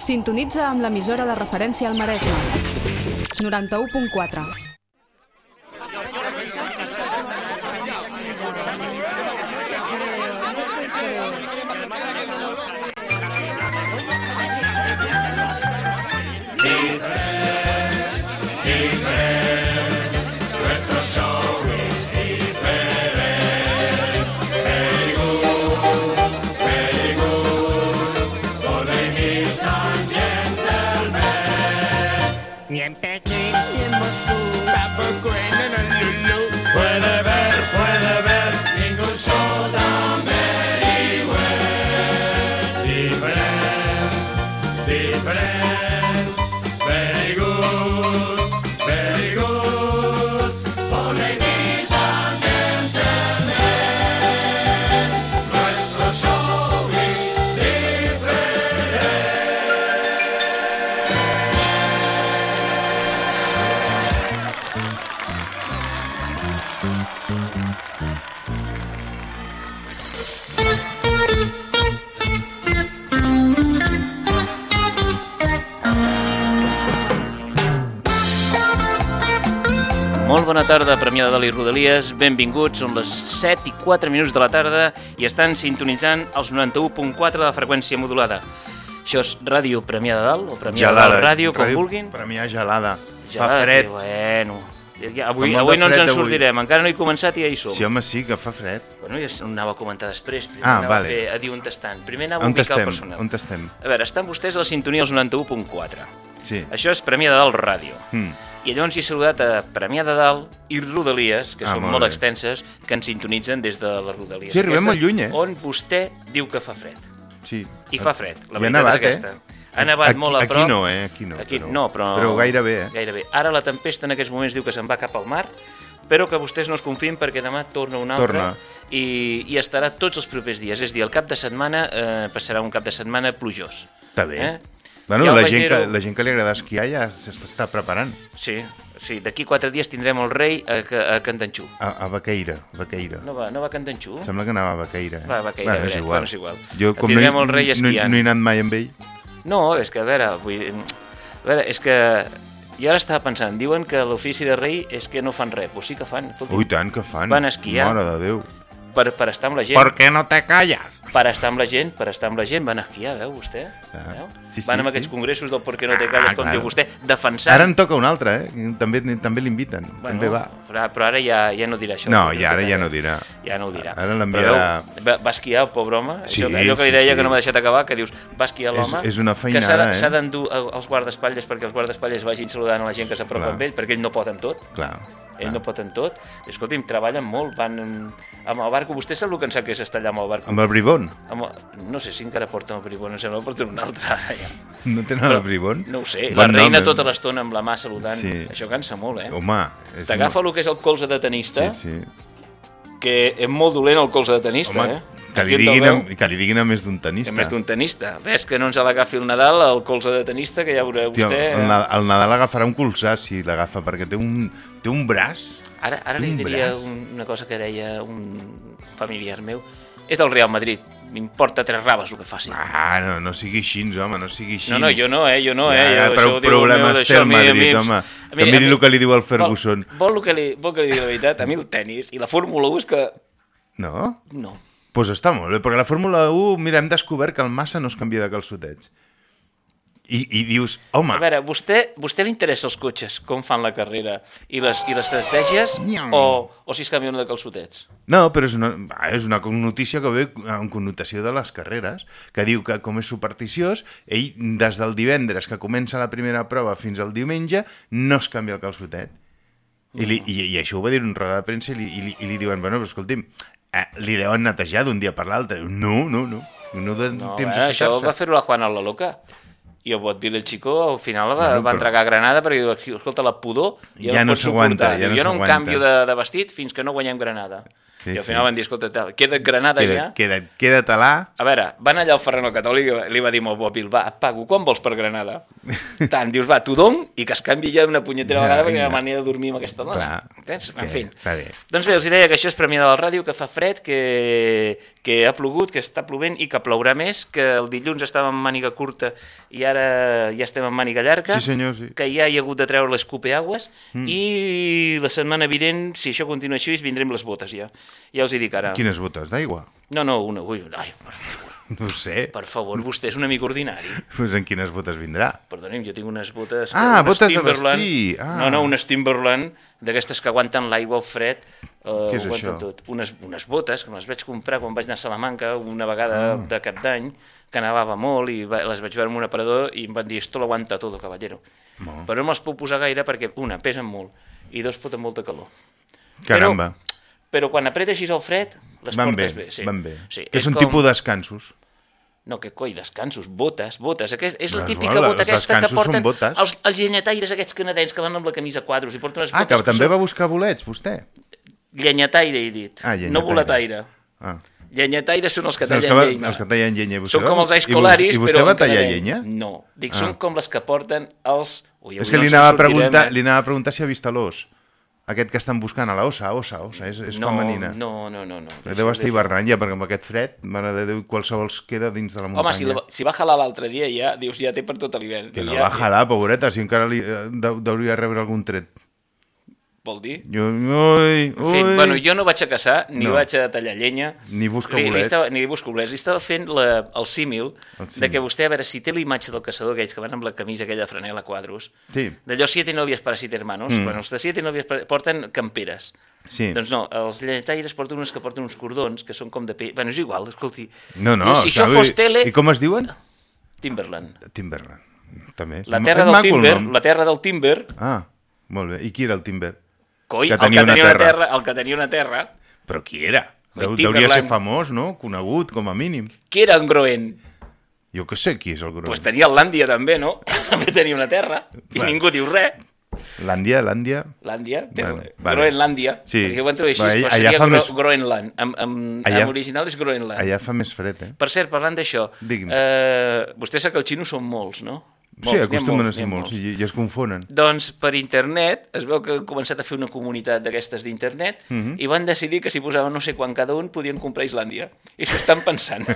Sintonitza amb l'emissora de referència al Maresme. 91.4. tarda, Premià de Dalt i Rodalies. Benvinguts, són les 7 i 4 minuts de la tarda i estan sintonitzant els 91.4 de la freqüència modulada. Això és Ràdio Premià de Dalt, o Premià de Dalt Ràdio, com vulguin. Premià gelada. Gelada, Fa fred. que Bueno, ja, avui, avui no ens en avui. sortirem, encara no he començat i ja hi som. Sí, home, sí, que fa fred. Bueno, ja anava a comentar després, primer Ah, anava vale. a, fer, a dir on estan. Primer anava a On ubicar el estem? personal. On estem? A veure, estan vostès a la sintonia dels 91.4. Sí. Això és Premià de Dalt Ràdio. Mm. I llavors hi he saludat a Premià de Dalt i Rodalies, que Ah, són molt molt bé. extenses, que ens sintonitzen des de les Rodalies. Sí, arribem molt lluny, eh? On vostè diu que fa fred. Sí. I fa fred, la I veritat nevat, és aquesta. Eh? Ha nevat aquí, molt a prop. Aquí no, eh? Aquí no. Aquí, però, no, però... Però gairebé, eh? Gairebé. Ara la tempesta en aquests moments diu que se'n va cap al mar, però que vostès no es confien perquè demà torna un altre Torna. i, i estarà tots els propers dies. És dir, el cap de setmana eh, passarà un cap de setmana plujós. Està bé. Eh? Bueno, Ja la gent, que, la gent que li agrada esquiar ja s'està preparant. Sí, sí d'aquí quatre dies tindrem el rei a, a, a Cantanxú. A, a Baqueira, Baqueira. No va, no va a Cantanxú? Sembla que anava a Baqueira. Eh? Va a Baqueira, bueno, és bé, igual. bueno, és igual. Jo, com no, Tindrem hi- el rei no, esquiant. no he anat mai amb ell, No, és que, a veure, vull dir, a veure, és que jo ara estava pensant, diuen que l'ofici de rei és que no fan res, però sí que fan, escolti, ui, tant que fan. Van esquiar. Mare de Déu. Per, per estar amb la gent. ¿Por qué no te callas? Per estar amb la gent, per estar amb la gent, van a esquiar, veu vostè? Ah, Veu? sí, sí, van amb sí. aquests congressos del Per què no te calles, Ah, com clar. diu vostè, defensant... Ara en toca un altre, eh? També, també l'inviten. també va. Però, però ara ja, ja no dirà això. No, i ara Per què ja no dirà. Ja no ho dirà. Ara l'enviarà- Va, va esquiar el pobre home, Sí, això, allò que li sí, deia sí. que no m'ha deixat acabar, que dius, va esquiar És- l'home, és una que s'ha feinada, eh? s'ha d'endur el- els guardaespatlles perquè els guardaespatlles vagin saludant a la gent que s'apropa amb ell, perquè ell no pot amb tot. Clar. Ell no pot en tot. I, escolti'm, treballen molt, van amb el barco. Vostè sap el que en sap que és estar allà amb el barco? Amb el bribón? Amb el... No sé si encara porten el bribón, em sembla que porten un altre. Ja. No tenen el bribón? No ho sé. Bon la reina nom, tota l'estona amb la mà saludant. Sí. Això cansa molt, eh? Home, T'agafa molt- el que és el colze de tenista, Sí, sí. que és molt dolent el colze de tenista, Home, eh? Que li, diguin a, que li diguin a més d'un tenista. més d'un tenista. Ves que no ens l'agafi el Nadal, el colze de tenista, que ja veurà Hòstia, vostè... el, eh? El Nadal agafarà un colzar si l'agafa, perquè té un, té un braç. Ara, ara li un diria braç. un, una cosa que deia un familiar meu. És del Real Madrid. M'importa tres raves el que faci. Ah, no, no sigui així, home, no sigui així. No, no, jo no, eh? Jo no, ja, eh? Ja, Jo, però el té d'això, el a mi- a mi Madrid, home. a Que mi- a miri mi- el que li diu el Ferguson. Vol, vol, que li, vol que li digui la veritat? A mi el tennis i la Fórmula 1 és que... No? No. Pues està molt bé, perquè la Fórmula 1, mira, hem descobert que el Massa no es canvia de calçotets. I, i dius, home, A veure, vostè, vostè li interessa els cotxes, com fan la carrera i les, i les estratègies, o, o si es canvia una de calçotets? No, però és una, és una notícia que ve en connotació de les carreres, que diu que com és supersticiós, ell des del divendres que comença la primera prova fins al diumenge no es canvia el calçotet. I, li, i, i això ho va dir en roda de premsa i li, i li, i li diuen, bueno, però escolti'm, eh, li deuen netejar d'un dia per l'altre. No, no, no. No de No, temps veure, això va fer-ho la Juana la Loca. I el Botil el Chico al final va, Bueno, va entregar Granada perquè diu, escolta, la pudor ja, Ja no, no pot s'aguanta, ja no jo no em s'aguanta." canvio de, de vestit fins que no guanyem Granada. Sí, I al sí. final van dir, escolta, queda Granada Queda, ja. queda, queda talà, A veure, van allà al Ferran el Catòlic i li va dir molt bo Bilbao, pago, quan vols per Granada? Tant, dius, va, t'ho don i que es canvi ja una punyetera Ja, vegada perquè vinga. la manera de dormir amb aquesta dona. Clar, Entens? En fi. Doncs bé, els deia que això és Premià de la Ràdio, que fa fred, que, que ha plogut, que està plovent i que plourà més, que el dilluns estàvem amb màniga curta i ara ja estem amb màniga llarga. Sí, senyor, sí. Que ja hi ha hagut de treure l'escupeagues mm. i la setmana vinent, si això continua així, vindrem les botes ja. Ja els hi dic ara. Quines botes d'aigua? No, no, una, ui, ai, per, No ho sé. per favor, vostè és un amic ordinari. Pues en quines botes vindrà? Perdoni'm, jo tinc unes botes... Ah, unes botes de vestir, ah. No, no, unes Timberland, d'aquestes que aguanten l'aigua o fred. Uh, Què és això? Tot. Unes, unes botes que me les vaig comprar quan vaig anar a Salamanca una vegada Ah. de cap d'any, que nevava molt i va, les vaig veure en un aparador i em van dir, esto lo aguanta todo, caballero. No. Però no me'ls puc posar gaire perquè, una, pesen molt i dos, foten molta calor. Caramba. Però quan apreta així el fred, les van bé, portes bé. Sí. van bé. Sí, que és són com... tipus descansos. No, que coi, descansos, botes, botes. Aquest, és la Les típica bota els aquesta que porten botes. els, els llenyataires aquests canadencs que van amb la camisa a quadros i porten unes Ah, que botes també són... va buscar bolets, vostè? Llenyataire, he dit. Ah, llenyataire. No boletaire. Ah. Llenyataires són els que que, tallen va, llenya. els que tallen llenya. Són com els i ais vos- colaris, I vostè però va tallar llenya? No, dic, Ah. són com les que porten els... Ui, És que li anava, a preguntar, eh? li anava a preguntar si ha vist l'os. Aquest que estan buscant a la osa, osa, osa, és, és no, femenina. No, no, no. no. Deu estar hivernant ja, perquè amb aquest fred, mare de Déu, qualsevol es queda dins de la muntanya. Home, si, la, si va jalar l'altre dia ja, dius, ja té per tot l'hivern. Que no ja, va jalar, pobreta, si encara li, eh, deu- deuria rebre algun tret. Vol dir? Jo, ui, ui. bueno, jo no vaig a caçar, ni No. vaig a tallar llenya, Ni busca li, li bolets. estava, ni busco bolets. Li estava fent la, el símil de que vostè, a veure, si té la imatge del caçador, aquells que van amb la camisa aquella de franela a quadros, Sí. d'allò siete novias para siete hermanos, mm. bueno, els de siete novias para... porten camperes. Sí. Doncs no, els llenyataires porten uns que porten uns cordons, que són com de pell... Bueno, és igual, escolti. No, no. si això fos tele... I com es diuen? Timberland. Timberland. També. La terra del Timber, la terra del Timber, Ah, molt bé. I qui era el Timber? Coi, Que el tenia que una tenia una terra. terra, el que tenia una terra, Però qui era? El Deu, deuria ser famós, no? Conegut, com a mínim. qui era en Groen? Jo que sé qui és el Groen. Pues tenia Làndia també, no? també tenia una terra i Bueno. ningú diu res. Làndia, Làndia... Làndia, vale. Groenlàndia, Sí. perquè ho van treure així, però seria Gro més- Groenland, en, en, Allà- en original és Groenland. Allà fa més fred, eh? Per cert, parlant d'això, eh, vostè sap que els xinos són molts, no? Sí, n'hi ha acostumen a n'hi ser ha molts i, i es confonen. Doncs per internet, es veu que han començat a fer una comunitat d'aquestes d'internet Mhm. i van decidir que si posaven no sé quan cada un podien comprar Islàndia. I s'ho estan pensant.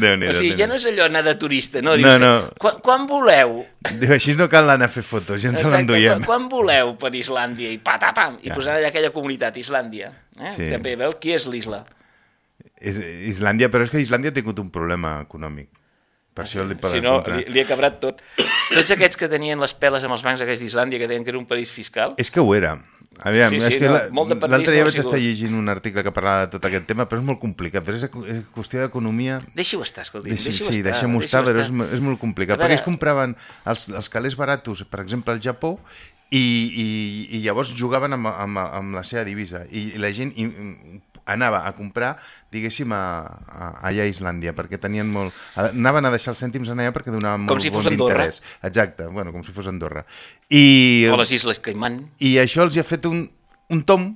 Déu-n'hi-do. o sigui, ja no és allò anar de turista, no? No, no. Quan, quan voleu? Diu, així no cal anar a fer fotos, ja ens l'enduiem. quan, quan voleu per Islàndia? I patapam! I Ja. posant allà aquella comunitat, Islàndia. Eh? Sí. També veu qui és l'Isla? Islàndia, però és que Islàndia ha tingut un problema econòmic. Per això li Si no, comprar. li, li ha cabrat tot. Tots aquests que tenien les peles amb els bancs aquests d'Islàndia, que deien que era un país fiscal, És que ho era. Aviam, Sí, és sí, que no, la- l'altre periodisme dia ha vaig estar llegint un article que parlava de tot aquest tema, però és molt complicat, però és, és qüestió d'economia. deixi-ho estar, escolti. Deixi, Deixi-ho sí, estar. deixem-ho estar, però és, és molt complicat. Veure- Perquè ells compraven els, els calés baratos, per exemple, al Japó, i, i, i llavors jugaven amb, amb, amb la seva divisa. I, la gent anava a comprar, diguéssim, a, a, allà a Islàndia, perquè tenien molt... Anaven a deixar els cèntims allà perquè donaven Com molt si fos Andorra. interès. Exacte, bueno, com si fos Andorra. I, O les Isles Caimán. i això els hi ha fet un, un tom,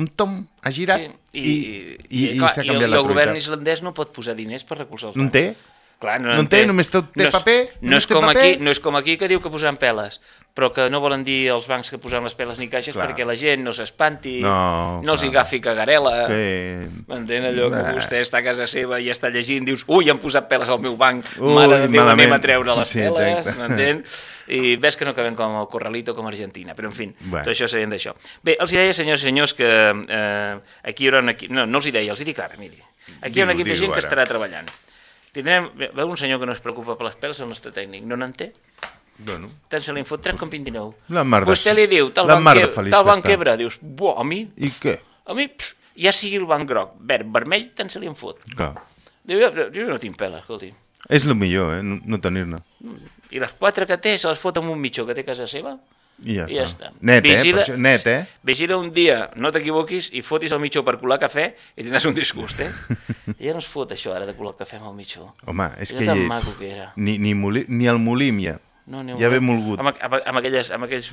un tom, ha girat, Sí, i, i, i, i, clar, s'ha i el, canviat i la el govern islandès no pot posar diners per recolzar els No bancs. té? Clar, no, No en en té, només té- té no és- paper, No és, té com paper. aquí, no és com aquí que diu que posaran peles, però que no volen dir els bancs que posaran les peles ni caixes Clar. perquè la gent no s'espanti, No, no els hi agafi cagarela. Sí. M'entén allò que vostè està a casa seva i està llegint, dius, ui, han posat peles al meu banc, Ui, mare de Déu, anem a treure les Sí, peles, m'entén? I ves que no acabem com el Corralito, com Argentina, però en fi, Bueno. tot això serien d'això. Bé, els hi deia, senyors i senyors, que eh, aquí hi haurà un equip... No, no els hi deia, els hi dic ara, miri. Aquí hi ha un equip de gent que estarà treballant. Tindrem, veu un senyor que no es preocupa per les peles, el nostre tècnic, no n'en té? Bueno, Tant se fot 3,29. La mar de- Vostè li diu, tal banc, que, tal banc quebra, dius, buah, a mi, i què? a mi, pff, ja sigui el banc groc, verd, vermell, tant se li en fot. Clar. Diu, jo, jo no tinc peles, escolti. És el millor, eh? No, no tenir-ne. I les quatre que té se les fot amb un mitjó que té a casa seva I ja i ja està. està. Net, eh? Per això, net, eh? Vigila un dia, no t'equivoquis, i fotis el mitjó per colar cafè i tindràs un disgust, eh? Ja no es fot això ara de colar cafè amb el mitjó. Home, és Era que... tan hi- maco que era. Ni, ni, molí, ni el molí hi ha. No, Ja ve molgut. Amb, amb, amb, aquelles, amb aquells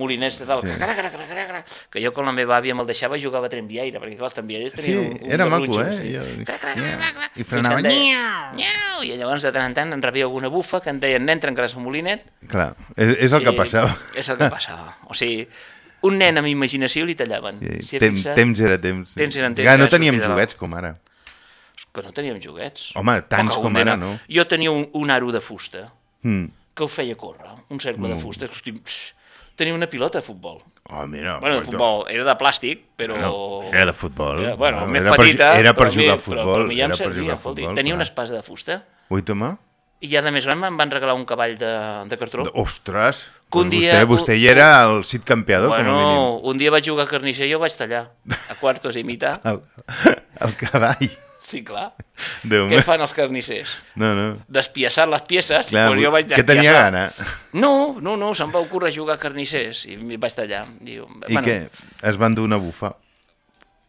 molinets de dalt, sí. cra, cra, cra, cra, cra, que jo quan la meva àvia me'l deixava jugava a tramviaire, perquè clar, els tramviaires Sí, tenien un, un era maco, garrunxo, eh? Sí. Jo- cra, cra, cra, cra. I frenava, deia, Nyau, I llavors de tant en tant en rebia alguna bufa que em deien, nen, trencaràs un molinet. Clar, és, és el que i passava. És el que passava. O sigui, un nen amb imaginació li tallaven. I S'hi ha Tem, fixat? temps era temps. Temps eren temps, Ja no teníem joguets com ara. Que no teníem joguets. Home, tants com nen- no? Jo tenia un, un aro de fusta Mm. Que ho feia córrer, un cercle de fusta. Hosti, pss, tenia una pilota de futbol. Oh, mira. Bueno, de futbol, era de plàstic, però... No, era de futbol. Era, bueno, No, més era per- petita, era per però, a mi- jugar a però, futbol, però mi ja era per servia. jugar a futbol, Tenia clar. una espasa de fusta Ui, toma. i ja de més gran em van regalar un cavall de, de cartró. Ostres. Que un dia- vostè, vostè hi era el Cid Campeador, com a mínim. bueno, un dia vaig jugar a carnisser i jo vaig tallar a quartos i mità. El, el cavall. Sí, clar. Déu Què fan els carnissers? No, no. Despiaçar les peces, Clar, doncs jo vaig que tenia gana. No, no, no, se'm va ocórrer jugar a carnissers i vaig tallar. Diu, I què? Es van dur una bufa.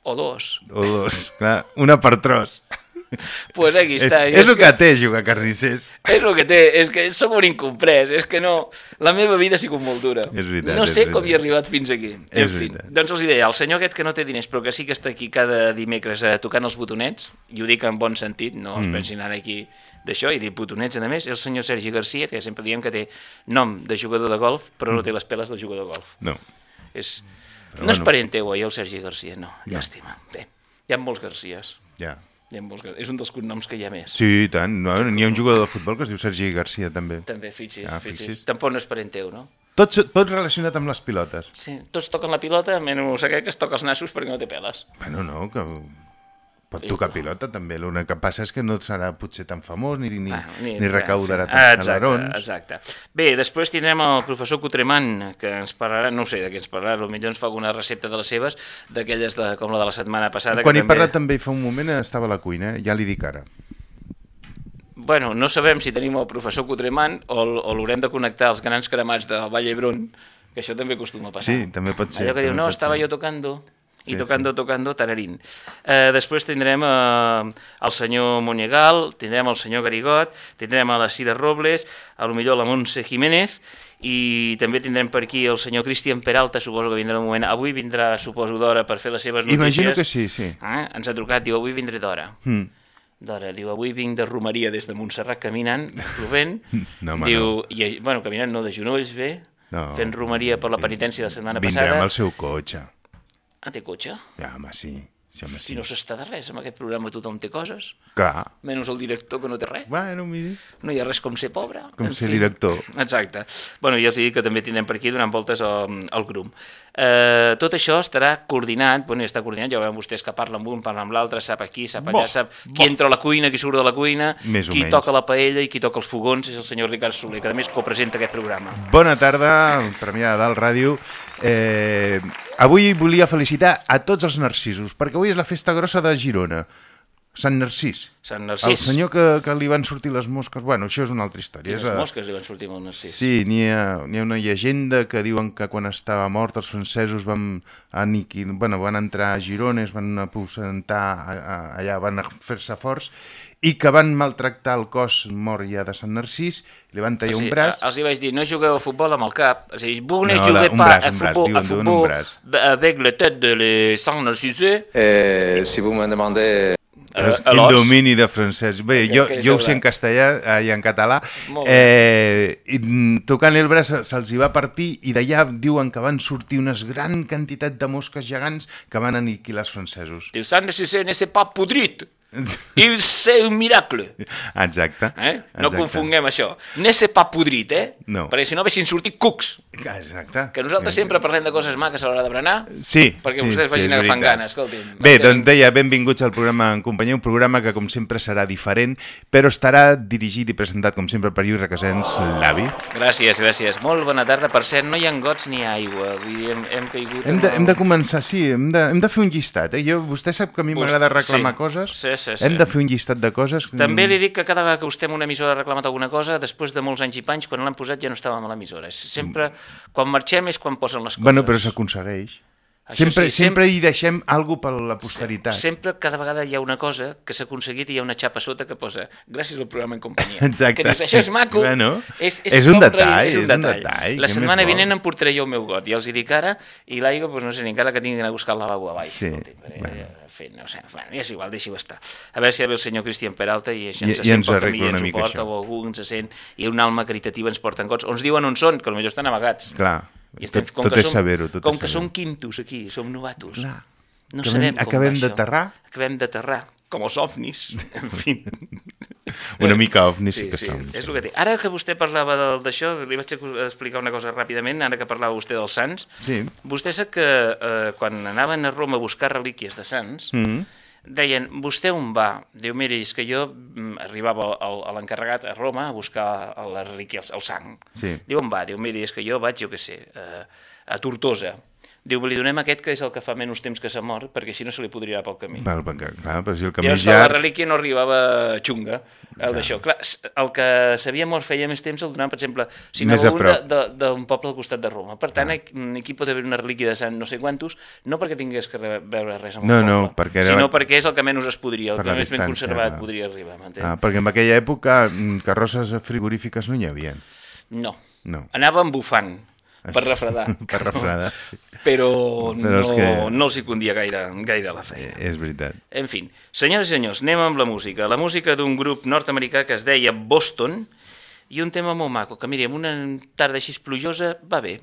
O dos. O dos. Clar, una per tros. pues aquí És, està. és el que té jugar carnissers. És el que té, és que som un incomprès, és que no... La meva vida ha sigut molt dura. És veritat, no és sé com hi he arribat fins aquí. És en fi, veritat. doncs els deia, el senyor aquest que no té diners però que sí que està aquí cada dimecres eh, tocant els botonets, i ho dic en bon sentit, no Mm. es pensin ara aquí d'això, i dir botonets a més, és el senyor Sergi Garcia, que sempre diem que té nom de jugador de golf, però no té les peles del jugador de golf. No. És... Però no és bueno. parent teu, oi, el Sergi Garcia? No, llàstima. Bé, hi ha molts Garcies. Ja. Hi Gar- És un dels cognoms que hi ha més. Sí, i tant. No, N'hi ha un jugador de futbol que es diu Sergi Garcia, també. També, fixis, Ah, fixis. fixis. Tampoc no és parent teu, no? Tots, tots relacionat amb les pilotes. Sí, tots toquen la pilota, menys aquell que es toca els nassos perquè no té peles. Bueno, no, que pot tocar pilota també. L'únic que passa és que no serà potser tan famós ni, ni, Ah, ni, ni recaudarà tants exacte, calarons. exacte. Bé, després tindrem el professor Cotremant, que ens parlarà, no sé de què ens parlarà, potser ens fa alguna recepta de les seves, d'aquelles de, com la de la setmana passada. Quan que he parlat també fa un moment estava a la cuina, eh? ja li dic ara. Bueno, no sabem si tenim el professor Cotremant o, o l'haurem de connectar als grans cremats del Vall d'Hebron, que això també acostuma a passar. Sí, també pot ser, Allò que diu, també no, estava ser." jo tocando, i Sí, tocando, tocando, tararín. Eh, després tindrem eh, el senyor Monyegal, tindrem el senyor Garigot, tindrem a la Cira Robles, a lo millor la Montse Jiménez, i també tindrem per aquí el senyor Cristian Peralta, suposo que vindrà un moment. Avui vindrà, suposo, d'hora per fer les seves notícies. Imagino que sí, sí. Eh? Ens ha trucat, diu, avui vindré d'hora. Mm. D'hora, diu, avui vinc de Romeria des de Montserrat caminant, plovent. No, home, diu, no. i, bueno, caminant no de genolls bé, No. fent romeria per la penitència de la setmana Vindrà passada. amb el seu cotxe. Ah, té cotxe? Ja, home, sí. sí, home, Si sí. no s'està de res, amb aquest programa tothom té coses, Clar. menys el director que no té res. Bueno, miri. No hi ha res com ser pobre. Com En ser fi. director. Exacte. Bueno, i els que també tindrem per aquí donant voltes al, al grum. Eh, tot això estarà coordinat, bueno, està coordinat, ja veuen vostès que parla amb un, parla amb l'altre, sap aquí, sap allà, Bo, sap qui entra a la cuina, qui surt de la cuina, Més qui menys. toca la paella i qui toca els fogons és el senyor Ricard Soler, que a més copresenta aquest programa. Bona tarda, premiada del ràdio. Eh, avui volia felicitar a tots els narcisos, perquè avui és la festa grossa de Girona. Sant Narcís. Sant El Narcís. senyor que, que li van sortir les mosques... Bueno, això és una altra història. Quines és, eh, mosques li van sortir amb el Narcís. Sí, n'hi ha, ha una llegenda que diuen que quan estava mort els francesos van, aniquil... bueno, van entrar a Girona, es van aposentar a, a, allà, van a fer-se forts, i que van maltractar el cos mort ja de Sant Narcís, li van tallar Sí, un braç... Els hi vaig dir, no jugueu a futbol amb el cap. És a dir, vous ne No, un pas braç, a un braç, futbol, diuen- a futbol braç. avec la tête de les sang narcisés. Et si vous me demandez a quin l'os. domini de francès. Bé, jo, jo ho sé en castellà eh, i en català. Eh, i, tocant el braç se- se'ls hi va partir i d'allà diuen que van sortir unes gran quantitat de mosques gegants que van aniquilar els francesos. Diu, sang narcisés ne s'est pas podrit. Il c'est un miracle. Exacte. Eh? No Exacte. confonguem això. Ne s'est pas podrit, eh? No. Perquè si no haguessin sortit cucs. Exacte. Que nosaltres sempre parlem de coses maques a l'hora de berenar. Sí, Perquè sí, vostès sí, vagin agafant gana, escolti'm. Bé, Perquè- doncs deia, benvinguts al programa en companyia, un programa que com sempre serà diferent, però estarà dirigit i presentat com sempre per Lluís Requesens, l'avi. Gràcies, gràcies. Molt bona tarda. Per cert, no hi ha gots ni aigua. Vull dir, hem, hem caigut... Hem de, el- hem de començar, sí, hem de, hem de fer un llistat. Eh? Jo, vostè sap que a mi m'agrada reclamar sí. coses. Sí, sí, sí. Hem de fer un llistat de coses. També li dic que cada vegada que vostè en una emissora ha reclamat alguna cosa, després de molts anys i panys, quan l'han posat ja no estàvem a l'emissora. Sempre, quan marxem és quan posen les coses. Bueno, però s'aconsegueix. Això Sempre, sí, sempre hi deixem alguna per la posteritat. Sempre, cada vegada hi ha una cosa que s'ha aconseguit i hi ha una xapa sota que posa gràcies al programa en companyia. Exacte. Que dius, això és maco. Bueno, és, és un com detall, és un detall, La què setmana més vol? vinent em portaré jo el meu got, ja els hi dic ara, i l'aigua, doncs no sé, ni encara que tinguin a buscar el lavabo a baix. Sí, escolti, perquè, bueno. En fi, no sé, bueno, és igual, deixi-ho estar. A veure si ve el senyor Cristian Peralta i això I- ens i sent ens i arregla una ens ho mica porta, això. o algú ens sent, i un alma caritativa ens porten gots, o ens diuen on són, que potser estan amagats. Clar, I estem, tot, tot que és som, saber-ho. Com és que som quintos aquí, som novatos. Clar. No Acabem- sabem com acabem d'aterrar. Acabem d'aterrar, com els ovnis, en fi. Una mica ovni sí, que som. És el que té. Ara que vostè parlava d'això, li vaig explicar una cosa ràpidament, ara que parlava vostè dels sants. Sí. Vostè sap que eh, quan anaven a Roma a buscar relíquies de sants, mm. Deien, vostè on va? Diu, mira, és que jo mm, arribava al- a l'encarregat a Roma a buscar la relíquia, el, sang. Sí. Diu, on va? Diu, mira, és que jo vaig, jo què sé, eh, a Tortosa. Diu, li donem aquest que és el que fa menys temps que s'ha mort, perquè així no se li podria anar pel camí. Val, perquè, clar, però si el camí Llavors, ja... la relíquia no arribava xunga, el d'això. Clar, el que s'havia mort feia més temps el donaven, per exemple, si a un d'un poble al costat de Roma. Per tant, aquí, aquí pot haver una relíquia de sant no sé quantos, no perquè tingués que re- veure res amb No, el no, poble, perquè era- sinó perquè és el que menys es podria, el Per que més ben conservat podria arribar, m'entén? Ah, perquè en aquella època mm, carrosses frigorífiques no hi havia. No. No. Anaven bufant per refredar, Per refredar, sí. però, Però no, que- no els hi condia gaire, gaire la feina. És veritat. En fi, senyores i senyors, anem amb la música. La música d'un grup nord-americà que es deia Boston i un tema molt maco, que miri, amb una tarda així plujosa va bé.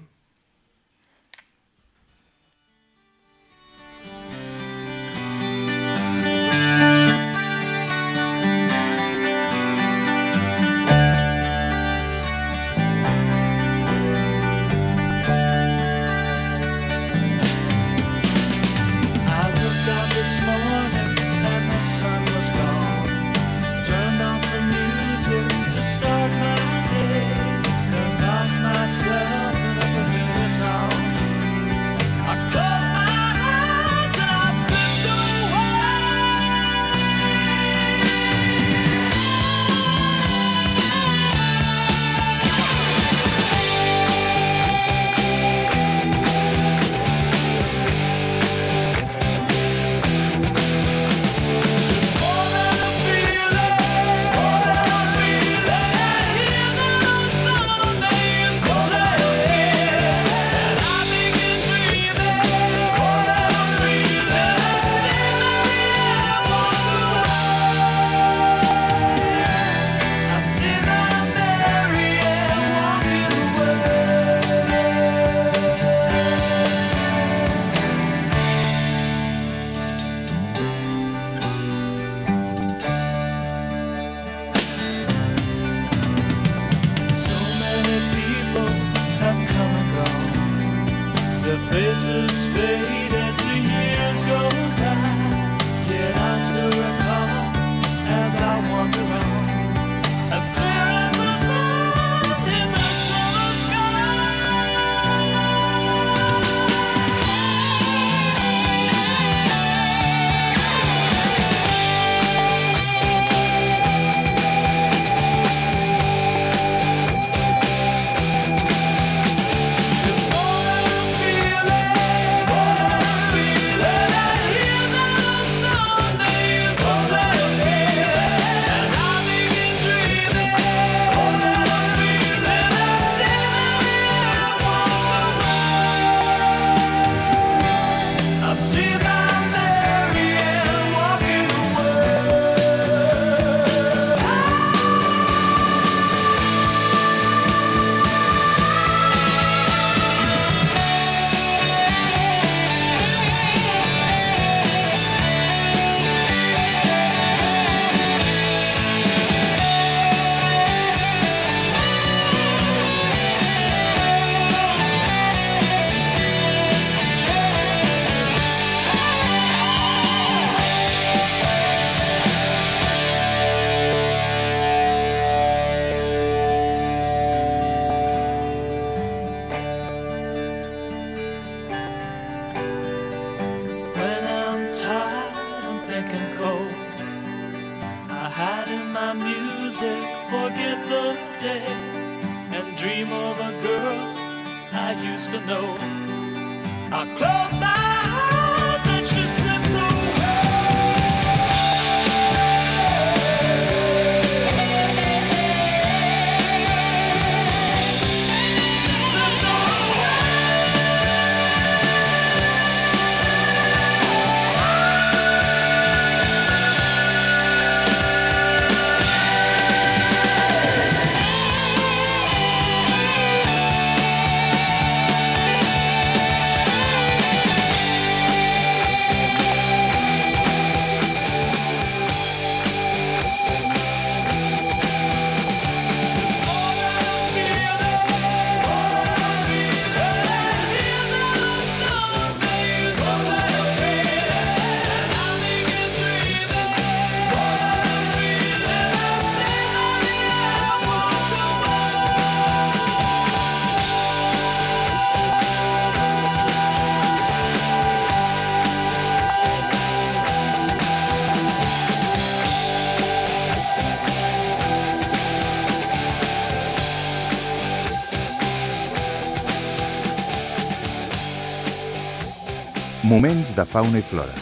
Moments de fauna i flora.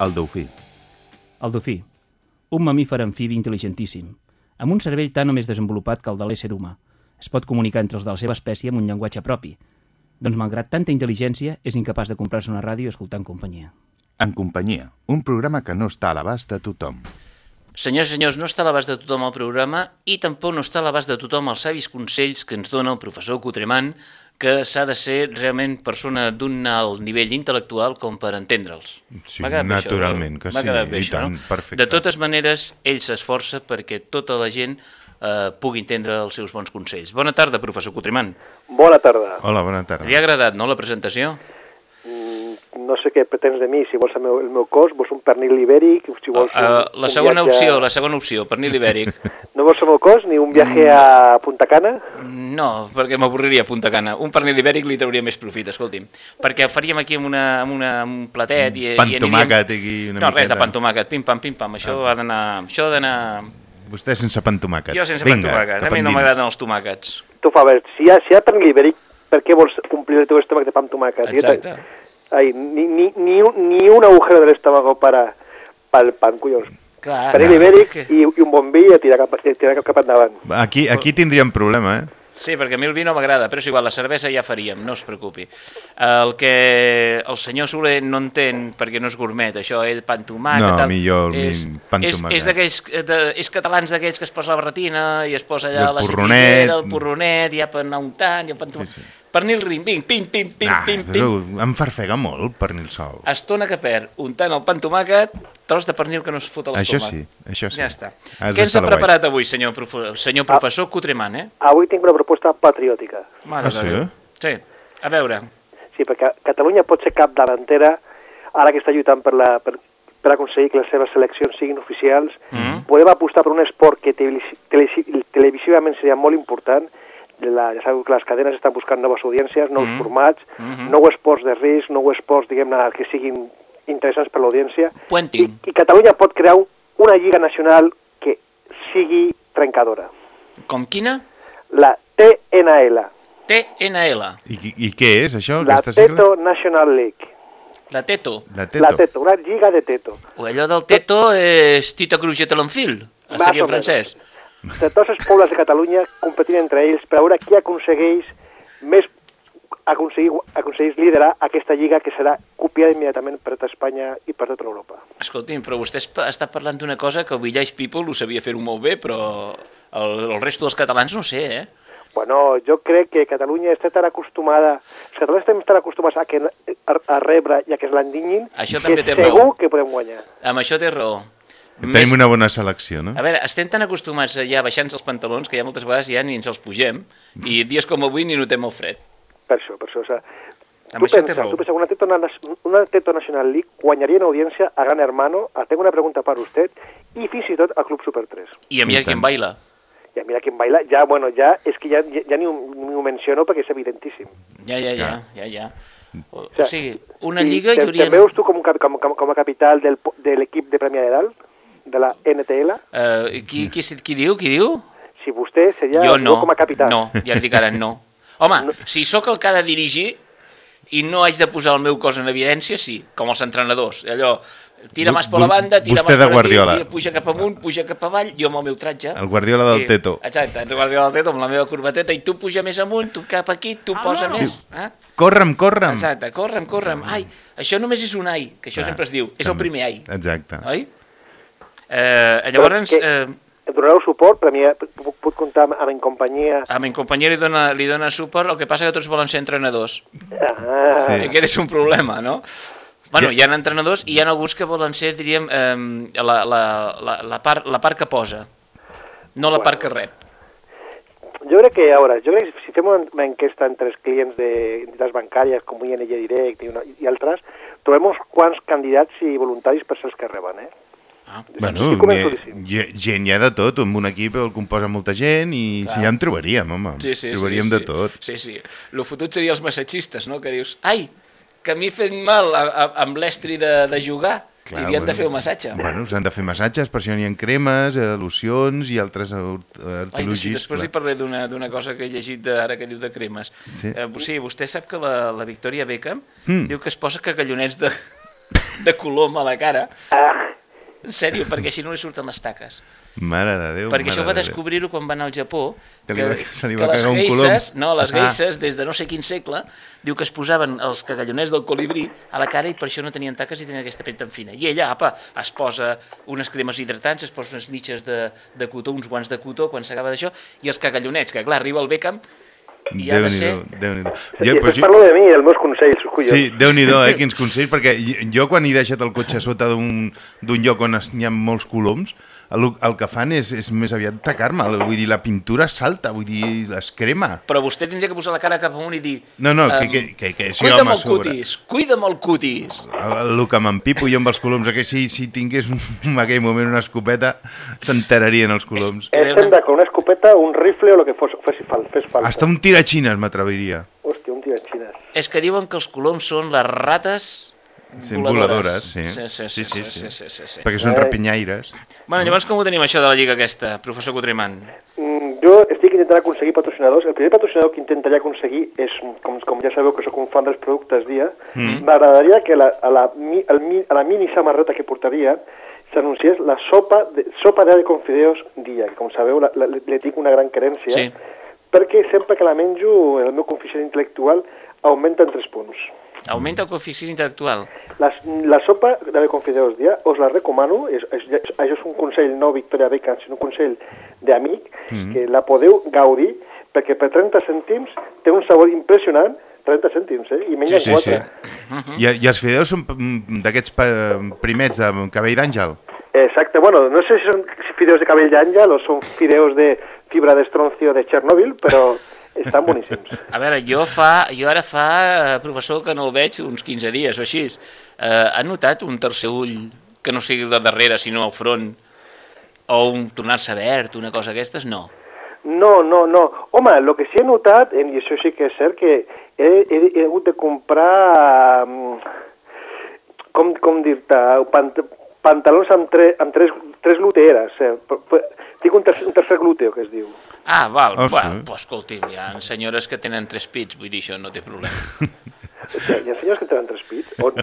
El dofí. El dofí, un mamífer amfibi intel·ligentíssim, amb un cervell tan o més desenvolupat que el de l'ésser humà. Es pot comunicar entre els de la seva espècie amb un llenguatge propi. Doncs, malgrat tanta intel·ligència, és incapaç de comprar-se una ràdio en companyia. En companyia, un programa que no està a l'abast de tothom. Senyors i senyors, no està a l'abast de tothom el programa i tampoc no està a l'abast de tothom els savis consells que ens dona el professor Cotremant, que s'ha de ser realment persona d'un alt nivell intel·lectual com per entendre'ls. Sí, bé això, naturalment no? que sí, bé i això, tant, no? perfecte. De totes maneres, ell s'esforça perquè tota la gent eh, pugui entendre els seus bons consells. Bona tarda, professor Cotremant. Bona tarda. Hola, bona tarda. Li ha agradat, no, la presentació? No sé què pretens de mi, si vols el meu, el meu cos, vols un pernil ibèric, si vols un, Uh, la segona viatge- opció, la segona opció, pernil ibèric. No vols el meu cos, ni un viatge a Punta Cana? No, perquè m'avorriria a Punta Cana. Un pernil ibèric li trauria més profit, escolti'm. Perquè faríem aquí amb, una, amb, una, amb un platet i, pan i tomàquet aquí, una No, res de miqueta. pan tomàquet, pim-pam, pim-pam. Això ha d'anar... Això ha d'anar... Vostè sense pan tomàquet. Jo sense Vinga, pan tomàquet. A mi no m'agraden els tomàquets. Tu fa, a veure, si hi ha, si hi ha pernil ibèric, per què vols omplir el teu estómac de pa amb tomàquet? Exacte. Ai, ni, ni, ni, un, ni un agujero del estómago para, para el pan, collons. Clar. Pernil ibèric Que- i, i un bon vi i a tirar cap, a tirar cap, cap endavant. Aquí, aquí tindríem problema, eh? Sí, perquè a mi el vi no m'agrada, però és igual, la cervesa ja faríem, no es preocupi. El que el senyor Soler no entén, perquè no és gourmet, això, ell, pan tomàquet... No, tal, millor el és, pan és. És d'aquells, de, és catalans d'aquells que es posa la barretina i es posa allà El la citiguera, el porronet, ja per anar untant, ja pan tomàquet... Sí, sí. Pernil rim, pim, pim, pim, pim, Nah, pim, pim. em farfega molt el pernil sol. Estona que perd, untant el pan tomàquet, tros de pernil que no es fot a Això l'estómac. sí, això sí. Ja està. Has Què ens ha preparat avui, senyor, profe senyor professor Cotremant, eh? Avui tinc una proposta patriòtica. Mare Ah, sí? Déu. Sí, a veure... Sí, perquè Catalunya pot ser cap davantera ara que està lluitant per, la, per, per aconseguir que les seves seleccions siguin oficials. Mm. Podem apostar per un esport que televisi- televisi- televisivament seria molt important. La, ja sabeu que les cadenes estan buscant noves audiències, nous Mm. formats, Mhm. nous esports de risc, nous esports, diguem-ne, que siguin interessants per l'audiència. I. I Catalunya pot crear una lliga nacional que sigui trencadora. Com quina? La TNL, TNL. I, I què és, això, la aquesta sigla? Teto National League. La Teto. La Teto. La Teto, una lliga de Teto. O allò del Teto és Tita Cruixet a l'enfil. Más Seria francès. de tots els pobles de Catalunya competint entre ells per a veure qui aconsegueix més aconseguir, aconsegueix liderar aquesta lliga que serà copiada immediatament per tota Espanya i per tota Europa. Escolti'm, però vostè està parlant d'una cosa que el Village People ho sabia fer-ho molt bé, però el, el resto dels catalans no sé, eh? Bueno, jo crec que Catalunya està tan acostumada, els catalans estem tan acostumats a, que, a, a rebre i a que es l'endinyin, Això que té segur raó. que podem guanyar. Amb això té raó. Tenim una bona selecció, no? A veure, estem tan acostumats a ja baixar-nos els pantalons que ja moltes vegades ja ni ens els pugem i dies com avui ni notem el fred. Per això, per això. O sea, Amb tu això pensa, raó. tu pensa, una Teto, na- una Teto National League guanyaria en audiència a Gran Hermano, a Tengo una pregunta per usted, i fins i tot a Club Super 3. I a mi I a quien baila. Ja, mira quin baila, ja, bueno, ja, és que ja, ja, ja ni, ho, ni ho menciono perquè és evidentíssim. Ja, ja, ja, ja, ja. O, O o sigui, una lliga te, hi hauria... Te veus tu com, com, com, com a capital del, de l'equip de Premià de Dalt, de la NTL? Uh, qui, qui, qui diu? Qui diu? Si vostè seria jo no, com a capital. no, ja li dic ara no. Home, no. si sóc el que ha de dirigir i no haig de posar el meu cos en evidència, sí, com els entrenadors. Allò, tira més per la banda, tira vostè més de per Guardiola. aquí, tira, puja cap amunt, puja cap avall, jo amb el meu tratge. El Guardiola del I- Teto. Exacte, el Guardiola del Teto amb la meva corbateta i tu puja més amunt, tu cap aquí, tu posa més. Eh? Corre'm, corre'm. Exacte, corre'm, corre'm. Ai, això només és un ai, que això Clar, sempre es diu, és el primer ai, Exacte. oi? Eh, llavors, eh, donareu suport? Premià, puc, puc comptar amb, amb en companyia... a mi companyia li dona, li dona suport, el que passa que tots volen ser entrenadors. Ah, Sí. Aquest és un problema, no? Bueno, Ja- hi ha entrenadors i hi ha alguns que volen ser, diríem, eh, la, la, la, la, part, la part que posa, no la part que rep. Jo crec que, a veure, jo crec que si fem una, una enquesta entre els clients d'entitats bancàries com ING Direct i, una, i altres, trobem uns quants candidats i voluntaris per ser els que reben, eh? Ah. Bueno, Sí, hi- hi- gent hi ha de tot, amb un equip el composa molta gent i si ja en trobaríem, home. Sí, sí, trobaríem sí, de sí. tot. Sí, sí. Lo fotut seria els massatgistes, no? Que dius, ai, que m'he fet mal a, a, amb l'estri de, de jugar Li havien de fer un massatge. Bueno, s'han de fer massatges, per això n'hi ha cremes, eh, locions i altres art- Ai, artilugis. sí, després clar. parlaré d'una d'una cosa que he llegit de, ara que diu de cremes. Sí. Eh, sí, vostè sap que la, la Victoria Beckham Mm. diu que es posa cagallonets de, de colom a la cara. En sèrio, perquè així no li surten les taques. Mare de Déu, perquè això va descobrir-ho quan va anar al Japó, Que que, li va- se li que va les geisses, no, les Ah. geisses, des de no sé quin segle, diu que es posaven els cagallonets del colibrí a la cara i per això no tenien taques i tenien aquesta pell tan fina. I ella, apa, es posa unes cremes hidratants, es posa unes mitges de, de cotó, uns guants de cotó quan s'acaba d'això, i els cagallonets, que clar, arriba el Beckham i. Déu-n'hi-do, Déu-n'hi-do. I Jo, després però, parlo de mi i els meus consells, collons. Sí, Déu-n'hi-do, eh, quins consells, perquè jo quan he deixat el cotxe sota d'un d'un lloc on n'hi ha molts coloms, el, el que fan és, és més aviat tacar-me, vull dir, la pintura salta, vull dir, es crema. Però vostè tindria que posar la cara cap amunt i dir... No, no, que, em, que, que, que sí, cuida'm home, el sobre. cutis, cuida'm el cutis. El, el que m'empipo jo amb els coloms, que si, si tingués un, en aquell moment una escopeta, s'enterarien els coloms. Estem d'acord, una escopeta, un rifle o el que fos, fes, fal, fes falta. Hasta un tiraxines m'atreviria. Hòstia, un tiratxines. És que diuen que els coloms són les rates Sí, voladores, sí. Sí, sí, sí, sí, sí, sí, sí, sí. Perquè són rapinyaires. Bueno, llavors com ho tenim això de la lliga aquesta, professor Cotrimant? Mm, jo estic intentant aconseguir patrocinadors. El primer patrocinador que intentaria aconseguir és, com, com ja sabeu que sóc un fan dels productes dia, Mm. m'agradaria que la, a, la, al mi- a la mini samarreta que portaria s'anunciés la sopa de, sopa de con fideos dia, que com sabeu la, la, li tinc una gran querència, Sí. perquè sempre que la menjo el meu coeficient intel·lectual augmenta en 3 punts. Augmenta el coeficient intel·lectual. La, la sopa de confideus dia us la recomano, és, és, és, això és un consell no Victoria Beckham, sinó un consell d'amic, Mhm. que la podeu gaudir, perquè per 30 cèntims té un sabor impressionant, 30 cèntims, eh? I menja Sí, sí, sí. 4. I, I els fideus són mm, d'aquests pa- primets de cabell d'àngel? Exacte, bueno, no sé si són fideus de cabell d'àngel o són fideus de fibra d'estroncio de Chernobyl, però estan boníssims. A veure, jo, fa, jo ara fa, eh, professor, que no el veig uns 15 dies o així. Eh, ha notat un tercer ull que no sigui de darrere, sinó al front? O un tornar-se verd, una cosa d'aquestes? No. No, no, no. Home, el que sí he notat, i això sí que és cert, que he, he, he hagut de comprar, mm, com, com dir-te, pant pantalons amb, tre, amb tres, tres gluteres. Eh? Tinc un tercer, un tercer glúteo, que es diu. Ah, val. Oh, sí? bueno, pues, escolti'm, hi ha senyores que tenen tres pits, vull dir, això no té problema. Hi ha senyors que tenen tres pits? On?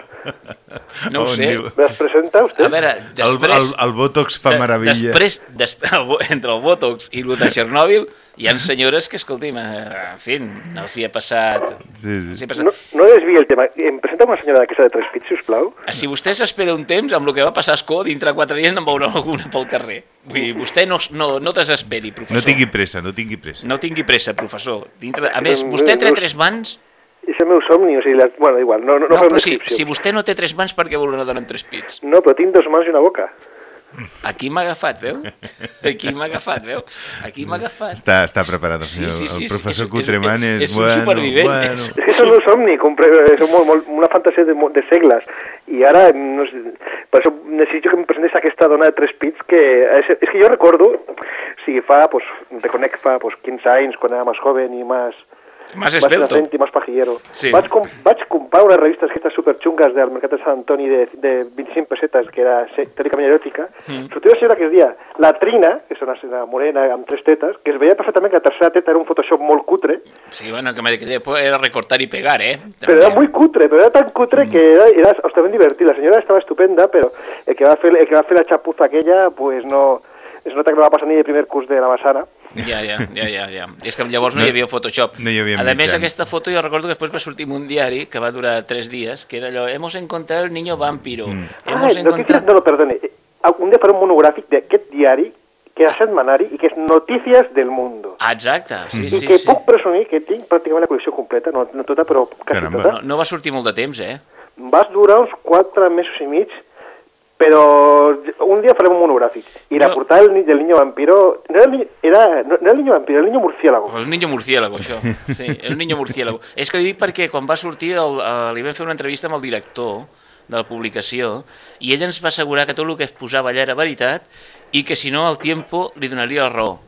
No ho On sé. diu? Me les presenta vostè? A veure, El, després... el, el Botox fa de- meravella. Després, des, el, entre el Botox i el de Chernobyl, hi ha senyores que, escolti'm, eh, en fi, els hi ha passat... Sí, Els hi sí. ha passat. No, no desviï el tema. Em presenta una senyora d'aquesta de tres pits, si us plau? Si vostè s'espera un temps, amb el que va passar a Escó, dintre de quatre dies en veurà alguna pel carrer. Vull dir, vostè no, no, no desesperi, professor. No tingui pressa, no tingui pressa. No tingui pressa, professor. Dintre... A més, vostè té tres mans... És el meu somni, o sigui, la... bueno, igual, no, no, no, No, fem però si, si vostè no té tres mans, per què vol una dona amb tres pits? No, però tinc dos mans i una boca. Aquí m'ha agafat, veu? Aquí m'ha agafat, veu? Aquí m'ha agafat. Està, està preparat, el, Sí, senyor. sí, sí, el sí, professor és- Cutremán és- és, és un bueno, supervivent. bueno. És- És que és el meu somni, compre, és molt, molt, una fantasia de, de segles. I ara, no sé, per això necessito que em presentés aquesta dona de tres pits que... És, és que jo recordo, o sigui, fa, pues, reconec fa pues, 15 anys, quan era més joven i més... Más Más esbelto. y más pajillero. Sí. Vaig, com, vaig comprar unes revistes aquestes superxungues del Mercat de Sant Antoni de, de 25 pessetes, que era teòricament eròtica. Mm. Sortia una senyora que es deia La Trina, que és una senyora morena amb tres tetes, que es veia perfectament que la tercera teta era un Photoshop molt cutre, Sí, bueno, que època era recortar y pegar, ¿eh? Pero era També. muy cutre, pero era tan cutre que era, era hostamente divertido. La señora estaba estupenda, pero el que va a hacer, el que va hacer la chapuza aquella, pues no... Es nota que no va passar ni de primer curs de la Massana. Ja, ja, ja, ja, ja. És que llavors no, No- hi havia Photoshop. no hi havia a més, aquesta foto jo recordo que després va sortir en un diari que va durar tres dies, que era allò, hemos encontrado el niño vampiro. Mm. Hemos noticias, encontrado... no, no, perdone. Eh, Un dia faré un monogràfic d'aquest diari, que era setmanari, i que és Notícies del Mundo. Ah, exacte, sí, I sí, que sí. puc presumir que tinc pràcticament la col·lecció completa, no, no tota, però quasi Caramba. tota. No, no va sortir molt de temps, eh? Vas durar uns quatre mesos i mig, però un dia farem un monogràfic. I la Jo- portada del, del niño vampiro... No era, el, era, no, no era el niño vampiro, era el niño murciélago. El niño murciélago, això. Sí, el niño murciélago. És que li dic perquè quan va sortir el, eh, li vam fer una entrevista amb el director de la publicació i ell ens va assegurar que tot el que es posava allà era veritat i que si no el tiempo li donaria la raó.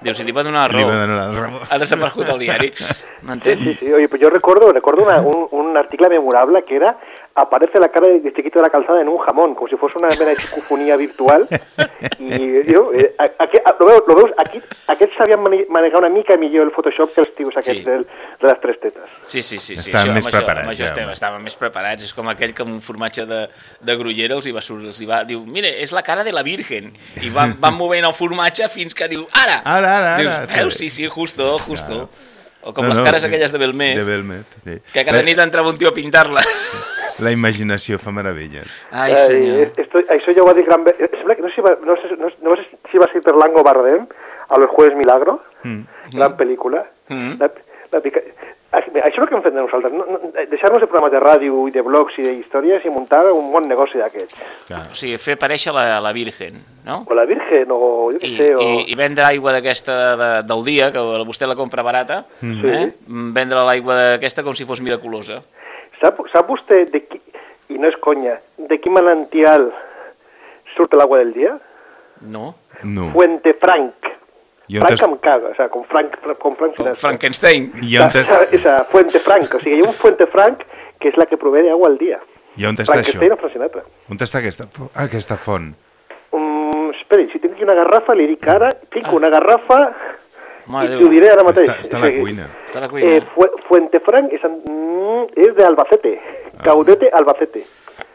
Diu, si li va donar la raó, donar la raó. ha desaparegut el diari. Sí, M'entén? sí, sí. Oye, pues yo recuerdo, recuerdo una- un, un article memorable que era aparece la cara de chiquito de la calzada en un jamón, como si fuese una mena de psicofonía virtual. I diu, eh, a- aquí, a- lo, veus, lo veus? Aquí, aquests sabien mane- manejar una mica millor el Photoshop que els tios aquests Sí. del, de les tres tetes. Sí, sí, sí. sí. Estaven això, més això, preparats, això ja, estem, estaven més preparats. És com aquell que amb un formatge de, de grullera els hi va, sur- els hi va diu, mire, és la cara de la Virgen. I van, van movent el formatge fins que diu, ara! Ara, ara, Dius, ara, sí. Veus? Sí, sí, justo, justo. O com No, les no, cares sí. aquelles de Belmet, De Belmet, sí. que cada La- nit entrava un tio a pintar-les. La imaginació fa meravelles. Ai, senyor. Eh, esto, això ja ho va dir Gran... Eh, Sembla que no sé, si va, no, sé, no, no sé si va ser per Lango Bardem a Los Jueves Milagro, gran pel·lícula. Mm. La, la pica... Això és el que hem fet de nosaltres, no, no, deixar-nos de programes de ràdio i de blogs i d'històries i muntar un bon negoci d'aquests. O sigui, fer aparèixer la, la Virgen, no? O la Virgen, o jo què I, sé, o... i, i vendre aigua d'aquesta de, del dia, que vostè la compra barata, Mhm. eh? vendre l'aigua d'aquesta com si fos miraculosa. Sap, sap vostè de qui, i no és conya, de quin manantial surt l'aigua del dia? No? No. Fuente Frank. Frank t'has- amb K, o sea, com Frank, com Frank Com Sinatra. Frankenstein. I on, Esa, te... esa Fuente Frank, o sigui, hi ha un Fuente Frank que és la que prové d'aigua al dia. I on està això? Frankenstein o Frank Sinatra. On està aquesta, aquesta font? Um, esperi, si tinc aquí una garrafa, li dic ara, fico una garrafa Mare i t'ho diré ara mateix. Està, està a la cuina. Està a la cuina. Eh, Fu Fuente Frank és, en- mm, és de Albacete, Caudete, Albacete.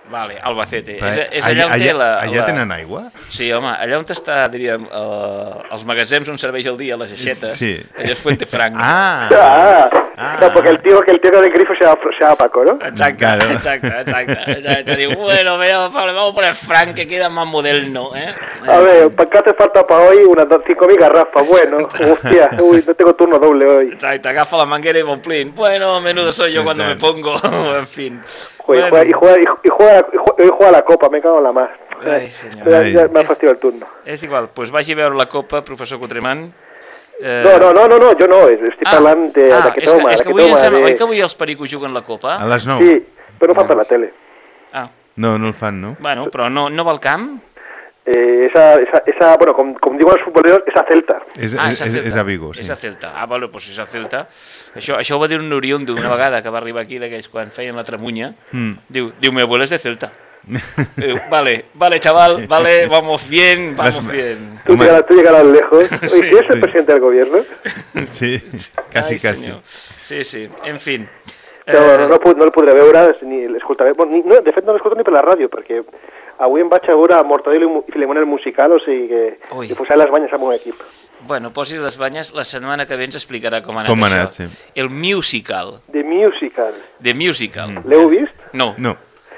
Vale, Albacete. Però, És, és allà on té allà, la... allà la... tenen aigua? Sí, home, allà on està, diríem, eh, els magatzems on serveix el dia, les aixetes. Sí. Allà és Fuente Frank. Ah! Ah, no, porque el tío, que el tío del grifo se llama, se llama Paco, ¿no? Exacte, Claro. exacte, exacte, exacte. Diu, bueno, mira, Pablo, vamos a poner Frank, que queda más moderno, ¿eh? A ver, ¿para qué hace falta para hoy unas 5.000 garrafas? Bueno, hostia, uy, no tengo turno doble hoy. Exacte, agafa la manguera i va omplint. Bueno, menudo soy yo cuando me pongo. en fin. Joder, Bueno, y, juega, y, juega, y, juega, y juega- y juega la copa, me cago en la mar. Ai, senyor. Ya, Ai. ya me ha És- fastidiado el turno. És igual, doncs vagi a veure la copa, professor Cotremant. Eh, No, no, no, no, no, yo no, de, ah, de que és que, toma, és que avui toma. sembla, de- oi que avui els pericos juguen la copa? A les 9? Sí, pero no fa per la tele. Ah, No, no el fan, no? bueno, però no, no va al camp? Eh, esa, esa, esa, bueno, com, com diuen els futboleros, esa Celta. És, Ah, és, és a és, Celta. és a Vigo, sí. És a Celta. Ah, vale, doncs és a Celta. Això, això ho va dir un oriundo una vegada que va arribar aquí d'aquells quan feien la tramunya. Mm. Diu, diu, mi abuelo es de Celta. Diu, vale, vale, chaval, vale, vamos bien, vamos Vas- bien. Tú, llegarás, tú llegarás lejos. Oye, Sí. ¿quién es el presidente del gobierno? Sí, quasi, Ai, quasi. senyor. Sí, sí, en fin. No, Eh, no, no, no el podré veure ni l'escoltaré. Bueno, ni, no, de fet, no l'escolto ni per la ràdio, perquè avui em vaig a veure Mortadelo i i Filemón el musical, o sigui que Ui. li posaré les banyes amb un equip. Bueno, posi les banyes, la setmana que ve ens explicarà com ha anat Com ha això. anat, sí. El musical. The Musical. The musical. Mm. L'heu vist? No. No.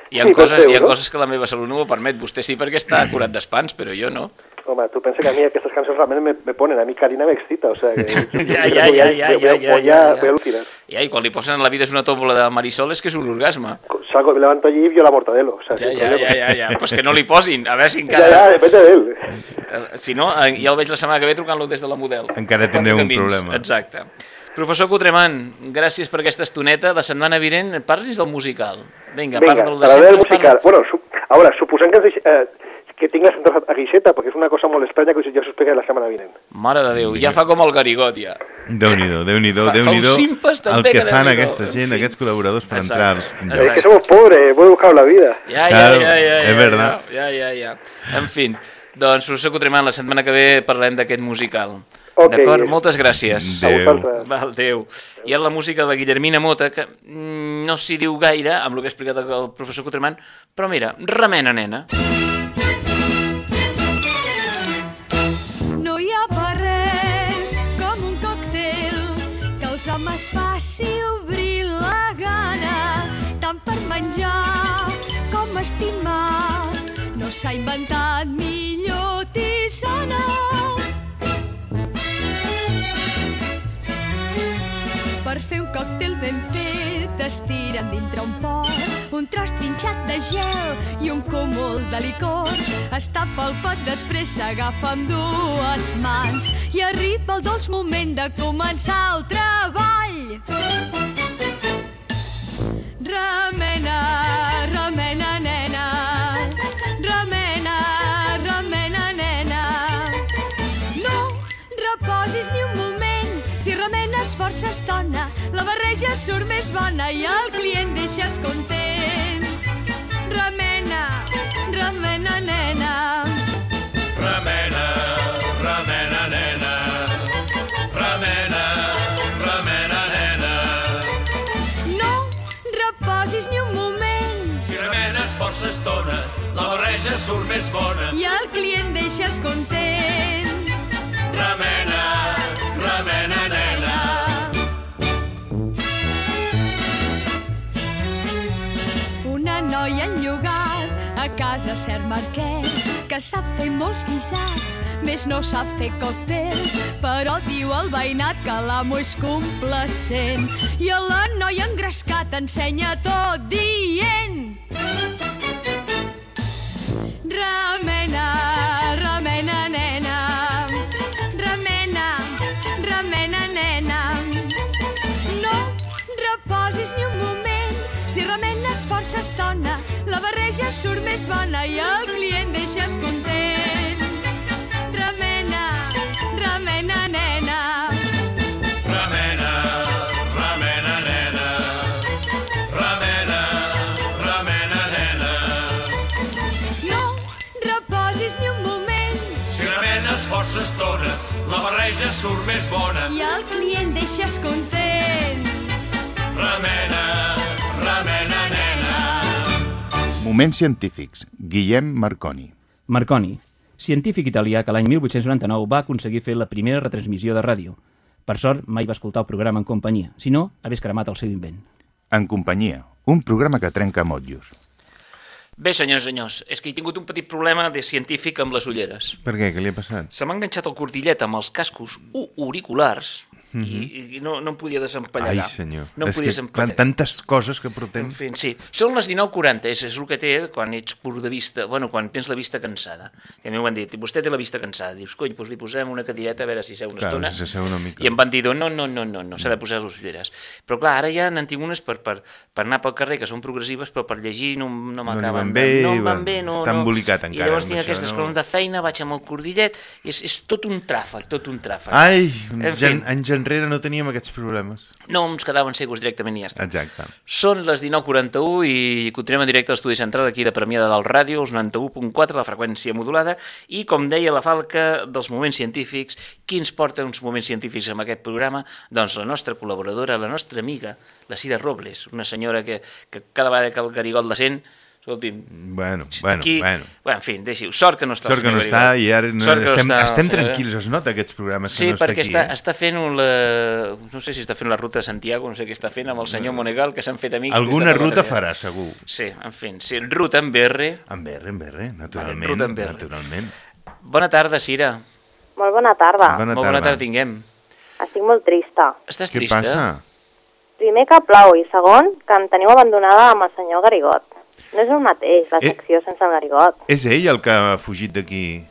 Hi ha, Ni coses, hi ha no? coses que la meva salut no m'ho permet. Vostè sí perquè està curat d'espans, però jo no. Home, tu pensa que a mi aquestes cançons realment me, me ponen, a mi Karina m'excita, o sea que... Ja, ja, ja, ja, voy, ja, ja, ja, a, ja. voy a alucinar. I, quan li posen la vida és una tómbola de Marisol és que és un orgasme. Salgo, me levanto allí y vio la Mortadelo, o sea, Ja, ja, ja, ja, ja. Pues que no li posin, a veure si encara... depende de él. Eh, Si no, eh, ja el veig la setmana que ve trucant-lo des de la model. Encara tindreu un problema. Exacte. Professor Cotremant, gràcies per aquesta estoneta. La setmana vinent parlis del musical. Vinga, Venga, parla del de para ver el sempre, musical. Bueno, su, ahora, suposant que, ens deix- eh, que tinc les entrades a Guixeta, perquè és una cosa molt estranya que ja us explicaré la setmana vinent. Mare de Déu, ja fa com el garigot, ja. Déu-n'hi-do, Déu-n'hi-do, Déu-n'hi-do. uns simpes El que que fan aquesta en gent, fi. aquests col·laboradors per Exacte, entrar als Es exacte. que somos pobres, hemos buscado la vida. Ja, ja, Claro, ja, ja, és ja, verdad. Ja, ja, ja. En fi, doncs, professor Cotremant, la setmana que ve parlem d'aquest musical. Ok. D'acord? Moltes gràcies. Adéu. Val, Déu. Hi ha la música de la Guillermina Mota, que mm, no s'hi diu gaire, amb el que ha explicat el professor Cotremant, però mira, remena, nena. No homes faci obrir la gana tant per menjar com estimar. No s'ha inventat millor tisana. Per fer un còctel ben fet es tiren dintre un pot un tros trinxat de gel i un cúmul de licors. Es tapa el pot, després s'agafa amb dues mans i arriba el dolç moment de començar el treball. Remena, remenes força estona, la barreja surt més bona i el client deixes content. remena, remena, nena. Remena, remena, nena. Remena, remena, nena. No reposis ni un moment Si remenes força estona, la barreja surt més bona. i el client deixes content. Remena, remena, Una noia enllogat a casa cert marquès que sap fer molts guisats, més no sap fer còctels, però diu al veïnat que l'amo és complacent. I a la noia engrescat ensenya tot dient remena, força estona, la barreja surt més bona i el client deixes content. Remena, remena, nena. Remena, remena, nena. Remena, remena, nena. No reposis ni un moment Si remenes força estona, la barreja surt més bona. i el client deixes content. Remena, remena, nena. Moments científics. Guillem Marconi. Marconi, científic italià que l'any 1899 va aconseguir fer la primera retransmissió de ràdio. Per sort, mai va escoltar el programa en companyia, si no, hagués cremat el seu invent. En companyia. Un programa que trenca motllos. Bé, senyors senyors, és que he tingut un petit problema de científic amb les ulleres. Per què? Què li ha passat? Se m'ha enganxat el cordillet amb els cascos u- auriculars i, i no, no em podia desempallegar. Ai, senyor. No em podia tan- tantes coses que portem... En fi, sí. Són les 19.40, és, és el que té quan ets curt de vista, bueno, quan tens la vista cansada. Que a mi m'ho van dir, vostè té la vista cansada. Dius, cony, doncs li posem una cadireta a veure si seu una Clar, estona. si seu una mica. I em van dir, no, no, no, no, no s'ha de posar les ulleres. Però clar, ara ja n'han tingut unes per, per, per anar pel carrer, que són progressives, però per llegir no, no m'acaben. van bé, no van bé, no, està no. embolicat I encara llavors amb tinc això, aquestes no? de feina, vaig amb el cordillet, i és, és tot un tràfic, tot un tràfic. Ai, En fi. Enrere no teníem aquests problemes. No ens quedaven segurs directament i ja està. Exacte. Són les 19.41 i continuem en directe a l'estudi central aquí de Premià de Dalt Ràdio, els 91.4, la freqüència modulada, i com deia la falca dels moments científics, qui ens porta uns moments científics en aquest programa? Doncs la nostra col·laboradora, la nostra amiga, la Cira Robles, una senyora que, que cada vegada que el Garigol descent, escolti'm, Bueno, bueno, aquí... bueno. bueno, en fi, deixi-ho. Sort que no està Sort que no està i ara no, Sort estem, està, estem senyora. tranquils, es nota aquests programes Sí, que no està perquè aquí. està, eh? està fent la... No sé si està fent la ruta de Santiago, no sé què està fent amb el senyor Monegal, que s'han fet amics. Alguna ruta farà, segur. Sí, en fi, sí, ruta en BR. En berre, en berre, naturalment. ruta en berre. Naturalment. Bona tarda, Cira. Molt bona tarda. Bona Molt bona tarda. tarda tinguem. Estic molt trista. Estàs Què trista? passa? Primer que plou i segon que em teniu abandonada amb el senyor Garigot. No és el mateix, la Eh. secció sense el Garigot. És ell el que ha fugit d'aquí?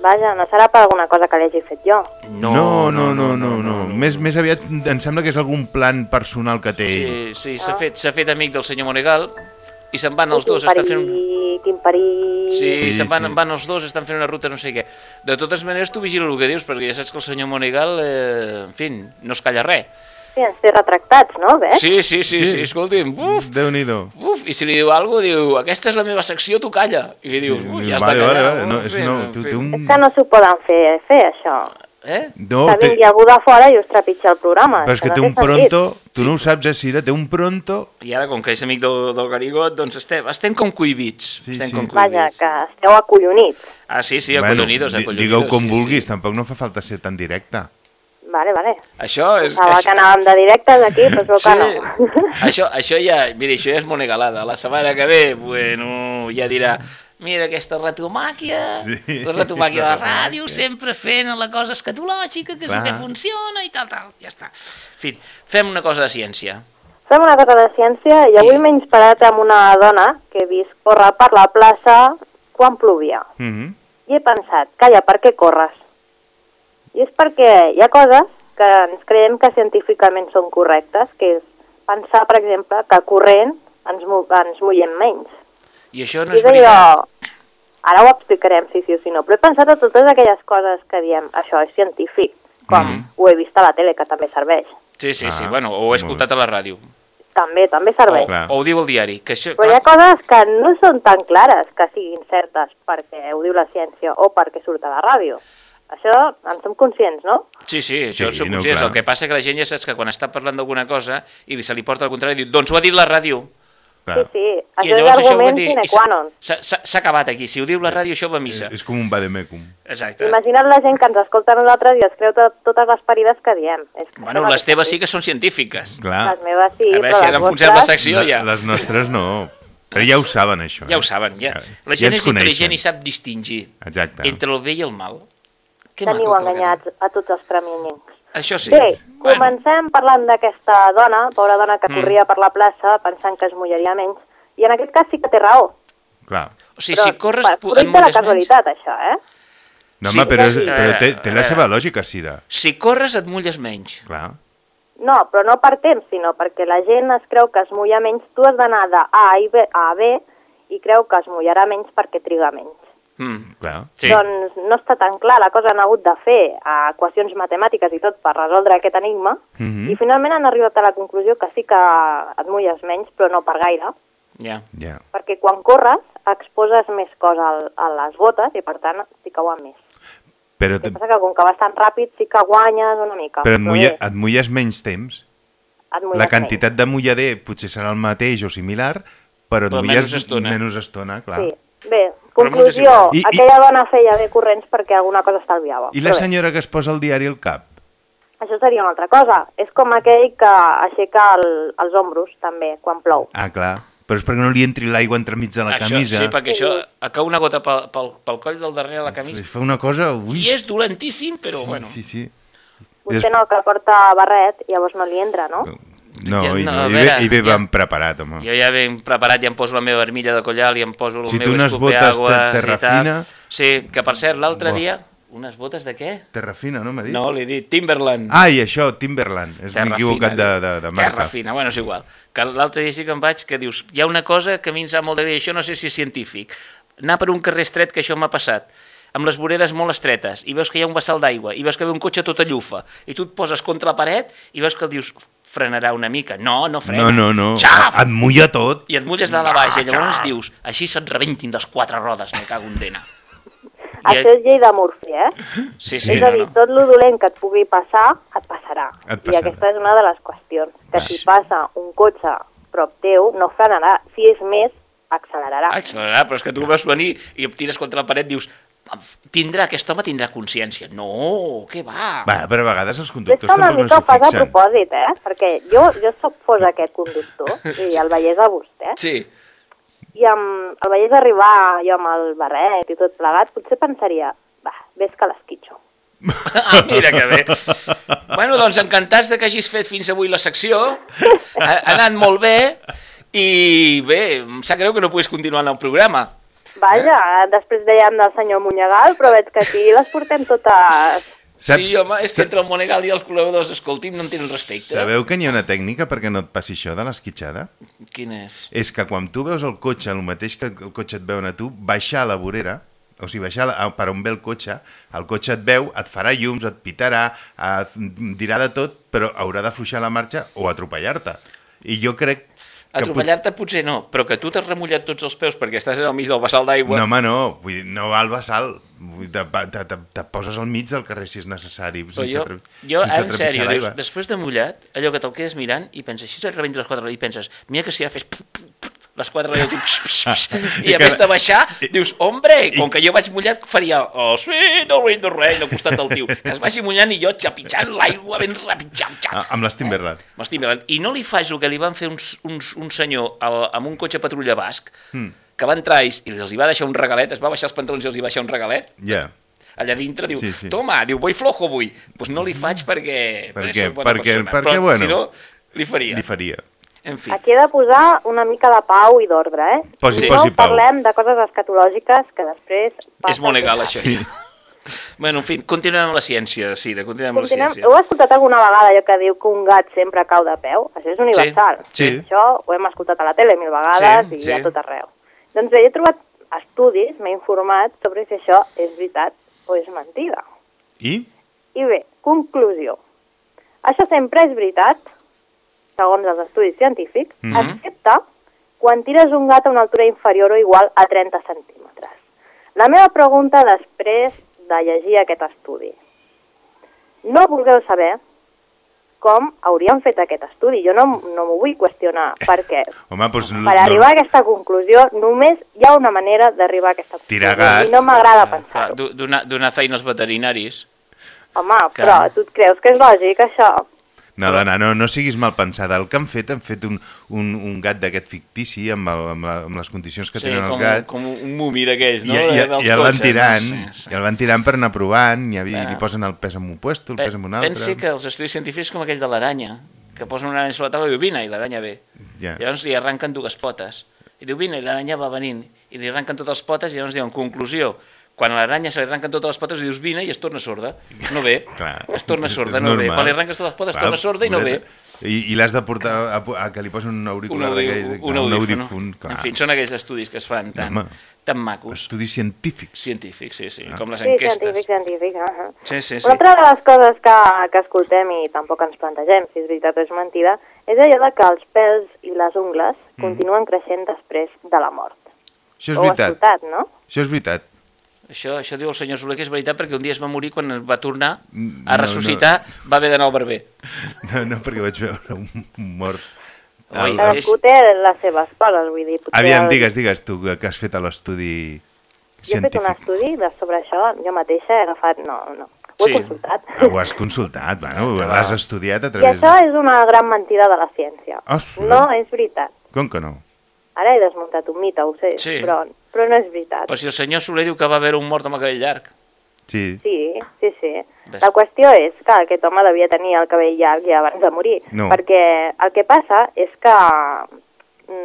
Vaja, no serà per alguna cosa que li hagi fet jo. No, no, no, no, no. Més, més aviat em sembla que és algun plan personal que té ell. Sí, sí, s'ha fet, s'ha fet amic del senyor Monegal i se'n van els quin dos, estan fent... perill, quin perill... Sí, Sí, se'n van, sí. van els dos, estan fent una ruta no sé què. De totes maneres, tu vigila el que dius, perquè ja saps que el senyor Monegal, eh, en fi, no es calla res. Sí, ens té retractats, no? Bé? Sí, sí, sí, sí, Sí. sí escolti'm, uf, Déu-n'hi-do. uf, i si li diu alguna cosa, diu, aquesta és la meva secció, tu calla. I li dius, ui, ja està vale, vale. No, és, no, tu, té un... És que no s'ho poden fer, fer això. Eh? No, que té... vingui algú de fora i us trepitja el programa. Però és que no té un sentit. pronto, tu no ho saps, eh, Cira, té un pronto... I ara, com que és amic del, del Garigot, doncs estem, estem com cuibits. Sí, estem sí. com Vaja, cuibits. que esteu acollonits. Ah, sí, sí, acollonidos, di- acollonidos. Digueu com sí, vulguis, Sí. tampoc no fa falta ser tan directe. Vale, vale. Això és... Pensava això- que anàvem de directes aquí, però veu que no. això, això ja, mira, això ja és monegalada. La setmana que ve, bueno, ja dirà mira aquesta retomàquia, Sí, la retomàquia de la ràdio, sempre fent la cosa escatològica, que és el Clar. que funciona i tal, tal, ja està. En fi, fem una cosa de ciència. Fem una cosa de ciència i avui Sí. m'he inspirat amb una dona que he vist córrer per la plaça quan plovia. Mhm. I he pensat, calla, per què corres? I és perquè hi ha coses que ens creiem que científicament són correctes, que és pensar, per exemple, que corrent ens, mu- ens mullem menys. I això no és és allò, veritat. ara ho explicarem si sí o si no, però he pensat a totes aquelles coses que diem, això és científic, com Mhm. ho he vist a la tele, que també serveix. Sí, sí, sí, Ah, bueno, ho he escoltat a la ràdio. també, també serveix. O, o ho diu el diari. Que això, Però hi ha coses que no són tan clares que siguin certes perquè ho diu la ciència o perquè surt a la ràdio. Això en som conscients, no? Sí, sí, això Sí, sí, no, és. clar. El que passa que la gent ja saps que quan està parlant d'alguna cosa i li se li porta al contrari, diu, doncs ho ha dit la ràdio. Sí, sí, I això és llavors això ho argument va dir, sine i s'ha- qua non. s'ha- acabat aquí. Si ho diu la ràdio, això va a missa. És com un vademecum. Exacte. Imagina't la gent que ens escolta a nosaltres i es creu tot, totes les parides que diem. És que Bueno, les teves sí que són científiques. Clar. Les meves sí, A veure però si les ara enfonsem la secció ja. Les nostres no. Però ja ho saben, això. Ja eh? ho saben, ja. La Ja gent ens és intel·ligent i sap distingir Exacte. entre el bé i el mal. Que Teniu maco que enganyats a tots els premianyencs. Això sí. Bé, comencem parlant d'aquesta dona, pobra dona que Mm. corria per la plaça pensant que es mullaria menys, i en aquest cas sí que té raó. Clar. O sigui, Però, si corres... per- pu- fruit de la mulles menys. casualitat, això, eh? No, Sí, home, però, és, sí. però té, té la seva lògica, Sira. Si corres et mulles menys. Clar. No, però no per temps, sinó perquè la gent es creu que es mulla menys. Tu has d'anar de A a, B, a B i creu que es mullarà menys perquè triga menys. Mm. Clar. Sí. Doncs no està tan clar, la cosa han hagut de fer a equacions matemàtiques i tot per resoldre aquest enigma, Mhm. i finalment han arribat a la conclusió que sí que et mulles menys, però no per gaire, Ja. Ja. perquè quan corres exposes més cosa al- a les botes i per tant t'hi cauen més. Però, El te, que passa que com que vas tan ràpid sí que guanyes una mica. però et, mulla, bé, et mulles menys temps. et mulles La quantitat de mullader potser serà el mateix o similar, però et Però mulles menys estona. menys estona, clar. menys. Sí. Bé, Però conclusió. I- i- aquella dona feia bé corrents perquè alguna cosa estalviava. I la senyora que es posa al diari al cap? Això seria una altra cosa. És com aquell que aixeca el, els ombros, també, quan plou. Ah, clar. Però és perquè no li entri l'aigua entremig de la Això, camisa. sí, perquè això et cau una gota pel, pel, pel coll del darrere de la camisa. Fa una cosa... Ui, I és dolentíssim, però bueno. sí, sí. Potser no, que porta barret, llavors no li entra, no? No, Ja, i, no, no, a i, ve, veure, i ve ja. ben preparat, home. Jo ja ben preparat, ja em poso la meva armilla de collal i em poso el Si meu tu unes botes de i Sí, que per cert, l'altre dia... Unes botes de què? Terra fina, no m'ha dit? No, li he dit Timberland. Ah, i això, Timberland. És- M'he Terra equivocat de, de, de marca. Terra fina, bueno, és igual. Que l'altre dia sí que em vaig, que dius, hi ha una cosa que a mi em sap molt de bé, això no sé si és científic. Anar per un carrer estret, que això m'ha passat, amb les voreres molt estretes, i veus que hi ha un vessal d'aigua, i veus que ve un cotxe tota llufa, i tu et poses contra la paret, i veus que dius, frenarà una mica. No, no frena. No, no, no. Xaf! Et mulla tot. I et mulles dalt a baix, i llavors xaf. dius, així se't rebentin les quatre rodes, me cago en dena. Això és llei de Murphy, eh? Sí, és sí, a no, dir, no. tot lo dolent que et pugui passar, et passarà. Et I passarà. aquesta és una de les qüestions. Que si passa un cotxe prop teu, no frenarà. Si és més, accelerarà. Accelerar, però és que tu veus venir i em tires contra la paret, dius, tindrà, aquest home tindrà consciència. No, què va? Va, però a vegades els conductors tampoc no s'ho ho fas a fixen. propòsit, eh? Perquè jo, jo soc fos aquest conductor i el veiés a vostè. Sí. I amb, el veiés arribar jo amb el barret i tot plegat, potser pensaria, va, ves que l'esquitxo. Ah, mira que bé. Bueno, doncs encantats de que hagis fet fins avui la secció. Ha, ha anat molt bé i bé, em sap greu que no puguis continuar en el programa. Vaja, després dèiem del senyor Munyagal, però veig que aquí les portem totes... Saps- sí, home, és que entre el Monegal i els col·laboradors, escolti'm, no en tenen respecte. Sabeu que n'hi ha una tècnica perquè no et passi això de l'esquitxada? Quin és? És que quan tu veus el cotxe, el mateix que el cotxe et veuen a tu, baixar a la vorera, o sigui, baixar la, a- per on ve el cotxe, el cotxe et veu, et farà llums, et pitarà, et dirà de tot, però haurà d'afluixar la marxa o atropellar-te. I jo crec. Atropellar-te potser no, però que tu t'has remullat tots els peus perquè estàs al mig del vessal d'aigua. No, home, no, vull dir, no va al vessal, te, te, te, te poses al mig del carrer si és necessari, Però sense, jo, tre- jo sense en sèrio, dius, després de mullat, allò que te'l quedes mirant i penses, així et rebenta les quatre i penses, mira que si ara fes les quatre dius, px, px, px, i I a que- més de baixar, dius, hombre, com que jo vaig mullat, faria, oh, sweet, oh, rain, rain, al costat del tio, que es vagi mullant i jo xapitjant l'aigua ben ràpid, xap. Ah, amb les Timberland. Amb els Timberland. I no li faig el que li van fer uns, uns, un senyor al, amb un cotxe patrulla basc, Mm. que va entrar i i els hi va deixar un regalet, es va baixar els pantalons i els hi va deixar un regalet, Ja. allà dintre diu, Sí, sí. toma, diu, vull flojo avui. Doncs pues no li faig perquè... Per perquè Perquè- persona. perquè, Però, bueno, si no, li faria. Li faria. En fi. Aquí he de posar una mica de pau i d'ordre, eh? Posi- si posi no, pau. parlem de coses escatològiques que després... És molt legal, això. Ja. bueno, en fi, continuem amb la ciència, Sira, continuem amb la Continuem... ciència. Heu escoltat alguna vegada allò que diu que un gat sempre cau de peu? Això és universal. Sí, sí. Això ho hem escoltat a la tele mil vegades Sí, i sí. a tot arreu. Doncs bé, he trobat estudis, m'he informat sobre si això és veritat o és mentida. I? I bé, conclusió. Això sempre és veritat segons els estudis científics, Mhm. excepte quan tires un gat a una altura inferior o igual a 30 centímetres. La meva pregunta després de llegir aquest estudi. No vulgueu saber com haurien fet aquest estudi. Jo no, no m'ho vull qüestionar, perquè Home, doncs... per arribar a aquesta conclusió només hi ha una manera d'arribar a aquesta conclusió. Tirar gats. I no m'agrada pensar. Clar, do- donar, donar feina als veterinaris. Home, Que- però tu et creus que és lògic, això? No, dona, no, no siguis mal pensada. El que han fet, han fet un, un, un gat d'aquest fictici amb, el, amb, la, amb les condicions que Sí, tenen com, els gats. com un mumi d'aquells, no? I, i, i el van tirant, no sé, i el van tirant per anar provant, i, i Bueno. li posen el pes en un puesto, el Pe- pes en un altre. Pensi que els estudis científics com aquell de l'aranya, que posen una aranya sobre la taula i diu vine, i l'aranya ve. Ja. Llavors li arrenquen dues potes. I diu vine, i l'aranya va venint. I li arrenquen totes les potes i llavors diuen, conclusió, quan a l'aranya se li arrenquen totes les potes dius vine i es torna sorda. No ve. Clar. Es torna sorda, no ve. normal. Quan li arrenques totes les potes es Clar, torna sorda i no ve. I, i l'has de portar a, a, que li posin un auricular Un, d'aquells, un, un audífon. audífon, clar. En fi, són aquells estudis que es fan tan, Home. tan macos. Estudis científics. Científics, sí, sí, com les Sí, enquestes. científic, científic. Uh -huh. Sí, sí, sí. Una altra de les coses que, que escoltem i tampoc ens plantegem si és veritat o és mentida és allò de que els pèls i les ungles Mm. continuen creixent després de la mort. Això és Ho veritat. escoltat, no? Això és veritat. Això, això diu el senyor Soler que és veritat perquè un dia es va morir quan va tornar Mm, a no, ressuscitar, va haver d'anar al barber. No, no, perquè vaig veure un, un mort. Oi, El- Cadascú té les seves coses, vull dir... potser Aviam, el- digues, digues tu, que has fet l'estudi Jo he fet un científic. estudi de, sobre això, jo mateixa he agafat... No, no, ho he Sí. consultat. Ah, Ho has consultat, bueno, va. l'has estudiat a I través... això és una gran mentida de la ciència. Ah, sí? No és veritat. Com que no? Ara he desmuntat un mite, ho sé, Sí. però, però no és veritat. Però si el senyor Soler diu que va haver un mort amb el cabell llarg. Sí. Sí, sí, sí. Ves. La qüestió és que aquest home devia tenir el cabell llarg ja abans de morir. No. Perquè el que passa és que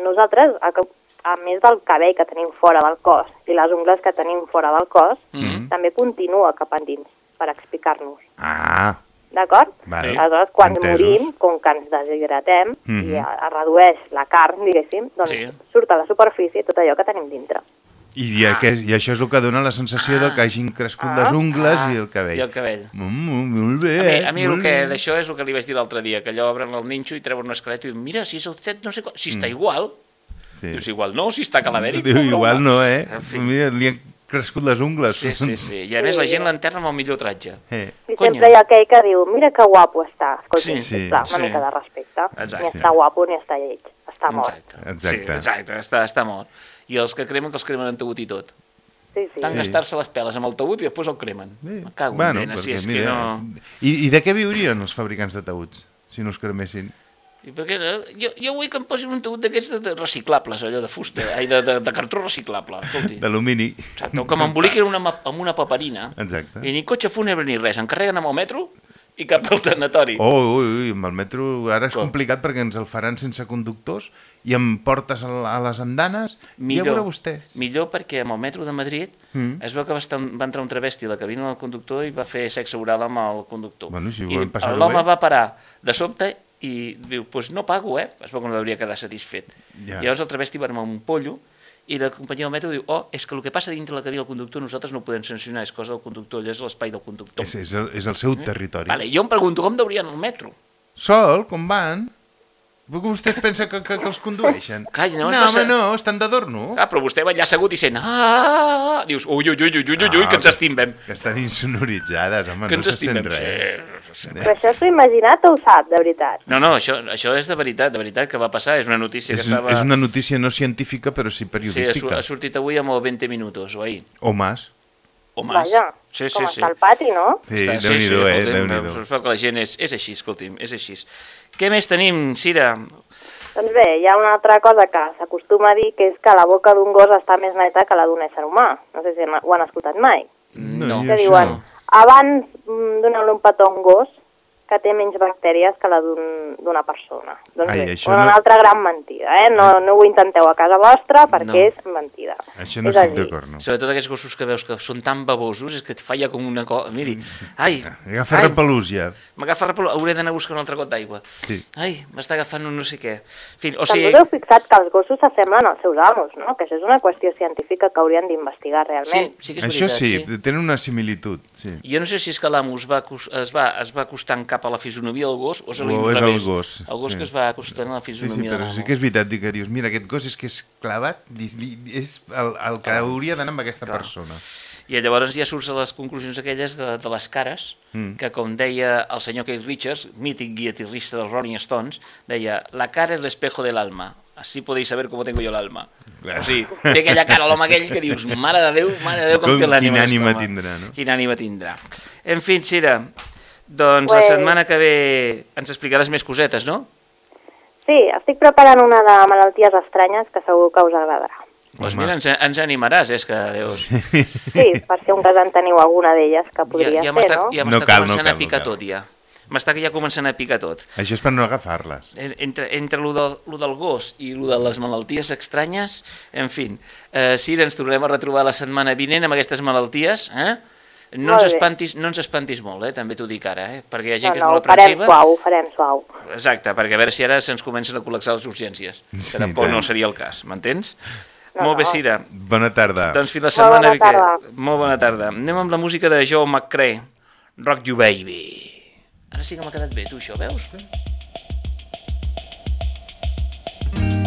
nosaltres, a, més del cabell que tenim fora del cos i les ungles que tenim fora del cos, Mm. també continua cap endins per explicar-nos. Ah, D'acord? Vale. Aleshores, quan Entesos. morim, com que ens deshidratem Mhm. i es redueix la carn, diguéssim, doncs Sí. surt a la superfície tot allò que tenim dintre. I, ah. I això és el que dona la sensació de que hagin crescut les ungles Ah, i el cabell. I el cabell. Mm, molt bé, A mi, eh? a mi el que d'això és el que li vaig dir l'altre dia, que allò obren el ninxo i treuen un esquelet i diuen, mira, si és el set, no sé com, si està igual. Mm. Sí. Dius, igual no, si està calavèric. Diu, igual no, eh? En fi. Mira, li han crescut les ungles. Sí, sí, sí. I a més la gent l'enterra amb el millor tratge. Eh. I Conya. sempre hi ha aquell que diu, mira que guapo està. Escolta, Sí, sí, clar, una sí. mica de respecte. Exacte. Ni està guapo ni està lleig. Està mort. Exacte. Exacte. Sí, exacte, està, està mort. I els que cremen, que els cremen en taüt i tot. Sí, sí. Tant Sí. gastar-se les peles amb el taüt i després el cremen. Me cago en dena, si és que no... I, I de què viurien els fabricants de taüts, si no es cremessin? I perquè, jo, jo vull que em posin un taüt d'aquests de, de reciclables, allò de fusta, ai, de, de, de cartró reciclable. D'alumini. Exacte, o que m'emboliquin una, amb una paperina. Exacte. I ni cotxe fúnebre ni res, em carreguen amb el metro i cap al tanatori. Oh, ui, ui, amb el metro ara és Com? complicat perquè ens el faran sense conductors i em portes a, a les andanes i ja veurà vostè. millor perquè amb el metro de Madrid Mm. es veu que va, estar, va entrar un travesti a la cabina del conductor i va fer sexe oral amb el conductor. Bueno, si I l'home va parar de sobte i diu, pues no pago, eh? Es veu que no hauria quedar satisfet. Ja. Llavors el travesti va amb un pollo i la companyia del metro diu, oh, és que el que passa dintre la cabina del conductor nosaltres no podem sancionar, és cosa del conductor, allò és l'espai del conductor. És, és, el, és el seu territori. Vale, jo em pregunto com deurien el metro? Sol, com van? Vostè pensa que, que, que els condueixen? Calla, no, llavors no home, ser- no, estan d'adorno. Ah, però vostè va allà assegut i sent, ah, dius, ui, ui, ui, ui, ui, ui, que ens estimem. Que estan insonoritzades, home, Que no ens se sent res. sí. Però això s'ho imaginat o ho sap, de veritat? No, no, això, això és de veritat, de veritat que va passar, és una notícia que És, estava... és una notícia no científica, però sí Sí, ha, periodística. sortit avui amb el 20 minutos, o ahir. O más. O más. Vaja, sí, sí, com sí. està el pati, no? Sí, Déu-n'hi-do, eh? escolti'm, Déu-n'hi-do. Es veu que la gent és, és així, escolti'm, és així. Què més tenim, Cira? Doncs bé, hi ha una altra cosa que s'acostuma a dir, que és que la boca d'un gos està més neta que la d'un ésser humà. No sé si ho han escoltat mai. No. Que diuen, abans mm, donar-li un petó a un gos, que té menys bactèries que la d'un- d'una persona. Doncs Ai, bé, això una no- altra gran mentida, eh? No, no ho intenteu a casa vostra perquè No. és mentida. Això no és estic d'acord, no. Sobretot aquests gossos que veus que són tan babosos, és que et falla com una cosa... Miri, ai, Agafa ai, repelús ja. m'agafa repelús, hauré d'anar a buscar un altre got d'aigua. Sí. Ai, m'està agafant un no sé què. En fi, o També sigui, us heu fixat que els gossos s'assemblen als seus amos, no? Que això és una qüestió científica que haurien d'investigar sí, realment. sí que és Això veritat, sí, sí. tenen una similitud, sí. Jo no sé si és que l'amo es, va, es, va, es va acostant cap cap a la fisonomia del gos o és O és el gos, El gos sí. que es va acostant a la Sí, sí, fisonomia però de sí que és veritat que dius, mira, aquest gos és que és clavat, és el, el que hauria d'anar amb aquesta Clar. persona. I llavors ja surts a les conclusions aquelles de, de les cares, Mm. que com deia el senyor Keith Richards, mític guitarrista dels Rolling Stones, deia, la cara és l'espejo del alma, así podéis saber cómo tengo yo el alma. Clar. O sigui, té aquella cara l'home aquell que dius, mare de Déu, mare de Déu, com, Com- té l'ànima. quina ànima home." tindrà, no? Quina ànima tindrà. En fi, Sira, doncs la Pues- setmana que ve ens explicaràs més cosetes, no? Sí, estic preparant una de malalties estranyes que segur que us agradarà. Doncs mira, ens, ens animaràs, és que, Déus. Sí, per si un cas en teniu alguna d'elles que podria ja, ja ser, no? ja No m'està cal, no començant cal, a no picar cal. tot, ja. M'està ja començant a picar tot. Això és per no agafar-les. Entre, entre lo, del, lo del gos i lo de les malalties estranyes, en fi, eh, Sira, ens tornarem a retrobar la setmana vinent amb aquestes malalties, eh? No Molt ens, espantis, no ens espantis molt, eh? també t'ho dic ara, eh? perquè hi ha gent No, que és no, molt ho farem aprensiva. suau, ho farem suau. Exacte, perquè a veure si ara se'ns comencen a col·lapsar les urgències, Sí, que tampoc no seria el cas, m'entens? No, molt bé, no. Sira. Bona tarda. Doncs fins la Molt setmana bona tarda. que... Molt bona tarda. Anem amb la música de Joe McCrae, Rock You Baby. Ara sí que m'ha quedat bé, tu, això, veus? Sexy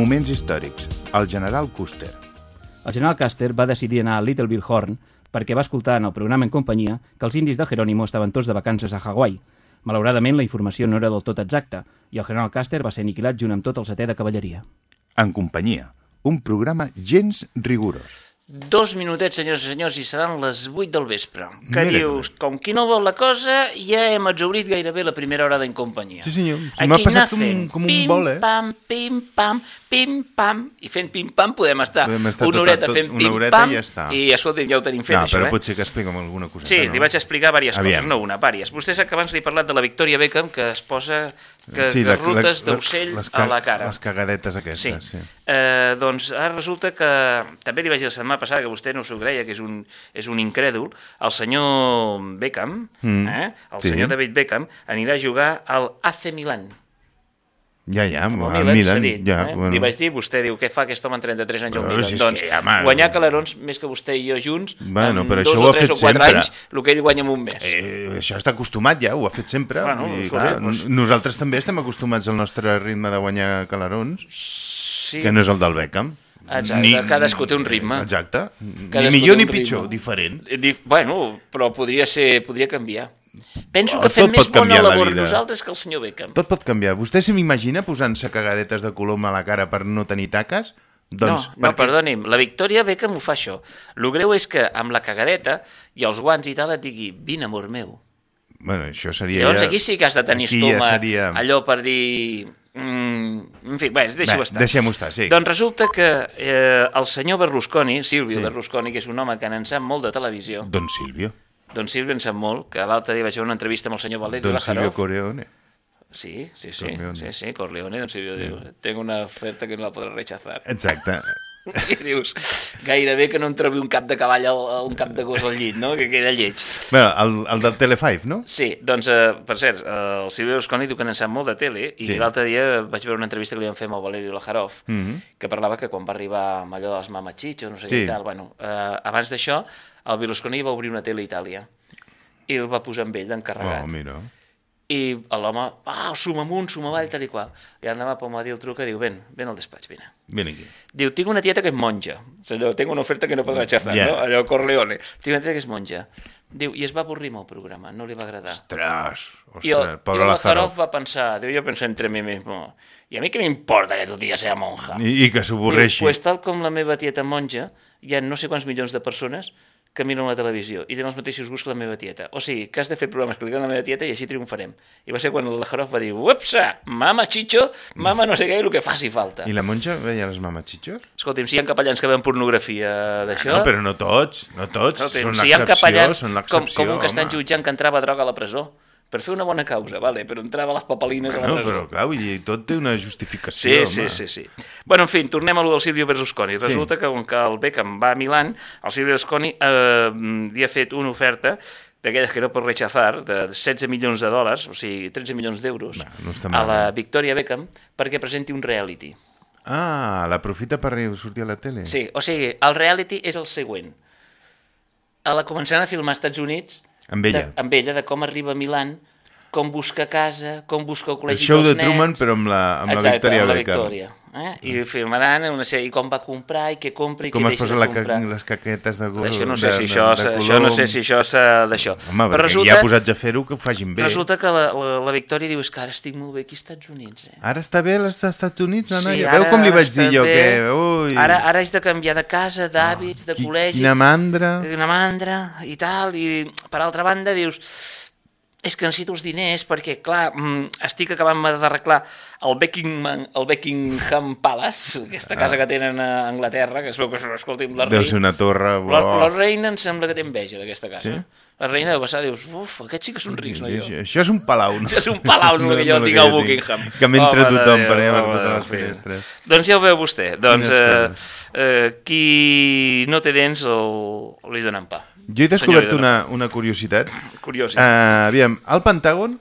Moments històrics. El general Custer. El general Custer va decidir anar a Little Bill Horn perquè va escoltar en el programa en companyia que els indis de Jerónimo estaven tots de vacances a Hawaii. Malauradament, la informació no era del tot exacta i el general Custer va ser aniquilat junt amb tot el setè de cavalleria. En companyia. Un programa gens rigorós. Dos minutets, senyors i senyors, i seran les 8 del vespre. Que Mira que dius, com qui no vol la cosa, ja hem exaurit gairebé la primera hora d'incompanyia. Sí, senyor. Se Aquí m'ha anar passat com, fent com un pim, vol, eh? pam, pim, pam, pim, pam, i fent pim-pam podem estar, Podem estar una tot- horeta tot- fent pim-pam, horeta i ja està. i escolti'm, ja ho tenim fet, no, això, però eh? potser que explica'm alguna cosa. Sí, no? li vaig explicar diverses Aviam. coses, no una, diverses. Vostè sap que abans li he parlat de la Victoria Beckham, que es posa que, Sí, que la- rutes d'ocell a la cara. Les cagadetes aquestes, sí. Eh, doncs ara resulta que, també li vaig dir la setmana passada, que vostè no s'ho creia, que és un, és un incrèdul, el senyor Beckham, Mm, eh, el sí. senyor David Beckham, anirà a jugar al AC Milan. Ja, ja, Al Milan, Milan, dit, ja, eh? bueno. Li vaig dir, vostè diu, què fa aquest home amb 33 anys al Milan? si doncs, que, home, guanyar calarons més que vostè i jo junts, Bueno, en però dos o tres o quatre sempre. anys, el que ell guanya en un mes. Eh, això està acostumat ja, ho ha fet sempre. Bueno, escolta, clar, doncs- Nosaltres també estem acostumats al nostre ritme de guanyar calarons, Sí. que no és el del Beckham. Exacte, cadascú té un ritme. Exacte. Cadascú Ni millor ni pitjor, ritme. diferent. Dif bueno, però podria ser, podria canviar. Penso Oh, que fem més bona la labor vida. nosaltres que el senyor Beckham. Tot pot canviar. Vostè se m'imagina posant-se cagadetes de colom a la cara per no tenir taques? Doncs, no, no, perquè- perdoni'm, la Victòria Beckham ho fa això. El greu és que amb la cagadeta i els guants i tal et digui, vine, amor meu. Bueno, això seria... Llavors ja... aquí sí que has de tenir aquí ja estómac, seria... allò per dir... Mm, en fi, bé, deixa-ho Bé, estar. deixem-ho estar, sí. Doncs resulta que eh, el senyor Berlusconi, Silvio Sí. Berlusconi, que és un home que en sap molt de televisió, Don Silvio. Don Silvio en sap molt, que l'altre dia vaig fer una entrevista amb el senyor Valerio Don Silvio Lajarov. Corleone. Sí, sí, sí, Corleone. sí, sí, Corleone, don Silvio diu, tengo una oferta que no la podré rechazar. Exacte. I dius, gairebé que no em trobi un cap de cavall, al, un cap de gos al llit, no? Que queda lleig. Bé, el, el del Tele5, no? Sí, doncs, eh, per cert, eh, el Silvio Berlusconi diu que n'en sap molt de tele i Sí. l'altre dia vaig veure una entrevista que li van fer amb el Valerio Lajarov Mhm. que parlava que quan va arribar amb allò dels mamachichos, no sé Sí. què i tal, bueno, eh, abans d'això, el Berlusconi va obrir una tele a Itàlia i el va posar amb ell d'encarregat. Oh, mira. I l'home, ah, suma amunt, suma avall, tal i qual. I l'endemà pel matí el truca i diu, ven, ven al despatx, vine. Vine aquí. Diu, tinc una tieta que és monja. Allò, tengo una oferta que no podrà rechazar, Ja. no? Allò, Corleone. Tinc una tieta que és monja. Diu, i es va avorrir amb el programa, no li va agradar. Ostres, ostres, i pobre el. Lazaroff va pensar, diu, jo penso entre mi mismo, i a mi què m'importa que tu tia sea monja? I, I que s'avorreixi. Pues tal com la meva tieta monja, hi ha no sé quants milions de persones que miren la televisió i tenen els mateixos gusts que la meva tieta. O sigui, que has de fer programes que li agraden a la meva tieta i així triomfarem. I va ser quan el Lajarov va dir, upsa, mama chicho, mama no sé què, el que faci falta. I la monja veia les mamachichos? Escolti'm, si hi ha capellans que veuen pornografia d'això... No, però no tots, no tots. Escolti'm, són si l'excepció, són com, l'excepció, com un que estan jutjant que entrava droga a la presó, per fer una bona causa, vale, però entrava les papalines a la No, presó. però clar, vull dir, tot té una Sí, justificació, sí, home. sí, sí. Bueno, en fi, tornem a lo del Silvio Berlusconi. Resulta que com que el Beckham va a Milán, el Silvio Berlusconi eh, li ha fet una oferta d'aquelles que no pot rechazar, de 16 milions de dòlars, o sigui, 13 milions d'euros, no està a la eh? Victoria Beckham perquè presenti un reality. Ah, l'aprofita per sortir a la tele? Sí, o sigui, el reality és el següent. A la començant a filmar als Estats Units, Amb ella. de, amb ella, de com arriba a Milán, com busca casa, com busca el El col·legi show dels de Truman, nens... però amb la, amb la Exacte, Victoria amb la. Victòria. Eh? I filmaran una sèrie, i com va comprar, i què compra, i Com què es deixa de la, ca- comprar. les caquetes de, go- Això no sé de, si de, això, de colom. això no sé si això s'ha d'això. Home, perquè resulta... ja posats a fer-ho, que ho facin bé. Resulta que la, la, la Victòria diu, és que ara estic molt bé aquí als Estats Units. Eh? Ara està bé als Estats Units, la Sí, noia? ara- Veu com li vaig dir jo bé. que... Ui, Ara, ara haig de canviar de casa, d'hàbits, de col·legi... quina mandra. Una mandra i tal, i per altra banda dius és que necessito els diners perquè, clar, mm, estic acabant d'arreglar el Beckingham, el Beckingham Palace, aquesta casa que tenen a Anglaterra, que es veu que, escolti'm, la Deu reina... ser una torre... La, bo. la reina em sembla que té enveja d'aquesta casa. Sí? La reina deu passar, dius, uf, aquests sí que són rics, no jo? Això, això és un palau, no? Això és un palau, no, que jo el tinc al. Buckingham. Que m'entra de tothom per allà per totes de les finestres. Doncs ja ho veu vostè. Doncs eh, eh, qui no té dents el, li donen pa. Jo he descobert una, una curiositat. Curiós. Uh, aviam, el Pentàgon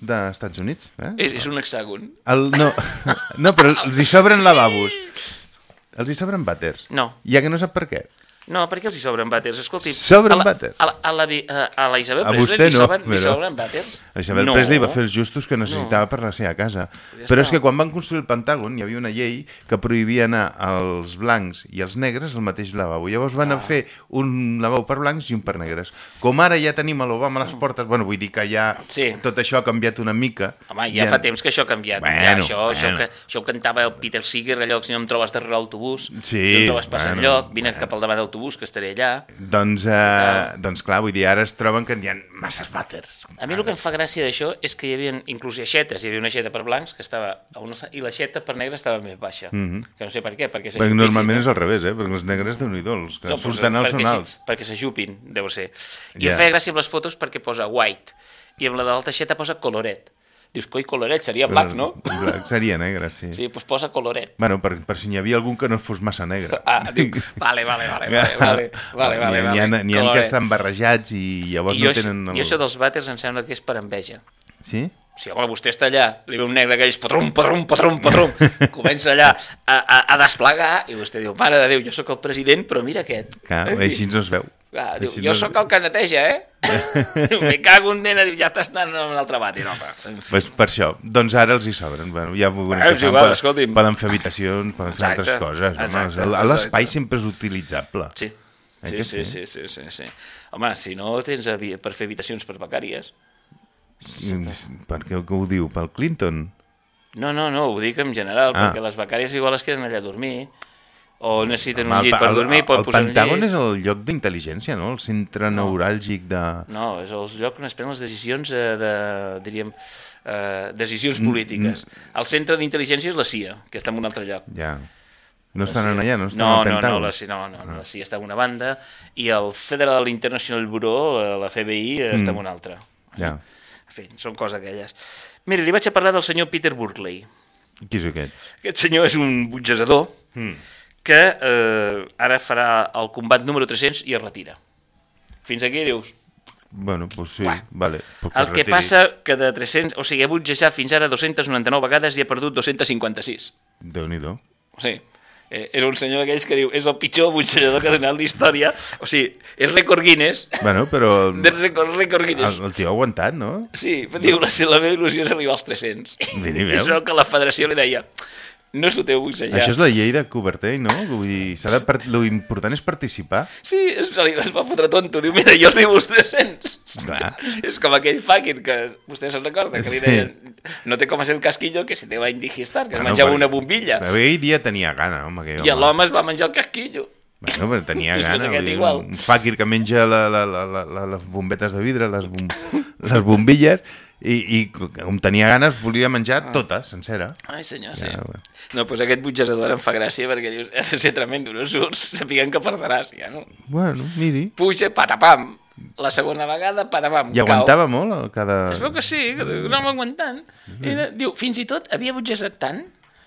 dels Estats Units, eh? És, és un hexàgon. El, no, no, però els hi sobren lavabos. Els hi sobren vàters. No. Ja que no sap per què. No, perquè els hi sobren vàters? Escolti, Sobren a la, vàters? A la, a la, a, a la Isabel A Presley li no, sobren, li però- sobren vàters? La Isabel no. Presley va fer els justos que necessitava per la seva casa. Ja Però és que quan van construir el Pentàgon hi havia una llei que prohibia anar als blancs i als negres al mateix lavabo. Llavors van Ah. a fer un lavabo per blancs i un per negres. Com ara ja tenim a l'Obama a les portes, bueno, vull dir que ja Sí. tot això ha canviat una mica. Home, ja, fa temps que això ha canviat. Bueno, ja, això, això, bueno. que, això ho cantava el Peter Seeger, allò que si no em trobes darrere l'autobús, Sí, si no em trobes passant bueno, lloc, vine cap al davant del l'autobús, que estaré allà. Doncs, eh, doncs clar, vull dir, ara es troben que hi ha masses vàters. A mi el que em fa gràcia d'això és que hi havia inclús aixetes, hi havia una aixeta per blancs que estava a una, i l'aixeta per negres estava més baixa. Mhm. Que no sé per què, perquè Perquè normalment és al revés, eh? Perquè els negres, déu nhi els que No, surten alts són alts. Perquè s'ajupin, deu ser. I Ja. em feia gràcia amb les fotos perquè posa white, i amb la de l'altra aixeta posa coloret. Dius, coi, coloret, seria black, no? Black seria negre, sí. Sí, doncs posa coloret. Bueno, per, per si n'hi havia algun que no fos massa negre. Ah, diu, vale, vale, vale, vale, vale, vale, vale, N'hi ha, vale, n'hi ha que estan barrejats i llavors I jo, no tenen... I això dels vàters em sembla que és per enveja. Sí? Si home, vostè està allà, li ve un negre que és patrum, patrum, patrum, patrum, comença allà a, a, a desplegar i vostè diu, mare de Déu, jo sóc el president, però mira aquest. Clar, així no es veu. Ah, diu, Així jo no sóc el que neteja, eh? Me cago en nena, diu, ja estàs anant amb un altre home. En fi. Pues per això. Doncs ara els hi sobren. Bueno, ja Bueno, és fan. igual, Poden-. Poden fer habitacions, poden fer Exacte, altres coses. Exacte. L'espai sempre és utilitzable. Sí. Eh Sí, sí, sí? sí, sí, sí. Home, si no tens per fer habitacions per becàries... Per què, què ho diu? Pel Clinton? No, no, no, ho dic en general, Ah. perquè les becàries igual es queden allà a dormir, o necessiten un llit el- per el- dormir, el posar un Pentàgon llit... és el lloc d'intel·ligència, no? El centre neuràlgic de... No, és el lloc on es prenen les decisions eh, de, diríem, eh, decisions Mm, polítiques. El centre d'intel·ligència és la CIA, que està en un altre lloc. Ja. No estan CIA. allà, no estan no, al no, Pentàgon? no, la, CIA- no, no, no, la CIA està en una banda i el Federal International Bureau, eh, la FBI, eh, està en una altra. Ja. En fi, són coses aquelles. Mira, li vaig a parlar del senyor Peter Burkley. Qui és aquest? Aquest senyor és un butgesador Mm. Que eh, ara farà el combat número 300 i es retira. Fins aquí dius... Bueno, doncs sí, vale. Pues El que retiri. passa que de 300... O sigui, ha butgejat fins ara 299 vegades i ha perdut 256. Déu-n'hi-do. Sí. Eh, és un senyor d'aquells que diu és el pitjor butxejador que ha donat la història. O sigui, és rècord Guinness. Bueno, però... De rècord, rècord Guinness. El, el tio ha aguantat, no? Sí, diu, la, la meva il·lusió és arribar als 300. Miri, I és el que la federació li deia, no teu butxejar. Això és la llei de Coubertin, no? Vull dir, de part... lo important és participar. Sí, es, li- es va fotre tonto. Diu, mira, jo arribo als 300. Clar. És com aquell fucking que vostè se'n recorda, que li Sí. deien, no té com a ser el casquillo que se te va indigestar, que es Bueno, menjava perquè- una bombilla. Però ell dia tenia gana, home. Que, I l'home es va menjar el casquillo. Bueno, però tenia gana. vull dir, igual. Un fakir que menja la, la, la, la, la, les bombetes de vidre, les, bom, les bombilles, i, i com tenia ganes volia menjar Ah. tota, sencera. Ai, senyor, sí. Ja. No, doncs aquest butgesador em fa gràcia perquè dius, ha de ser tremendo, no surts, sapiguen que perdràs, ja, no? Bueno, miri. Puja, patapam. La segona vegada, patapam. I aguantava molt el cada... Es veu que sí, que anava aguantant. I de- diu, fins i tot havia butgesat tant,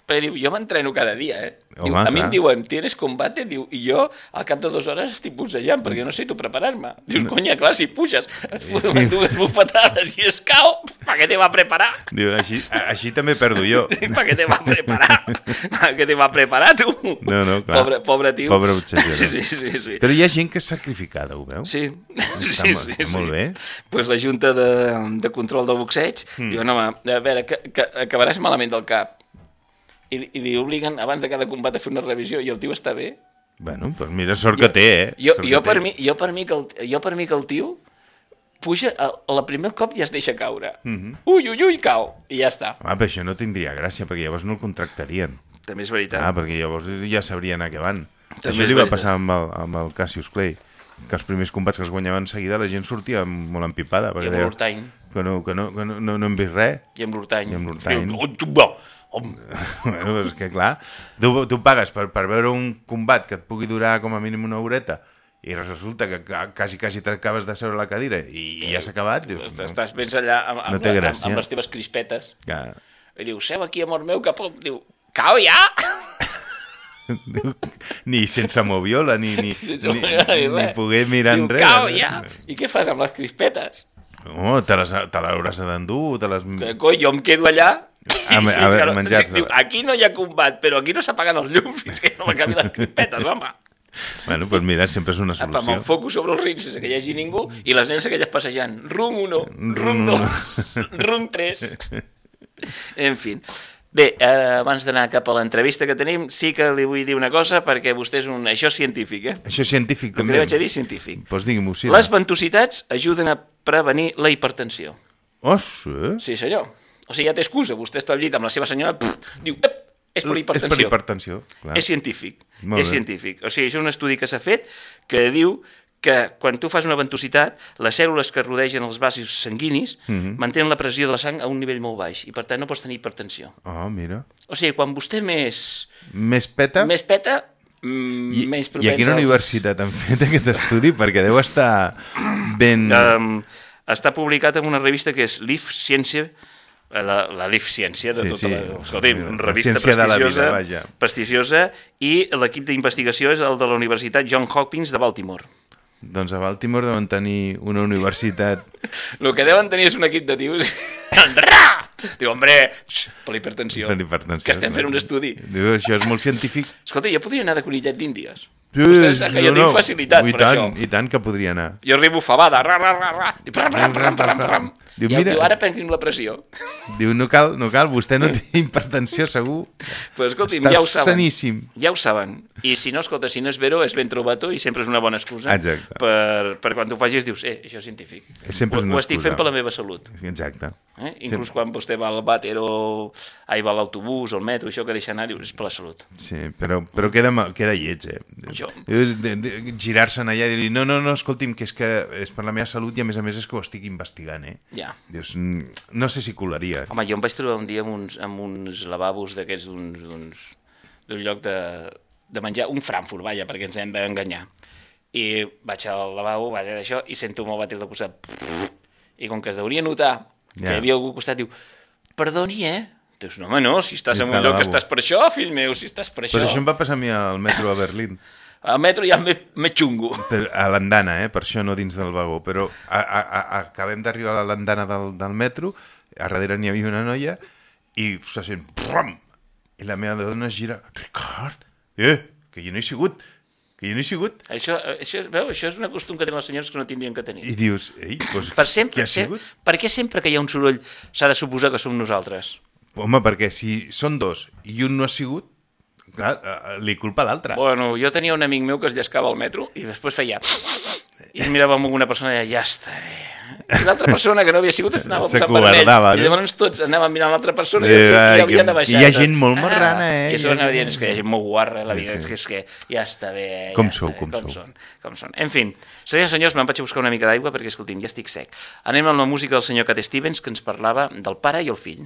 perquè diu, jo m'entreno cada dia, eh? Diu, Home, a mi clar. em diuen, tienes combate? Diu, i jo al cap de dues hores estic bussejant perquè no sé tu preparar-me. Dius, conya, clar, si puges, et foten dues bufetades i es cau, ¿para qué te va preparar? Diu, així, així també perdo jo. ¿Para qué te va preparar? ¿Para qué te va preparar, tu? No, no, clar. Pobre, pobre tio. Pobre butxejador. Sí, sí, sí. sí. Però hi ha gent que és sacrificada, ho veu? Sí, Està, sí, molt, sí, molt bé. pues la Junta de, de Control del Boxeig mm. diu, no, home, a veure, que, que acabaràs malament del cap. I, I li obliguen abans de cada combat a fer una revisió i el tio està bé. Bueno, doncs mira, sort que té, eh? Jo, Sort jo, per té. mi, jo, per mi que el, jo per mi que el tio puja, a la primer cop ja es deixa caure. Mhm. Ui, ui, ui, cau. I ja està. Home, però això no tindria gràcia, perquè llavors no el contractarien. També és veritat. Ah, perquè llavors ja sabrien a què van. També això li va veritat. passar amb el, amb el Cassius Clay, que els primers combats que es guanyaven seguida la gent sortia molt empipada. I perquè amb deia, l'Urtain. Que, no, que, no, que no, no, no hem vist res. I amb l'Urtain. I amb l'Urtain. Bueno, és que clar, tu, tu pagues per, per veure un combat que et pugui durar com a mínim una horeta i resulta que quasi, quasi t'acabes de seure a la cadira i ja s'ha acabat, dius... Estàs, estàs vens allà amb, amb, No amb, amb les teves crispetes. Ja. I diu, seu aquí, amor meu, cap... Diu, cau ja! ni sense moviola, ni, ni, Sense ni, ni ni poder mirar Diu, enrere. cau no? ja! I què fas amb les crispetes? Oh, te les- te l'hauràs d'endur, te les... Que coi, jo em quedo allà... A, a, que no- menjar-te. Diu, aquí no hi ha combat, però aquí no s'apaguen els llums fins que no m'acabi les crispetes, home. Bueno, doncs mira, sempre és una Apa, solució. focus sobre els rins sense que hi hagi ningú i les nenes aquelles passejant. Rum 1, rum Rum 2, rum 3... En fi. Bé, eh, abans d'anar cap a l'entrevista que tenim, sí que li vull dir una cosa, perquè vostè és un... Això és científic, eh? Això és científic, El que també. vaig a dir científic. Doncs digui-m'ho, sí. Les ventositats ajuden a prevenir la hipertensió. Oh, sí? Sí, senyor. O sigui, ja té excusa. Vostè està al llit amb la seva senyora, pff, diu, ep, És per És hipertensió. per hipertensió, clar. És científic. Molt és bé. científic. O sigui, és un estudi que s'ha fet que diu que quan tu fas una ventositat, les cèl·lules que rodegen els vasos sanguinis Mhm. mantenen la pressió de la sang a un nivell molt baix i, per tant, no pots tenir hipertensió. Oh, mira. O sigui, quan vostè més, Més peta? més peta, mm, I, menys I propens a quina universitat han fet aquest estudi? Perquè deu estar ben... Um, està publicat en una revista que és Leaf Ciència, la, la Leaf Ciència de Sí, tota sí. la... Escolti'm, La revista ciència de la vida, prestigiosa, vaja. prestigiosa, i l'equip d'investigació és el de la Universitat John Hopkins de Baltimore. Doncs a Baltimore deuen tenir una universitat... El que deuen tenir és un equip de tios... Diu, hombre, per l'hipertensió. Per hipertensió. Que estem fent un estudi. Diu, això és molt científic. Escolta, jo podria anar de conillet d'Índies. Sí, Vostè sap que jo tinc facilitat per tant, això. I tant que podria anar. Jo arribo fabada, ra, ra, ra, ra. Diu, I mira- diu, ara prengui'm la pressió. Diu, no cal, no cal, vostè no té hipertensió, segur. Però escolti'm, Està ja ho saben. saníssim. Ja ho saben. I si no, escolta, si no és vero, és ben trobato i sempre és una bona excusa Exacte. per, per quan tu facis dius, eh, això és científic. Sempre és ho, una ho estic excusa. fent per la meva salut. Exacte. Eh? Inclús quan vostè va al vàter o ai, va a l'autobús o al metro, això que deixa anar, dius, és per la salut. Sí, però, però queda, ma- queda lleig, eh? Jo. Girar-se'n allà i dir no, no, no, escolti'm, que és que és per la meva salut i a més a més és que ho estic investigant, eh? Ja. Dius, mm, no sé si colaria. Home, jo em vaig trobar un dia amb uns, amb uns lavabos d'aquests d'un lloc de, de menjar, un Frankfurt, vaja, perquè ens hem d'enganyar. I vaig al lavabo, vaig a això, i sento molt vàter del costat. I com que es deuria notar que Ja. hi havia algú al costat, diu, perdoni, eh? Dius, no, home, no, si estàs Està en un lloc que estàs per això, fill meu, si estàs per això. Però això em va passar a mi al metro a Berlín. Al metro ja més, més xungo. Per, a l'andana, eh? per això no dins del vagó, però a, a, a, acabem d'arribar a l'andana del, del metro, a darrere n'hi havia una noia, i se sent... Brum! I la meva dona es gira, Ricard, eh, que jo no he sigut, que jo no he sigut. Això, això, veu, això és una costum que tenen les senyores que no tindrien que tenir. I dius, ei, doncs, Per sempre, qui ha sigut? per què sempre que hi ha un soroll s'ha de suposar que som nosaltres? Home, perquè si són dos i un no ha sigut, clar, eh, li culpa l'altre. Bueno, jo tenia un amic meu que es llescava al metro i després feia... I mirava amb alguna persona i deia, ja està bé. I l'altra persona que no havia sigut es anava posant covardava, I no? llavors tots anàvem mirant l'altra persona Eh, i, i ai, havien baixar. hi ha gent molt marrana, eh? I això anava dient, és que hi ha gent molt guarra la Sí, vida, sí. és que, és que ja està bé. Com ja sou, bé, com com sou. Són, com són. En fi, senyors i senyors, me'n vaig a buscar una mica d'aigua perquè, escolti'm, ja estic sec. Anem amb la música del senyor Cat Stevens que ens parlava del pare i el fill.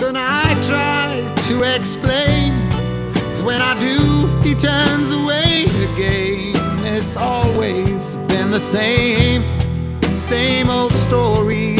Can I try to explain? when I do, he turns away again. It's always been the same, same old story.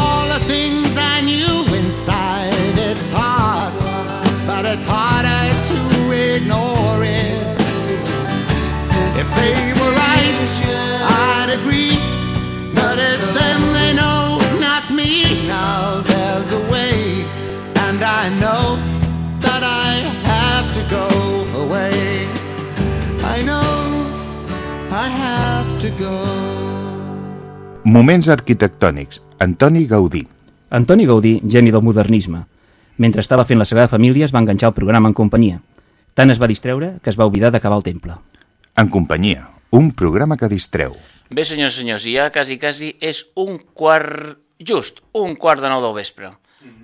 it's harder to ignore it. If they were right, I'd agree. But it's them they know, not me. Now there's a way, and I know that I have to go away. I know I have to go. Moments arquitectònics. Antoni Gaudí. Antoni Gaudí, geni del modernisme. Mentre estava fent la Sagrada Família es va enganxar al programa en companyia. Tant es va distreure que es va oblidar d'acabar el temple. En companyia. Un programa que distreu. Bé, senyors i senyors, ja quasi, quasi és un quart... just, un quart de nou del vespre.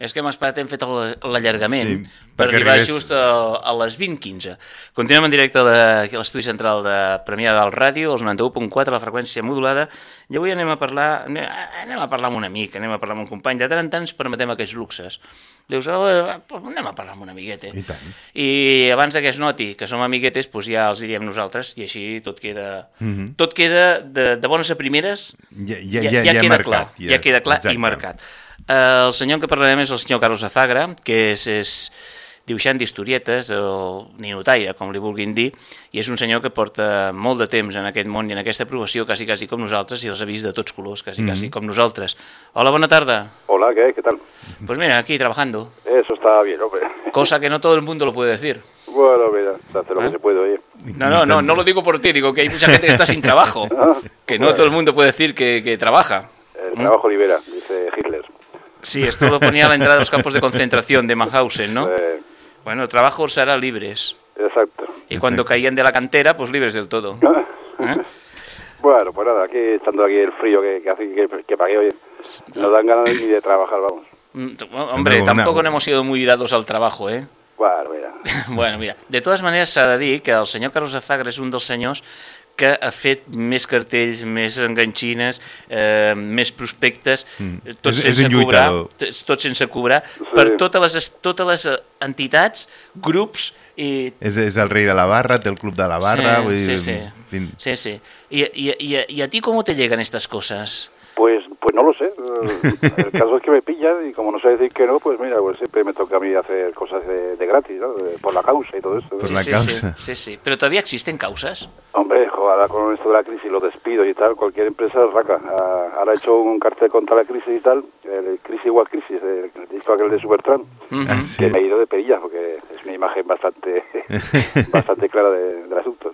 És que hem esperat, hem fet el- l'allargament Sí, per arribar arribés- just a, a les 20.15. Continuem en directe a l'estudi central de Premià del Ràdio, els 91.4, la freqüència modulada, i avui anem a parlar anem, anem a parlar amb un amic, anem a parlar amb un company. De tant en tant ens permetem aquests luxes. Dius, oh, eh, anem a parlar amb un amiguete. I tant. I abans que es noti que som amiguetes, doncs ja els hi diem nosaltres, i així tot queda, Mhm. tot queda de, de bones a primeres, Ja- ja- ja- ja queda marcat, clar, ja- ja, queda clar exacte. i marcat. Eh, el senyor què parlarem és el senyor Carlos Azagra, que és, és dibuixant d'historietes, o ninotaire, com li vulguin dir, i és un senyor que porta molt de temps en aquest món i en aquesta aprovació, quasi, quasi com nosaltres, i els ha vist de tots colors, quasi, Mhm. quasi com nosaltres. Hola, bona tarda. Hola, ¿qué? ¿Qué tal? Pues mira, aquí trabajando, Eso está bien, hombre. cosa que no todo el mundo lo puede decir. Bueno, mira, se hace lo ¿Eh? que se puede, oye. No, no, no, no lo digo por ti, digo que hay mucha gente que está sin trabajo, que no todo el mundo puede decir que, que trabaja. El trabajo libera, dice Hitler. Sí, esto lo ponía a la entrada de los campos de concentración de Mauthausen, ¿no? Eh, Bueno, trabajo será libres. exacto. Y cuando caían de la cantera, pues libres del todo. ¿Eh? Bueno, pues nada, aquí echando aquí el frío que, que hace que, que pagué hoy. No dan ganas ni de trabajar, vamos. Mm, bueno, Hombre, tampoco no hemos sido muy dados al trabajo, ¿eh? Bueno, mira. bueno, mira, de totes maneres s'ha de dir que el senyor Carlos Azagra és un dels senyors que ha fet més cartells, més enganxines, eh, més prospectes, Mm. tot, És- és sense un cobrar, tot sense cobrar, per totes les, totes les eh, entitats, grups i És, és el rei de la barra, té el club de la barra... Sí, vull dir, sí, sí. en fin. Sí, sí. ¿Y, y, y, y a ti cómo te llegan estas cosas? Pues, pues no lo sé. El caso es que me pillan y como no sé decir que no, pues mira, pues siempre me toca a mí hacer cosas de, de gratis, ¿no? De- por la causa y todo eso. sí, sí, Sí, sí, sí. Pero todavía existen causas. Hombre, jo, ahora con esto de la crisis, los despidos y tal, cualquier empresa es raca. Ah, Ahora he hecho un cartel contra la crisis y tal, el crisis igual crisis, el, el disco aquel de Supertramp, Ah, sí. que me ha ido de perilla porque es una imagen bastante bastante clara de- del asunto.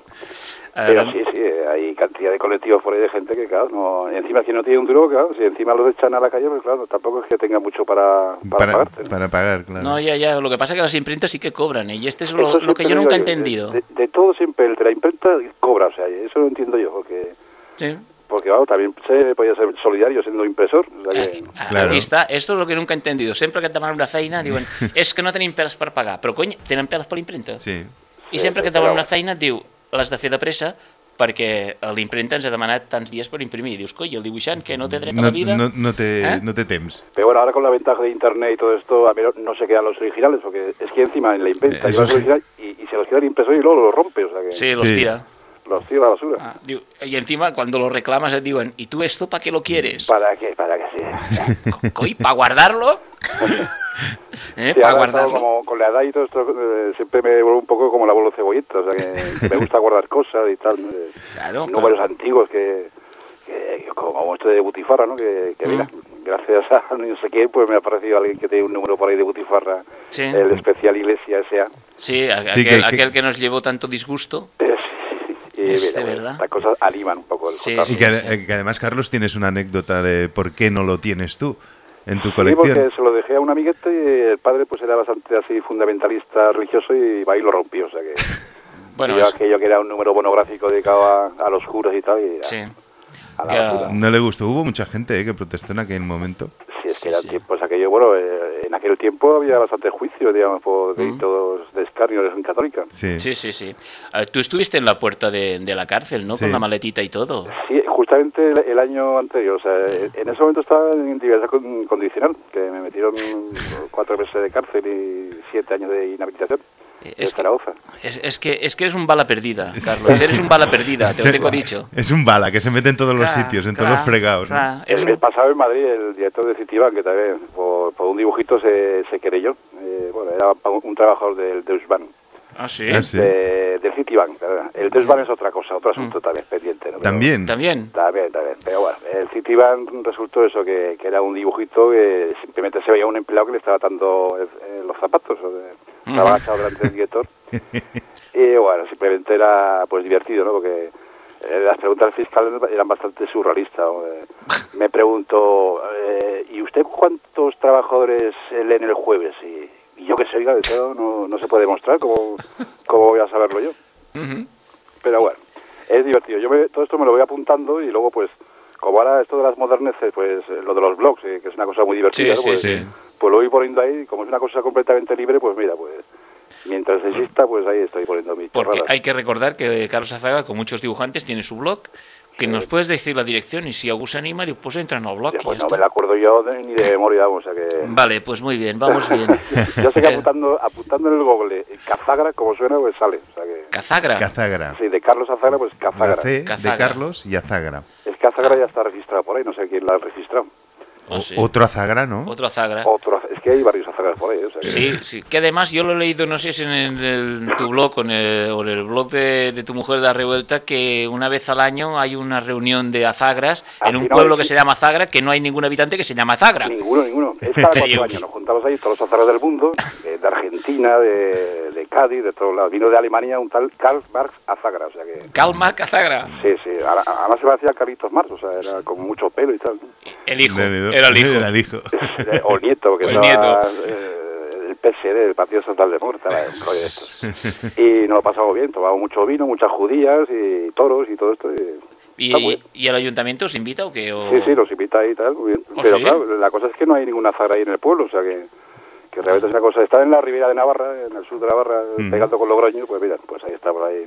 Pero sí, sí, hay cantidad de colectivos por ahí de gente que, claro, no, encima que no tiene un duro, claro, si encima los echan a la calle, pues claro, tampoco es que tenga mucho para, para, Para, pagarte. para pagar, claro. No, ya, ya. Lo que pasa es que las imprentas sí que cobran, ¿eh? y este es lo, lo que yo nunca he entendido. De, de todo siempre el de la imprenta cobra, o sea, eso lo entiendo yo, porque... Sí. Porque, claro, también se podía ser solidario siendo impresor. o sea que- Aquí està, esto es lo que nunca he entendido. Sempre que et demanen una feina diuen és que no tenim peles per pagar, però cony, tenen peles per l'impremta. Sí. I sempre que et demanen una feina diu l'has de fer de pressa perquè l'impremta ens ha demanat tants dies per imprimir. I dius, coi, el dibuixant que no té dret a No, la vida... no, no, té, ¿Eh? no té temps. Pero bueno, ahora con la ventaja de internet y todo esto, a ver, no se quedan los originales, porque es que encima en la imprenta Eh, sí. y, y se los queda el impresor y luego los rompe, o sea que... Sí, los Sí. tira. Los tira a la basura. Ah, diu, y encima cuando lo reclamas et diuen ¿y tú esto para qué lo quieres? ¿Para qué? ¿Para qué sí? Coi, ¿para guardarlo? ¿Eh? Sí, ¿Para guardarlo? como con la edad y todo esto, eh, siempre me vuelvo un poco como la abuelo cebolleta, o sea que me gusta guardar cosas y tal. eh, Claro, números antiguos que, que- como este de Butifarra, ¿no? Que, que mira, gracias a no sé quién, pues me ha aparecido alguien que tiene un número por ahí de Butifarra, Sí. el especial Iglesia S.A. Sí, a- Sí, aquel, que- que- aquel que nos llevó tanto disgusto. Y Es mira, de bueno, verdad. Las cosas animan un poco el Sí, contarlo. y que, eh, que además, Carlos, tienes una anécdota de por qué no lo tienes tú en tu Sí, porque se lo dejé a un amiguete y el padre pues era bastante así fundamentalista religioso y va y lo rompió, o sea que... Bueno, yo aquello que era un número monográfico dedicado a, a los juros y tal y... Sí. a la Que-. No le gustó. Hubo mucha gente eh, que protestó en aquel momento. Sí, que eran tiempos aquello, bueno, eh, en aquel tiempo había bastante juicio, digamos, por delitos de escarnio de religión católica. Sí. Sí, sí, sí. Eh, Tú estuviste en la puerta de, de la cárcel, ¿no? Sí. Con la maletita y todo. Sí, justamente el, el año anterior, o sea, en ese momento estaba en libertad con- condicional, que me metieron cuatro meses de cárcel y siete años de inhabilitación. Es Zaragoza. Es, es que, es que eres un bala perdida, Carlos. Eres un bala perdida, te lo tengo dicho. Es un bala que se mete en todos los sitios, en todos los fregados. El mes pasado en Madrid, el director de Citibank, que también por, por un dibujito se, se querelló. Eh, bueno, era un trabajador del Deutsche Bank. Ah, sí. Ah, sí. De, del Citibank. ¿verdad? El Deutsche Bank es otra cosa, otro asunto también pendiente. También. También. También, también. Pero bueno, el Citibank resultó eso, que, que era un dibujito que simplemente se veía un empleado que le estaba atando eh, los zapatos. o sea, Agachado delante del director. Y bueno, simplemente era pues divertido, ¿no? Porque eh, las preguntas del fiscal eran bastante surrealistas. Eh, Me pregunto, eh, ¿y usted cuántos trabajadores eh, leen el jueves? Y, y yo que sé, oiga, no, no se puede demostrar, ¿cómo, ¿cómo voy a saberlo yo? Pero bueno, es divertido. Yo me- todo esto me lo voy apuntando y luego, pues, como ahora esto de las moderneces, pues lo de los blogs, eh, que es una cosa muy divertida, Sí, ¿no? pues, sí, sí. Pues lo voy poniendo ahí. y Como es una cosa completamente libre, pues mira, pues mientras exista, pues ahí estoy poniendo mi Porque chorradas. hay que recordar que Carlos Azaga, con muchos dibujantes, tiene su blog, que nos puedes decir la dirección y si algún se anima, pues entra en el blog. y Pues ya no me está. la acuerdo yo de- ni de memoria, vamos, o sea que... Vale, pues muy bien, vamos bien. yo sé que Eh, apuntando, apuntando en el Google eh, Cazagra, como suena, pues sale. O sea que... Cazagra. Cazagra. Sí, de Carlos Azagra, pues La Cazagra. C de Cazagra. Carlos y Azagra. Es que Azagra ya está registrado por ahí, no sé quién la ha registrado. Oh, sí. Otro Azagra, ¿no? Otro Azagra. Otro, es que hay varios Azagras por ahí. O sea que- Sí, sí, que además yo lo he leído, no sé si en, el- en tu blog o en el, o en el blog de, de tu mujer de la revuelta, que una vez al año hay una reunión de azagras en Así un no, pueblo que se llama Azagra, que no hay ningún habitante que se llama Azagra. Ninguno, ninguno. Es cada cuatro años. Nos juntamos ahí todos los azagras del mundo, de Argentina, de, de Cádiz, de todos lados. Vino de Alemania un tal Karl Marx Azagra, o sea que... Calma, Azagra. Sí, sí. Además se parecía a Carlitos Marx, o sea, era con mucho pelo y tal. El hijo. Era el hijo. Era el hijo. O el nieto, porque El estaba nieto. eh, el PSD, el Partido Central de Murta, un rollo de estos. Y nos lo pasamos bien, tomamos mucho vino, muchas judías y toros y todo esto. y ¿Y, ¿Y el ayuntamiento os invita o qué? O- Sí, sí, los invita y tal, muy bien. ¿Oh, Pero sí? claro, la cosa es que no hay ninguna zagra ahí en el pueblo, o sea que, que realmente es una cosa. Está en la ribera de Navarra, en el sur de Navarra, Mm. pegando con Logroño, pues mira, pues ahí está por ahí.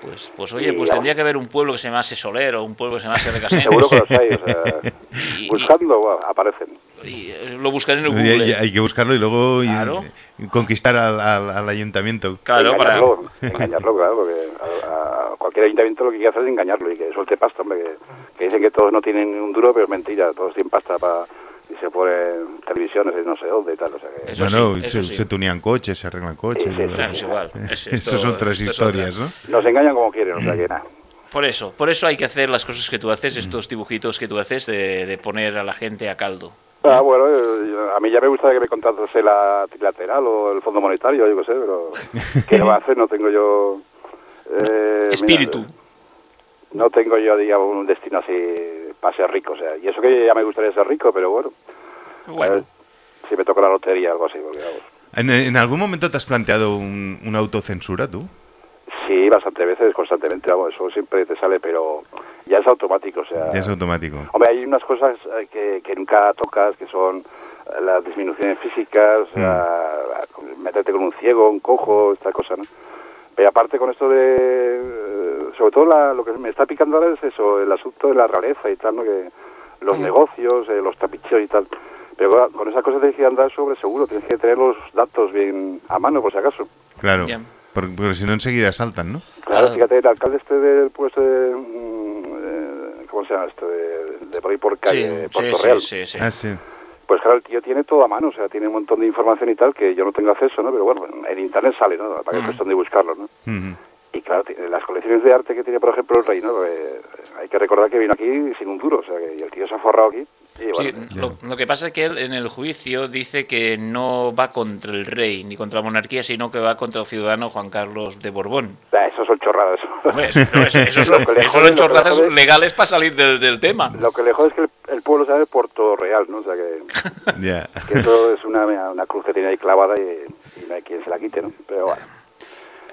Pues, pues oye, Y pues tendría que haber un pueblo que se llamase Soler o un pueblo que se llamase Recasens. Seguro que los hay, o sea, Y- buscando, bueno, aparecen. y, eh, lo buscaré en el Google. y- hay que buscarlo y luego y- Claro. y conquistar al, al- al ayuntamiento. Claro, para... engañarlo, engañarlo, claro, porque a, a cualquier ayuntamiento lo que quiere hacer es engañarlo y que suelte pasta, hombre, que, que dicen que todos no tienen un duro, pero es mentira, todos tienen pasta para se ponen televisiones y no sé dónde y tal, o sea que... Eso bueno, sí, se, eso sí. se tunean coches, se arreglan coches. Sí. Claro, es igual. Es- esto- Estas son otras historias, otra. ¿no? Nos engañan como quieren, o sea que nada. Por eso, por eso hay que hacer las cosas que tú haces, estos dibujitos que tú haces de, de poner a la gente a caldo. Ah, bueno, eh, yo- a mí ya me gustaría que me contratase la trilateral o el Fondo Monetario, yo qué sé, pero ¿qué va a hacer? No tengo yo... eh, Espíritu. mira, no tengo yo, digamos, un destino así para ser rico, o sea, y eso que ya me gustaría ser rico, pero bueno, Bueno, a ver si me toca la lotería o algo así, porque vamos. ¿En, en algún momento te has planteado un- una autocensura tú? Sí, bastante veces, constantemente, vamos, eso siempre te sale, pero ya es automático, o sea... Ya es automático. Hombre, hay unas cosas eh, que, que nunca tocas, que son eh, las disminuciones físicas, Mm. la- meterte con un ciego, un cojo, esta cosa, ¿no? Pero aparte con esto de... sobre todo la- lo que me está picando ahora es eso, el asunto de la realeza y tal, ¿no? Que los negocios, eh, los tapicheos y tal. Pero con- con esas cosas tienes que andar sobre seguro, tienes que tener los datos bien a mano, por si acaso. Claro. Ya. Porque, porque si no enseguida saltan, ¿no? Claro, Ah. fíjate, el alcalde este del puesto de... mm, eh, ¿Cómo se llama esto? De, de por ahí por calle, sí, Puerto sí, Real. sí, sí. Ah, sí. Pues claro, el tío tiene todo a mano, o sea, tiene un montón de información y tal que yo no tengo acceso, ¿no? Pero bueno, en internet sale, ¿no? Para que es cuestión de buscarlo, ¿no? Ujú. Y claro, las colecciones de arte que tiene, por ejemplo, el rey, ¿no? Eh, hay que recordar que vino aquí sin un duro, o sea, que y el tío se ha forrado aquí. Y Sí, bueno, lo, lo que pasa es que él en el juicio dice que no va contra el rey ni contra la monarquía, sino que va contra el ciudadano Juan Carlos de Borbón. ah, eso son chorradas. Eso, no, eso- eso son, Lo que le eso jode- son chorradas legales para salir del, del tema. Lo que le jode es que el, el pueblo sabe Puerto Real, ¿no? O sea, que, Ya. que eso es una, una cruz que tiene ahí clavada y, y no hay quien se la quite, ¿no? Pero bueno.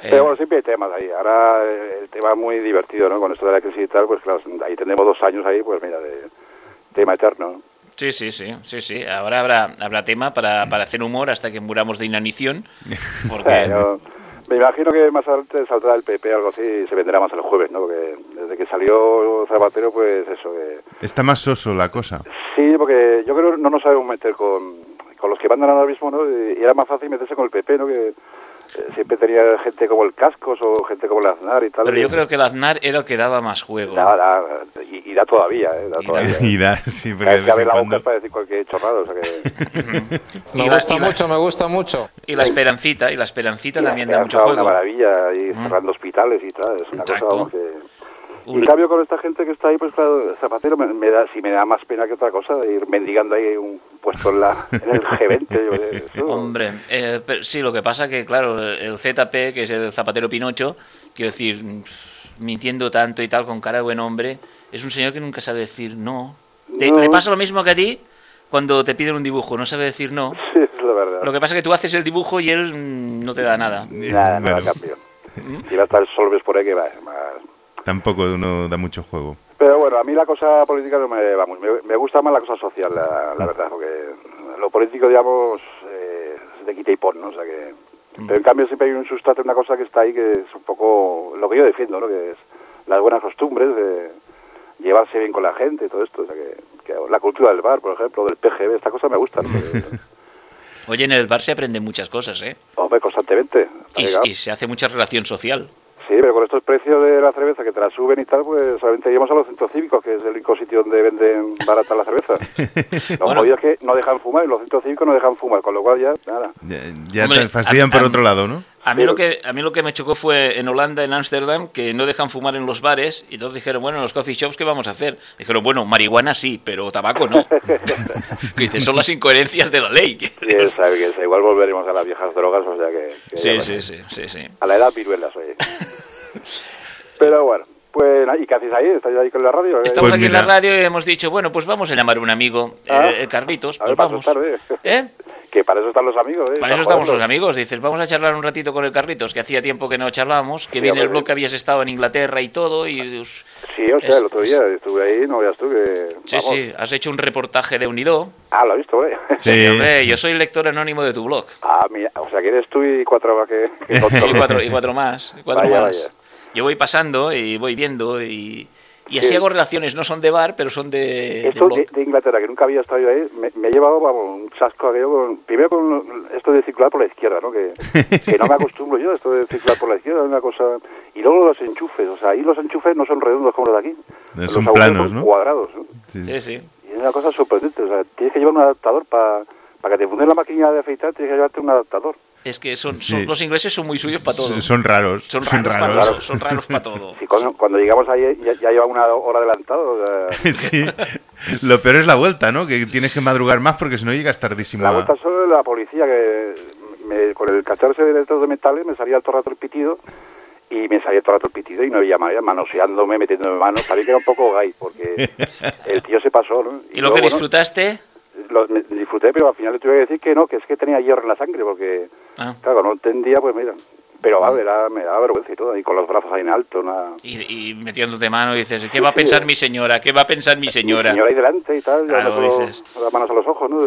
Pero bueno, siempre hay temas ahí. Ahora eh, el tema muy divertido, ¿no? Con esto de la crisis y tal, pues claro, ahí tenemos dos años ahí, pues mira, de tema eterno. ¿no? Sí, sí, sí, sí, sí. Ahora habrá, habrá tema para, para hacer humor hasta que muramos de inanición. Porque... Yo me imagino que más adelante saldrá el PP o algo así y se venderá más el jueves, ¿no? Porque desde que salió Zapatero, pues eso, que... Está más soso la cosa. Sí, porque yo creo que no nos sabemos meter con, con los que mandan ahora mismo, ¿no? Y era más fácil meterse con el PP, ¿no? Que eh, siempre tenía gente como el Cascos o gente como el Aznar y tal. Pero yo creo que el Aznar era el que daba más juego. Da, da, y, y da todavía, ¿eh? Da todavía. Y da, sí, porque Cada de vez que la boca cuando- es para decir cualquier chorrado, o sea que... Me Y la- gusta y la- mucho, me gusta mucho. Y la esperancita, y la esperancita también da mucho Una juego. maravilla, y cerrando hospitales y tal, es una Exacto. cosa que... En cambio con esta gente que está ahí, pues claro, Zapatero me, me da, si me da más pena que otra cosa, de ir mendigando ahí un puesto en, la, en el G20. yo qué sé, eso. Hombre, eh, pero sí, lo que pasa que, claro, el ZP, que es el Zapatero Pinocho, quiero decir, mintiendo tanto y tal, con cara de buen hombre, es un señor que nunca sabe decir no. Te- No. Le pasa lo mismo que a ti cuando te piden un dibujo, no sabe decir no. Sí, es la verdad. Lo que pasa es que tú haces el dibujo y él mm, no te da nada. Nada, nada, cambio. Y va a estar Solves por ahí que va, más... Tampoco no da mucho juego. Pero bueno, a mí la cosa política no me va muy... Me, me gusta más la cosa social, la, la verdad, porque lo político, digamos, eh, es de quita y pon, ¿no? O sea que... Pero en cambio siempre hay un sustrato, una cosa que está ahí que es un poco lo que yo defiendo, ¿no? Que es las buenas costumbres de llevarse bien con la gente y todo esto. O sea que, que la cultura del bar, por ejemplo, del PGB, esta cosa me gusta, Oye, en el bar se aprenden muchas cosas, ¿eh? hombre, constantemente. Y se hace mucha relación social. Sí, pero con estos precios de la cerveza que te la suben y tal, pues solamente íbamos a los centros cívicos, que es el único sitio donde venden barata la cerveza. Lo Bueno. jodido es que no dejan fumar y los centros cívicos no dejan fumar, con lo cual ya, nada. Ya, ya Hombre, te fastidian a- por a- otro lado, ¿no? A mí, lo que, a mí lo que me chocó fue en Holanda, en Ámsterdam, que no dejan fumar en los bares y todos dijeron, bueno, en los coffee shops, ¿qué vamos a hacer? Dijeron, bueno, marihuana sí, pero tabaco no. que dice, son las incoherencias de la ley. Sí, igual volveremos a las viejas drogas, o sea que... que Sí, sí, sí, sí, sí. A la edad viruelas, oye. pero bueno, pues, ¿y qué hacéis ahí? ¿Estáis ahí con la radio? Estamos Pues aquí en la mira. radio y hemos dicho, bueno, pues vamos a llamar a un amigo, Ah. eh, Carlitos, A pues para vamos. ¿Eh? Que para eso están los amigos, ¿eh? Para eso estamos los amigos. Dices, vamos a charlar un ratito con el Carlitos, que hacía tiempo que no charlábamos, que Sí, viene el blog que habías estado en Inglaterra y todo, y pues, Sí, o sea, Es- el otro día estuve ahí, no veas tú que... sí, vamos. sí, has hecho un reportaje de Unido. Ah, lo he visto, ¿eh? Sí. Hombre, yo soy lector anónimo de tu blog. Ah, mira, o sea, que eres tú y cuatro más que... Y cuatro, y cuatro más. y cuatro Vaya, más. vaya. Yo voy pasando y voy viendo y, y así Sí. hago relaciones, no son de bar, pero son de, de Esto de, de Inglaterra, que nunca había estado yo ahí, me, me ha llevado vamos, un chasco aquello con, primero con esto de circular por la izquierda, ¿no? Que, que no me acostumbro yo, esto de circular por la izquierda, es una cosa... Y luego los enchufes, o sea, ahí los enchufes no son redondos como los de aquí. Los Son agujeros planos, son ¿no? cuadrados, ¿no? Sí. Sí, sí. Y es una cosa sorprendente, o sea, tienes que llevar un adaptador para... Para que te funcione la máquina de afeitar, tienes que llevarte un adaptador. Es que son, Sí. son- los ingleses son muy suyos para todo. Son- Son raros. Son Son raros para raros. todo. Son raros para todo. Y cuando, cuando llegamos ahí ya, ya lleva una hora adelantado. o sea, Sí. Lo peor es la vuelta, ¿no? Que tienes que madrugar más porque si no llegas tardísimo. La vuelta solo de la policía, que me- con el cacharro ese de detector de metales me salía todo el rato el pitido y me salía todo el rato el pitido y no había manera, manoseándome, metiéndome manos. Sabía que era un poco gay porque el tío se pasó, ¿no? ¿Y lo luego, que bueno, disfrutaste? lo- me disfruté, pero al final le tuve que decir que no, que es que tenía hierro en la sangre porque, Ah. claro, no entendía, pues mira. Pero va, era- me daba vergüenza y todo, y con los brazos ahí en alto, nada. Y, y metiéndote mano y dices, ¿qué va a pensar mi señora? ¿Qué va a pensar mi señora? señora ahí delante y tal, ya Claro, me dices. las manos a los ojos, ¿no?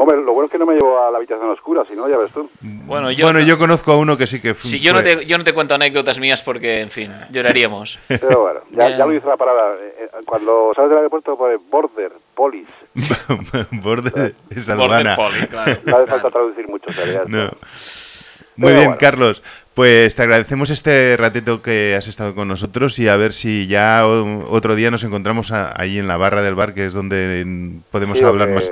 Hombre, lo bueno es que no me llevo a la habitación oscura, si no, ya ves tú. Bueno, yo, Bueno, yo conozco a uno que sí que fu- si yo no, fue. te, yo no te cuento anécdotas mías porque, en fin, lloraríamos. Pero bueno, ya, Ya. lo hizo la parada. Eh, eh, Cuando sales del aeropuerto pone border, police. Borde es Border aduana. Collie, claro. No hace falta traducir mucho, está. No. Muy bien, bueno. Carlos. Pues te agradecemos este ratito que has estado con nosotros y a ver si ya otro día nos encontramos a- ahí en la barra del bar, que es donde mm, podemos Sí, hablar más.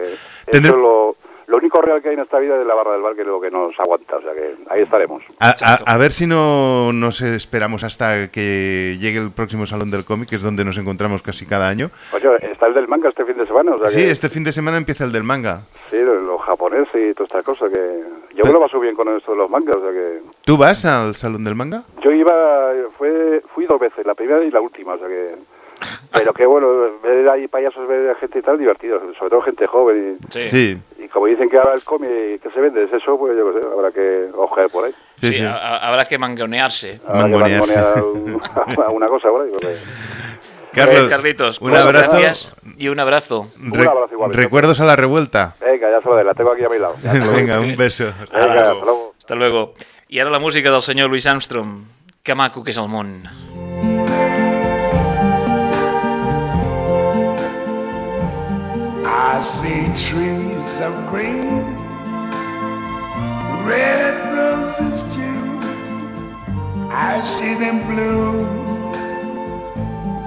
Tendré- lo, lo único real que hay en esta vida es la barra del bar, que es lo que nos aguanta, o sea que ahí estaremos. A, a- a ver si no nos esperamos hasta que llegue el próximo Salón del Cómic, que es donde nos encontramos casi cada año. Oye, está el del manga este fin de semana, o sea Sí, que... este fin de semana empieza el del manga. Sí, los japoneses y toda esta cosa que... Yo me lo paso bien con esto de los mangas, o sea que... ¿Tú vas al Salón del Manga? Yo iba, fue, fui dos veces, la primera y la última, o sea que Pero que bueno, ver ahí payasos, ver gente y tal, divertido, sobre todo gente joven. Y, Sí. Sí. y como dicen que ahora el cómic que se vende es eso, pues yo qué sé, habrá que ojear por ahí. Sí, sí. ha- ha- habrá que mangonearse. Habrá que Mangonearse. mangonear una cosa por ahí. porque- Carlos, Eh, Carlitos, un pues abrazo. gracias y un abrazo. Re- Un abrazo igualmente. recuerdos a la revuelta. Venga, ya se lo de la tengo aquí a mi lado. Venga, un beso. Hasta Venga, luego. hasta luego. Hasta luego. I ara la música del senyor Louis Armstrong. Que maco que és el món. I see trees of green, red roses too. I see them bloom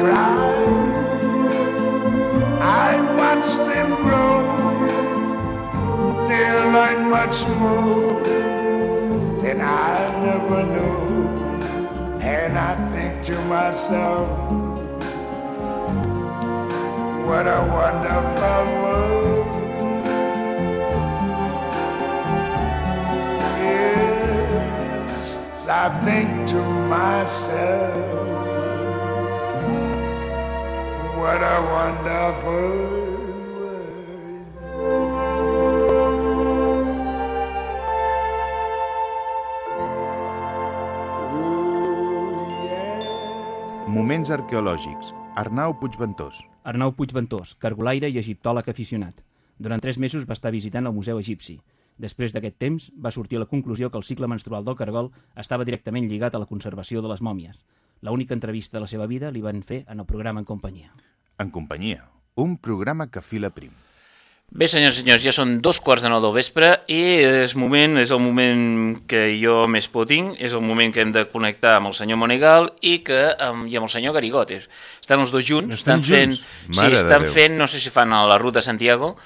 cry. I watch them grow. They're like much more than I never knew. And I think to myself, what a wonderful world. Yes, I think to myself, what a wonderful Moments arqueològics. Arnau Puigventós. Arnau Puigventós, cargolaire i egiptòleg aficionat. Durant tres mesos va estar visitant el Museu Egipci. Després d'aquest temps, va sortir a la conclusió que el cicle menstrual del cargol estava directament lligat a la conservació de les mòmies. La única entrevista de la seva vida li van fer en el programa En companyia. En companyia. Un programa que fila prim. Bé, senyors i senyors, ja són dos quarts de nou del vespre i és moment, és el moment que jo més por tinc, és el moment que hem de connectar amb el senyor Monegal i, que, amb, i amb el senyor Garigot. Estan els dos junts, Estan fent, junts? sí, Mare de estan fent, no sé si fan a la ruta Santiago,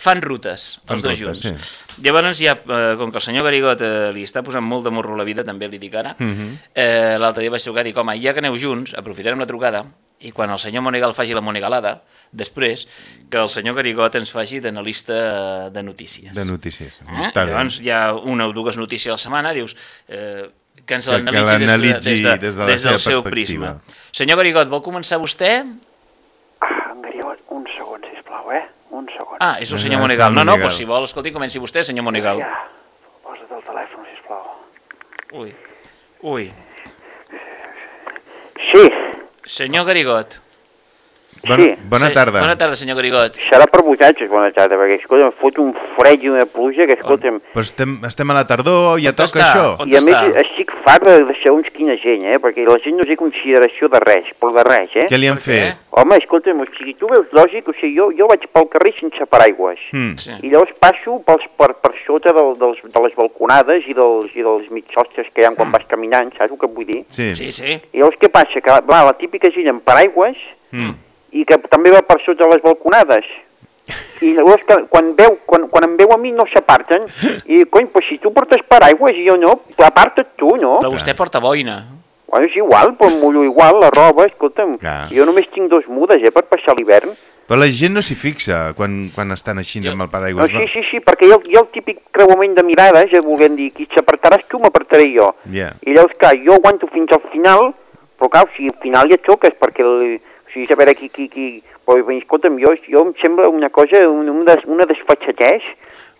fan rutes, Fan els dos rutes, junts. Llavors, ja, eh, com que el senyor Garigot eh, li està posant molt de morro la vida, també li dic ara, Mhm. eh, l'altre dia vaig trucar i dic, home, ja que aneu junts, aprofitarem la trucada i quan el senyor Monegal faci la monegalada, després, que el senyor Garigot ens faci d'analista de notícies. De notícies. Eh? Llavors hi ha una o dues notícies a la setmana, dius eh, que ens l'analitzi des, de, des, de, des de des del seu prisma. Senyor Garigot, vol començar vostè? En Garigot, un segon, sisplau, eh? Un segon. Ah, és el senyor és Monegal. el No, no, Monegal. doncs si vol, escolti, comenci vostè, senyor Monegal. Ja, posa't el telèfon, sisplau. Ui, ui. Sí, Senyor Garigot. Bona, bona Sí, tarda. Bona tarda, senyor Garigot. serà per votatges, bona tarda, perquè, escolta, em fot un fred i una pluja que, escolta'm, Però estem, estem a la tardor, ja On toca està? això. On i a està? més estic fart de, segons quina gent, eh? Perquè la gent no té consideració de res, però de res, eh? Què li han fet? Home, escolta'm, o sigui, tu veus lògic, o sigui, jo, jo vaig pel carrer sense paraigües. Mm. Sí. I llavors passo pels, per, per sota del, dels, de les balconades i dels, i dels mitjostres que hi ha quan vas caminant, saps el que et vull dir? Sí. Sí, sí. I llavors què passa? Que va la típica gent amb paraigües Mm. I que també va per sota les balconades. I llavors que, quan, veu, quan, quan em veu a mi no s'aparten i cony, pues si tu portes paraigües i jo no, aparta't tu, no? Però vostè porta boina. Bueno, és igual, però em mullo igual la roba, escolta'm, Clar. jo només tinc dos mudes, eh, per passar l'hivern. Però la gent no s'hi fixa quan, quan estan així amb el No, paraigües. sí, sí, sí, perquè hi ha, hi ha el típic creuament de mirades, ja volent dir, qui s'apartaràs tu, m'apartaré jo. Ja. I llavors, clar, jo aguanto fins al final, però clar, sigui, al final ja xoques, perquè el, sigui, a veure qui... qui, qui... Però, escolta'm, jo, jo em sembla una cosa, una, una, des, una desfatxateix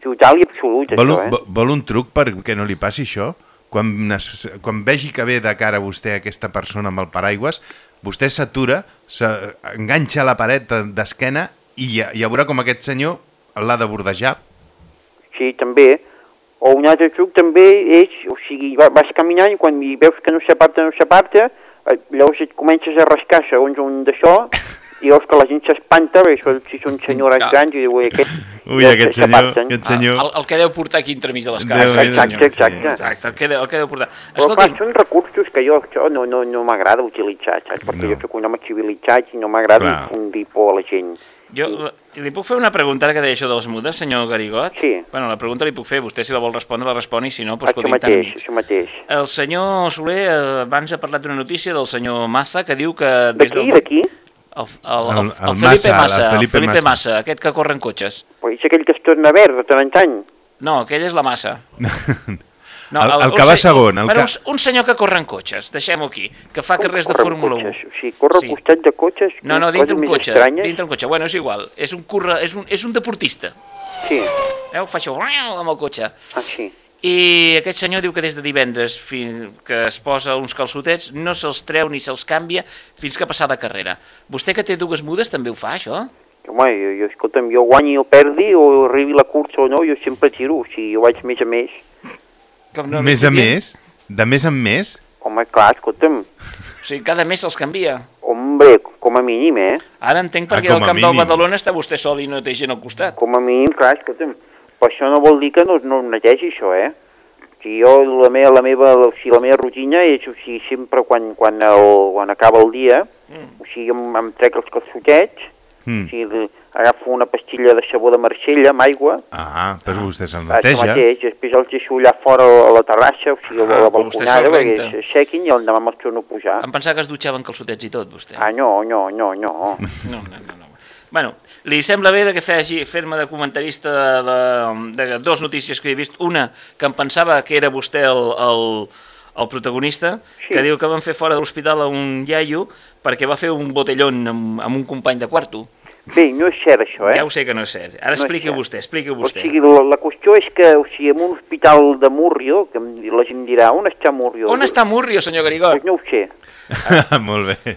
total i absolut, Vol, això, un- eh? vo- vol un truc perquè no li passi això? Quan, quan vegi que ve de cara a vostè aquesta persona amb el paraigües, vostè s'atura, s'enganxa a la paret de- d'esquena i ja, ja veurà com aquest senyor l'ha de bordejar. Sí, també. O un altre truc també és, o sigui, va- vas caminant i quan veus que no s'aparta, no s'aparta, eh, llavors et comences a rascar segons un d'això i veus que la gent s'espanta, perquè això, si són senyores Clar. grans, i diu, "Ui, aquest... Ui, ja aquest se- senyor, s'aparten." aquest senyor... El, el que deu portar aquí entremig de les cases. aquest senyor. exacte. Exacte, el que deu, el que deu portar. Però clar, són recursos que jo això no, no, no m'agrada utilitzar, saps? Perquè jo soc un home civilitzat i no m'agrada infundir por a la gent. Jo li- puc fer una pregunta ara que deia això de les mudes, senyor Garigot? Sí. Bueno, la pregunta li puc fer, vostè si la vol respondre, la respon i si no, doncs Això escolti'm mateix, tant. això mateix. El senyor Soler eh, abans ha parlat d'una notícia del senyor Maza que diu que... Qui, del... de qui? El, el, el, El- el, el Felipe Massa, el Felipe Felipe Massa. Massa, aquest que corre en cotxes. Però és aquell que es torna verd de tant en tant. No, aquell és la Massa. No, El- el un que va se- segon, el bueno, que- un, un senyor que corre en cotxes, deixem-ho aquí, que fa carrers de Fórmula 1. cotxes? O sigui, corre al costat de cotxes, No, no, dintre un cotxe, estranyes? dintre un cotxe. Bueno, és igual, és un, curra, és un, és un deportista. Sí. Eh, fa això amb el cotxe. Ah, sí. I aquest senyor diu que des de divendres fins que es posa uns calçotets no se'ls treu ni se'ls canvia fins que ha passat la carrera. Vostè que té dues mudes també ho fa, això? Home, jo, jo, escolta'm, jo guanyi o perdi, o arribi la cursa o no, jo sempre tiro, o sigui, jo vaig més a més. Com no, més a més? De més en més? Home, clar, escolta'm, O sigui, cada mes se'ls canvia. hombre, com a mínim, eh? Ara entenc Ah, perquè com al camp del mínim. Badalona està vostè sol i no té gent al costat. Com a mínim, clar, escolta'm, però això no vol dir que no, no netegi això, eh? Sigui, jo, la meva, la meva, o sigui, la meva rutina és, o sigui, sempre quan, quan, el, quan acaba el dia, Mm. o sigui, em, em trec els calçotets, Mm. o sigui, agafo una pastilla de sabó de Marsella amb aigua, Ah, però vostè Això neteja. mateix, i després els deixo allà fora a la terrassa, o sigui, a Ah, la però vostè balconada, perquè s'aixequin i el demà me'ls torno a pujar. Em pensava que es dutxava en calçotets i tot, vostè. Ah, no, no, no, no. No, no, no, no. Bueno, li sembla bé de que faci fer-me de comentarista de, de, de dos notícies que he vist. Una, que em pensava que era vostè el, el, el protagonista, sí. que diu que van fer fora de l'hospital a un iaio perquè va fer un botellón amb, amb un company de quarto. Bé, no és cert això, eh? Ja ho sé que no és cert. Ara No expliqui cert. vostè, expliqui O vostè. sigui, la, la qüestió és que, o sigui, en un hospital de Murrio, que la gent dirà, on està Murrio? On està Murrio, senyor Garigó? Pues no ho sé, Molt bé.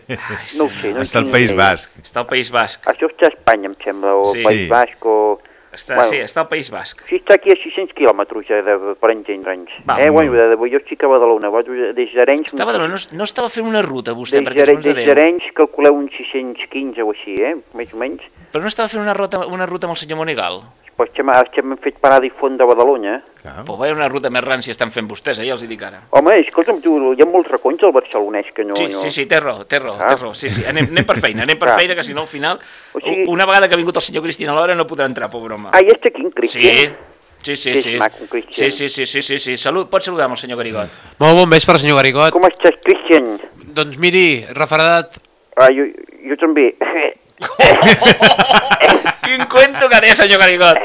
no ho sé. No Està al País. Basc. Està al País Basc. Això està a Espanya, em sembla, o sí. País Basc, o... Està, sí, està al País Basc. Sí, està aquí a 600 quilòmetres, ja, de, per entendre'ns. Eh, bueno, de, de, jo estic a Badalona, vaig des d'Arenys... Estava, no, no estava fent una ruta, vostè, Des perquè és de des d'Arenys calculeu uns 615 o així, eh? Més o menys. Però no estava fent una ruta, una ruta amb el senyor Monegal? Pues estem, estem fet parada i font de Badalona. Però va una ruta més rància estan fent vostès, eh, ja els hi dic ara. Home, escolta'm, tu, hi ha molts racons al barcelonès que no... Sí, no... sí, sí, té raó, té raó, Ah. té raó. Sí, sí, anem, anem per feina, anem per Clar. feina, que si no al final, O sigui- una vegada que ha vingut el senyor Cristina a l'hora no podrà entrar, pobre home. Ah, i està aquí, en Cristian? Sí, sí, sí, Que sí. maco. Sí, sí, sí, sí, sí, sí. Salut, pots saludar amb el senyor Garigot. Molt bon vespre, senyor Garigot. Com estàs, Cristian? Doncs miri, refredat... Ah, jo, jo també. Quin cuento que té, senyor Garigot.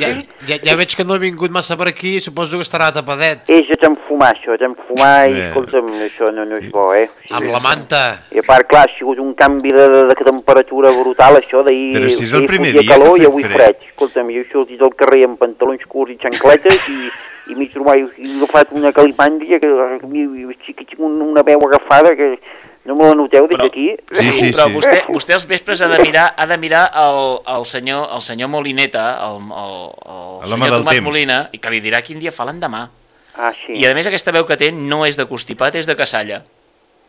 Ja, ja, ja veig que no he vingut massa per aquí, suposo que estarà tapadet. És fumar, això, de tant fumar, i Bé. escolta'm, això no, no és bo, eh? Amb la manta. I a part, clar, ha sigut un canvi de, de, de temperatura brutal, això, d'ahir Però si és el primer dia que calor ha i avui fred. fred. Escolta'm, jo he sortit al carrer amb pantalons curts i xancletes i, i m'he trobat, he agafat una calipàndria que, que, que, que tinc un- una veu agafada que no me la noteu des d'aquí. però vostè, vostè als vespres ha de mirar, ha de mirar el, el, senyor, el senyor Molineta, el, el, el senyor del Tomàs temps. Molina, i que li dirà quin dia fa l'endemà. Ah, sí. I a més aquesta veu que té no és de constipat, és de cassalla.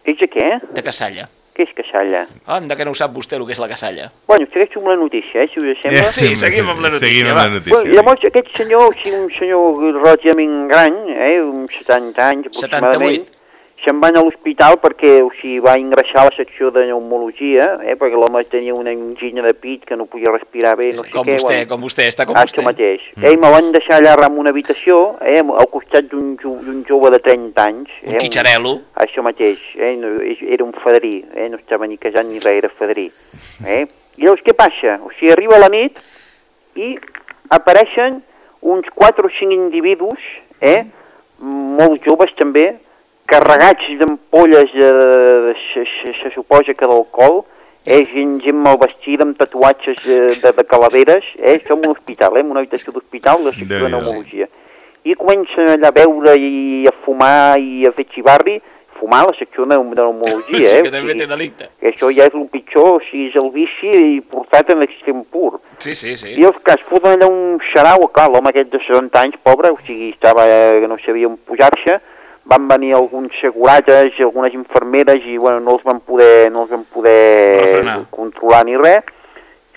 És de què? De cassalla. Què és cassalla? Ah, anda que no ho sap vostè el que és la cassalla. Bueno, segueixo amb la notícia, eh, si us sembla. Sí, seguim amb la notícia, Seguim amb la notícia. Bueno, llavors, aquest senyor, o sigui, un senyor relativament gran, eh, uns 70 anys aproximadament, 78. Se'n va anar a l'hospital perquè o sigui, va ingressar a la secció de pneumologia, eh, perquè l'home tenia una angina de pit que no podia respirar bé, no sé Com què. vostè, bueno. com vostè, està com Ah, vostè. Mateix. Mm. Eh, me van deixar allà en una habitació, eh, al costat d'un jo- jove de 30 anys. Un eh, xitxarelo. Això mateix, eh, no, era un fadrí, eh, no estava ni casat ni res, era fadrí. Eh? I llavors què passa? O sigui, arriba la nit i apareixen uns 4 o 5 individus, eh, molt joves també, carregats d'ampolles, de, de, se, se, se suposa que d'alcohol, eh, gent, gent mal vestida, amb tatuatges eh, de, de calaveres, eh, en un hospital, eh, una habitació d'hospital, la secció de pneumologia. I comencen allà a beure i a fumar i a fer xivarri, fumar la secció de, pneumologia, Sí, eh? que també té delicte. que això ja és el pitjor, o sigui, és el vici i portat en l'extrem pur. Sí, sí, sí. I els que es foten allà un xarau, clar, l'home aquest de 60 anys, pobre, o sigui, estava, eh, no sabia on pujar-se, van venir alguns segurates i algunes infermeres i, bueno, no els van poder, no els van poder Refrenar. controlar ni res,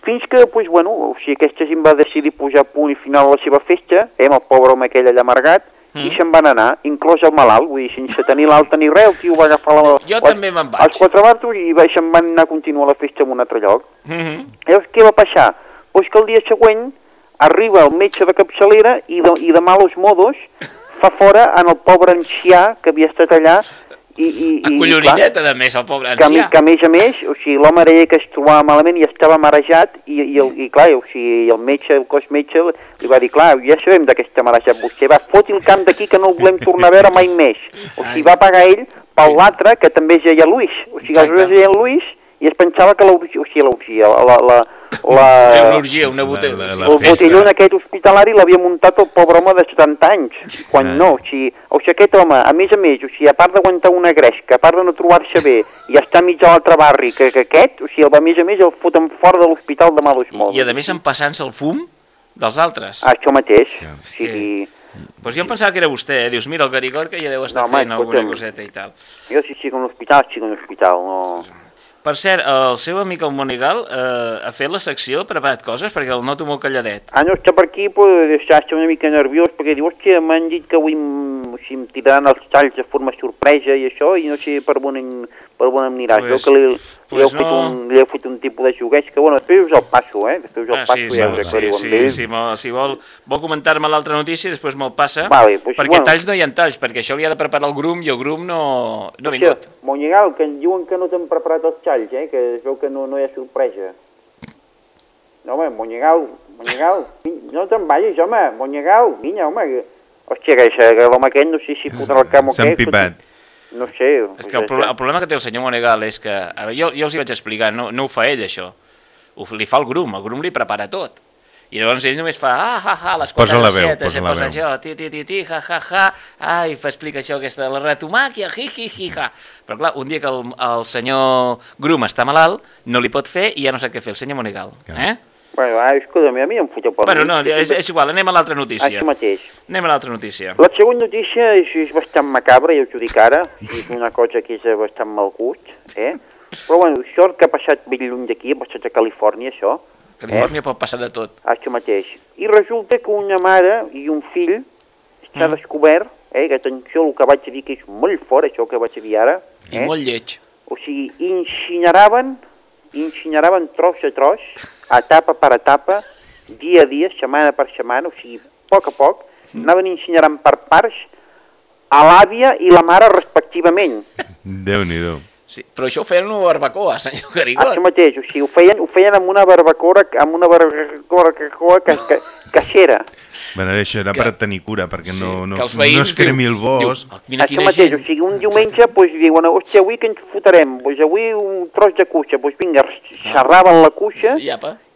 fins que, pues, bueno, o sigui, aquesta gent va decidir posar punt i final a la seva festa, eh, amb el pobre home aquell allà amargat, i se'n van anar, inclòs el malalt, vull dir, sense tenir l'alta ni res, el tio va agafar la... Jo la- també me'n vaig. Els quatre bartos i va- se'n van anar a continuar la festa en un altre lloc. Mhm. Llavors, què va passar? Pues que el dia següent arriba el metge de capçalera i de, i de malos modos fa fora en el pobre ancià que havia estat allà i... i, i Collonidet, a més, el pobre que, ancià. que a més a més, o sigui, l'home deia que es trobava malament i estava marejat i, i, el, i clar, o sigui, el metge, el cos metge li va dir, clar, ja sabem està marejat vostè, va, foti el camp d'aquí que no el volem tornar a veure mai més. O sigui, va pagar ell pel l'altre que també es deia Luis. O sigui, es deien Luis i es pensava que l'orgia, o sigui, l'orgia, la, la, la, Era una orgia, una botella. el botellón aquest hospitalari l'havia muntat el pobre home de 70 anys, quan no, o sigui, o sigui, aquest home, a més a més, o sigui, a part d'aguantar una gresca, a part de no trobar-se bé, i estar mig a l'altre barri, que, que aquest, o sigui, el, a més a més el foten fora de l'hospital de malos modos. I a més empassant-se el fum dels altres. Això mateix, o sigui, Pues jo em pensava que era vostè, eh? Dius, mira, el Garigol que ja deu estar No, home, fent alguna escolta'm. coseta i tal. jo si estic en l'hospital, estic en l'hospital, no... Per cert, el seu amic el Monigal eh, ha fet la secció, ha preparat coses, perquè el noto molt calladet. Ah, no, està per aquí, està, està una mica nerviós, perquè diu, hòstia, m'han dit que avui sigui, em tiraran els talls de forma sorpresa i això, i no sé per on, en, per on em anirà. Pues- jo que li, li, pues heu fet no. un, li heu fet un tipus de jogueig, que bueno, després us el passo, eh? Després us el Ah, passo sí, i sí, ja us sí, aclariu sí, sí, vol, si vol, vol comentar-me l'altra notícia i després me'l passa, Vale, pues, perquè bueno. talls no hi ha talls, perquè això li ha de preparar el grum i el grum no, no ha vingut. Monyegal, que ens diuen que no t'han preparat els talls, eh? Que es veu que no, no hi ha sorpresa. No, home, Monyegal, Monyegal, no te'n vagis, home, Monyegal, vinga, home. Que- Hòstia, que, que l'home aquest no sé si fotrà el camp o S'han què. pipat. No sé. És que el, pro el problema que té el senyor Monegal és que, a veure, jo, jo els hi vaig explicar, no, no ho fa ell això, ho, li fa el grum, el grum li prepara tot. I llavors ell només fa, ah, ha, ha, les quatre la veu, receptes, posa veu. això, ti, ti, ti, ti, ha, ha, ha, ai, fa explica això, aquesta, la retomàquia, hi, hi, hi, ha. Però clar, un dia que el, el senyor Grum està malalt, no li pot fer i ja no sap què fer el senyor Monegal. Eh? Bueno, ah, escolta'm, a mi em foteu per Bueno, no, és, és igual, anem a l'altra notícia. Això mateix. Anem a l'altra notícia. La següent notícia és, és bastant macabra, ja us ho dic ara, és una cosa que és bastant mal gust, eh? Però bueno, això que ha passat ben lluny d'aquí, ha passat a Califòrnia, això. Califòrnia pot passar de tot. Eh? Això mateix. I resulta que una mare i un fill s'ha Mm. descobert, eh, que atenció, el que vaig dir que és molt fort, això que vaig dir ara. I eh? molt lleig. O sigui, incineraven, incineraven tros a tros, etapa per etapa, dia a dia, setmana per setmana, o sigui, a poc a poc, anaven incinerant per parts a l'àvia i la mare respectivament. Déu-n'hi-do. Sí, però això ho feien una barbacoa, senyor Garigol. Això mateix, o sigui, ho feien, ho feien amb una barbacoa, amb una barbacoa que, que, casera. Bueno, això era per tenir cura, perquè no, no, que els no es cremi el bosc. diu, Mira Això mateix, gent. o sigui, un diumenge, doncs, diuen, hòstia, avui que ens fotrem? Doncs avui un tros de cuixa, doncs vinga, xerraven la cuixa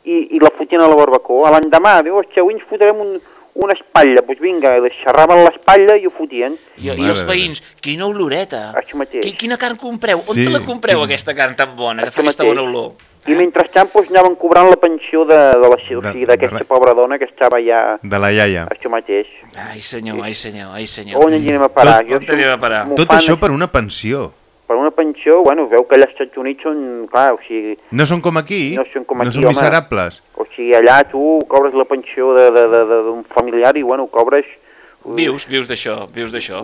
i, i la fotien a la barbacoa. L'endemà, diu, hòstia, avui ens fotrem un, una espatlla, doncs vinga, xerraven l'espatlla i ho fotien. I, I els veïns, quina oloreta. Això mateix. Qui, quina carn compreu? On Sí, te la compreu, quin- aquesta carn tan bona, que fa aquesta mateix. bona olor? I mentrestant doncs, anaven cobrant la pensió de, de la, o sigui, d'aquesta pobra dona que estava ja... De la iaia. Això mateix. Ai, senyor, ai, senyor, ai, senyor. On hi anem a parar? Tot, on anem a parar? Tot això per una pensió. Per una pensió, bueno, veu que allà als Estats Units són, clar, o sigui, No són com aquí? No són com No aquí, són home. miserables? o sigui, allà tu cobres la pensió de- de- de- de- d'un familiar i, bueno, cobres Vius, vius d'això, vius d'això.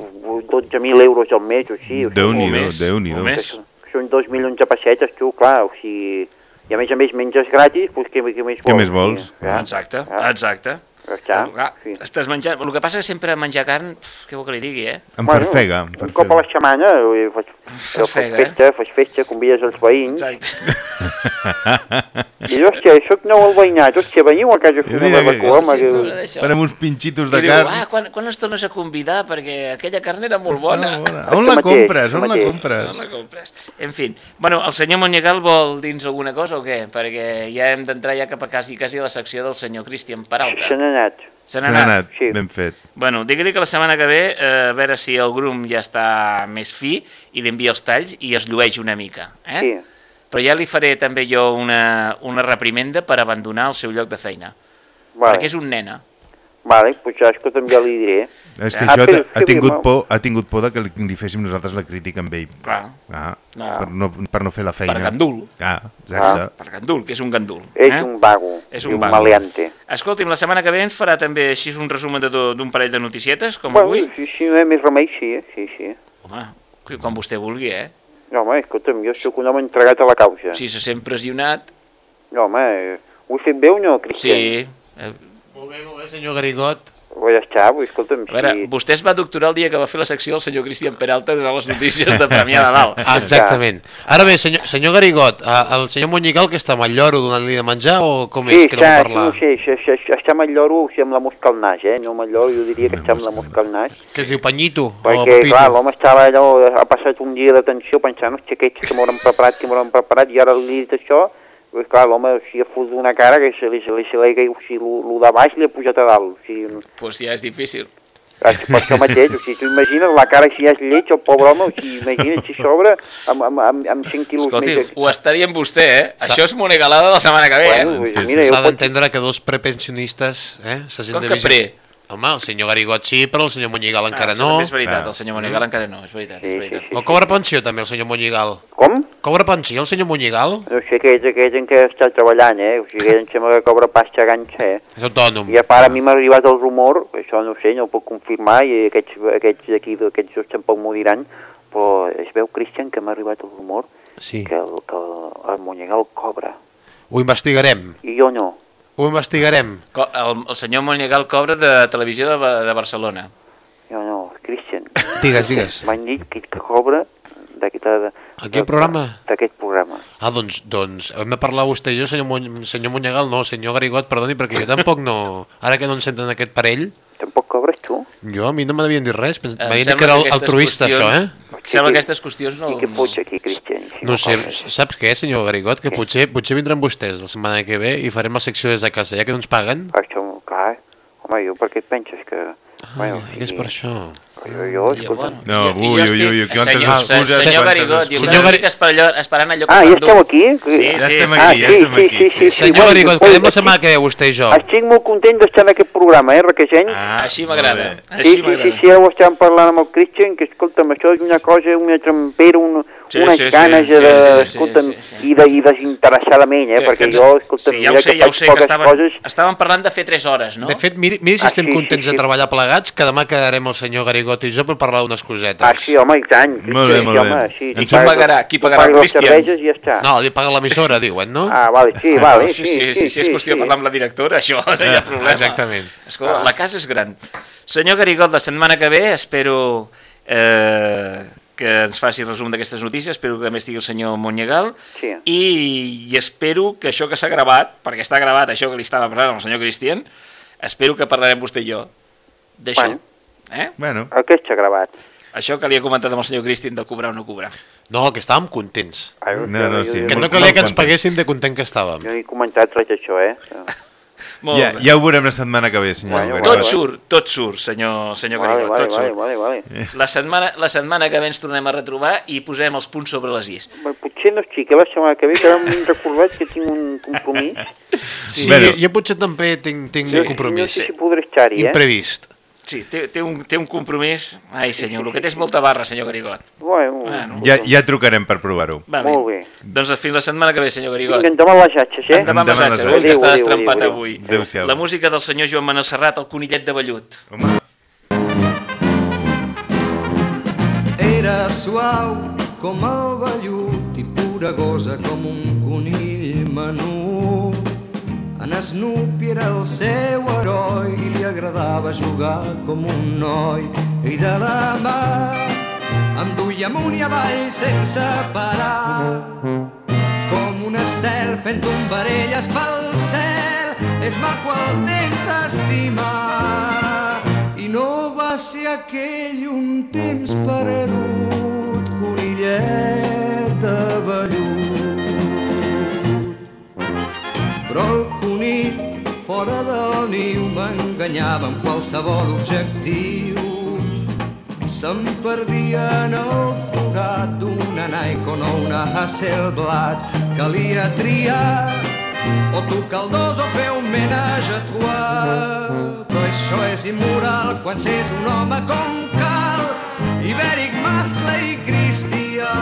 12.000 euros al mes o així. o sigui, Déu-n'hi-do, Déu-n'hi-do. més. Són 2 milions de pessetes, tu, clar, o sigui... I a més a més menges gratis, doncs què, què més vols? Què més vols? Clar. Exacte, exacte. Està, Clar, Estàs menjant... El que passa és que sempre menjar carn, pf, què vol que li digui, eh? Em farfega, em Un cop a la setmana eh, faig, faig Farfega, eh? festa, faig festa, convides els veïns. I jo, hòstia, soc nou al veïnat, hòstia, veniu a casa a fer una barbacoa, home, que... Farem uns pinxitos de I diu, carn. ah, quan, quan ens tornes a convidar? Perquè aquella carn era molt bona. On la compres? On la compres? On la compres? En fi, bueno, el senyor Monyegal vol dins alguna cosa o què? Perquè ja hem d'entrar ja cap a quasi, quasi a la secció del senyor Cristian Peralta. N'ha anat. Se n'ha anat. anat, ben fet. Bueno, digue-li que la setmana que ve, eh, a veure si el grum ja està més fi i li envia els talls i es llueix una mica. Eh? Sí. Però ja li faré també jo una, una reprimenda per abandonar el seu lloc de feina. Vale. Perquè és un nena. Vale, doncs ja, escolta'm, ja li diré. És que Ah, això però ha, tingut por, ha tingut por de que li, féssim nosaltres la crítica amb ell. Clar. Ah, Clar. per, no, per no fer la feina. Per gandul. Ah, exacte. Per gandul, que és un gandul. És un vago És un un vago. maleante. Escolti'm, la setmana que ve ens farà també així un resum d'un parell de noticietes, com bueno, avui? sí, sí, no hi ha més remei, sí, eh? sí, sí. Home, que- com vostè vulgui, eh? No, home, escolta'm, jo sóc un home entregat a la causa. Si se sent pressionat... No, home, eh, ho he fet bé o no, Cristian? Sí. Eh, Molt bé, molt bé, senyor Garigot. Ja està, vull, escolta'm, A veure, sí. vostè es va doctorar el dia que va fer la secció el senyor Cristian Peralta durant les notícies de Premià de Dalt. Ah, exactament. Ara bé, senyor, senyor Garigot, eh, el senyor Monyigal que està amb el lloro donant-li de menjar o com Sí, és que no parlar? no sé, està, amb el lloro, o sigui, amb la mosca al nas, eh? No amb el lloro, jo diria que està amb la mosca al nas. Que es diu Panyito o Perquè, Pepito? clar, l'home estava allò, ha passat un dia de tensió pensant, hòstia, aquests que m'hauran preparat, que m'hauran preparat, i ara li he dit això, pues, clar, l'home o sigui, ha fotut una cara que se li, se li, se li, o sigui, lo, lo de baix li ha pujat a dalt, o sigui, pues ja és difícil. és per això mateix, o sigui, tu imagines la cara si ja és lleig, el pobre home, o sigui, imagina't si s'obre amb, amb, amb, amb 100 quilos Escolti, més. ho està dient vostè, eh? Això és monegalada de la setmana que ve, Bueno, eh? Sí, sí, S'ha pot- d'entendre que dos prepensionistes eh, se Com senten que pre? Home, el senyor Garigot sí, però el senyor Monyigal encara això no. és veritat, el senyor Monegal encara no, és veritat, és veritat. O cobra pensió també el senyor Monyigal. Com? Cobra pensió el senyor Monyigal? No sé, aquells, aquells en què està treballant, eh? O sigui, em sembla que cobra pasta ganxa, eh? És autònom. I a part a mi m'ha arribat el rumor, això no ho sé, no ho puc confirmar, i aquests, aquests d'aquí, aquests dos tampoc m'ho diran, però es veu, Cristian, que m'ha arribat el rumor Sí. que el, que el, el Monyegal cobra, Ho investigarem. i jo no. Ho investigarem. El, el senyor Monegal cobra de televisió de, de Barcelona. Jo no, Cristian. Digues, digues. M'han dit que, que cobra d'aquest programa? d'aquest programa. Ah, doncs, doncs hem de parlar vostè i jo, senyor, Mon senyor Monyegal, no, senyor Garigot, perdoni, perquè jo tampoc no... Ara que no ens senten aquest parell... Tampoc cobres tu? Jo, a mi no m'havien dit res, m'havien dit que era altruista, això, qüestions- eh? Sembla que aquestes qüestions no... I què fots aquí, Cristian? Si No sé, cobres? saps què, senyor Garigot? Que potser, potser vindran vostès la setmana que ve i farem la secció des de casa, ja que no ens paguen. Això, clar, home, jo per què et penses que... Ah, bueno, Que és per això. Jo, jo, escolta... No, ui, jo ui, ui, ui, quantes senyor, excuses, senyor jo excuses. encara estic esperant, esperant allò que Ah, ja esteu aquí? Sí, Ja sí, estem sí. aquí, ja estem aquí. sí, sí, Senyor Garigot, pues, quedem la setmana que ve vostè i jo. Estic molt content d'estar en aquest programa, eh, Requeseny? Ah, Així m'agrada, Sí, sí, sí, sí, ara ho estàvem parlant amb el Christian, que escolta'm, això és una cosa, una trempera, un, Sí, unes sí, sí, ganes sí, de, sí, sí, escolta'm, sí, sí. i, de, i desinteressadament, eh, Que- perquè que ens- jo, escolta'm, sí, ja ho mira sé, que ja ho faig sé, que poques estaven, coses, estaven parlant de fer 3 hores, no? De fet, miri, miri si Ah, estem sí, sí, contents sí. de treballar plegats, que demà quedarem el senyor Garigot i jo per parlar d'unes cosetes. ah, sí, home, i tant, Molt bé, sí, molt bé. home, sí, I qui pagues- pagarà? Qui pagarà? pagues les Christian? cerveses i ja està. No, li paga l'emissora, diuen, no? Ah, vale, sí, Ah, vale, no, sí, sí, sí, sí, és qüestió de parlar amb la directora, això no hi ha problema. exactament. Escolta, la casa és gran. Senyor Garigot, la setmana que ve espero eh, que ens faci resum d'aquestes notícies, espero que també estigui el senyor Monyegal, Sí. i, i espero que això que s'ha gravat, perquè està gravat això que li estava parlant el senyor Cristian, espero que parlarem vostè i jo d'això. Bueno. Eh? Bueno, Aquest s'ha gravat. Això que li he comentat amb el senyor Cristian de cobrar o no cobrar. No, que estàvem contents. Ah, No, no, sí, Que no calia que ens paguessin de content que estàvem. Jo he comentat res d'això, eh? Molt ja, bé. ja ho veurem la setmana que ve, senyor Bueno. Tot surt, tot surt, senyor, senyor Vale, Garigot, vale, tot vale, surt. vale, vale. La setmana, la setmana que ve ens tornem a retrobar i posem els punts sobre les is. Potser no estic, eh, la setmana que ve, que ara m'he recordat que tinc un compromís. Sí, Bueno. jo potser també tinc, tinc No un compromís. No sé si podré estar-hi, eh? Imprevist. Sí, té, té, un, té un compromís... Ai, senyor, el que té és molta barra, senyor Garigot. Bueno, Bueno, Ja, ja trucarem per provar-ho. va Molt bé. Doncs fins la setmana que ve, senyor Garigot. Vinga, endavant les atxes, eh? Endavant les Endavant atxes, les avui que està Adéu, adéu, destrempat adéu. avui. La música del senyor Joan Manel Serrat, el conillet de vellut. Home. Era suau com el vellut i pura gosa com un conill menut. En Snoopy era el seu heroi i li agradava jugar com un noi. I de la mà em duia amunt i avall sense parar. Com un estel fent tombarelles pel cel, és maco el temps d'estimar. I no va ser aquell un temps perdut, conillet de vellut. Però el fora del niu m'enganyava amb qualsevol objectiu. Se'm perdia en el forat d'una Nike o una Hasselblad. Calia triar o tocar el dos o fer un menage a trois. Però això és immoral quan s'és un home com cal, ibèric, mascle i cristià.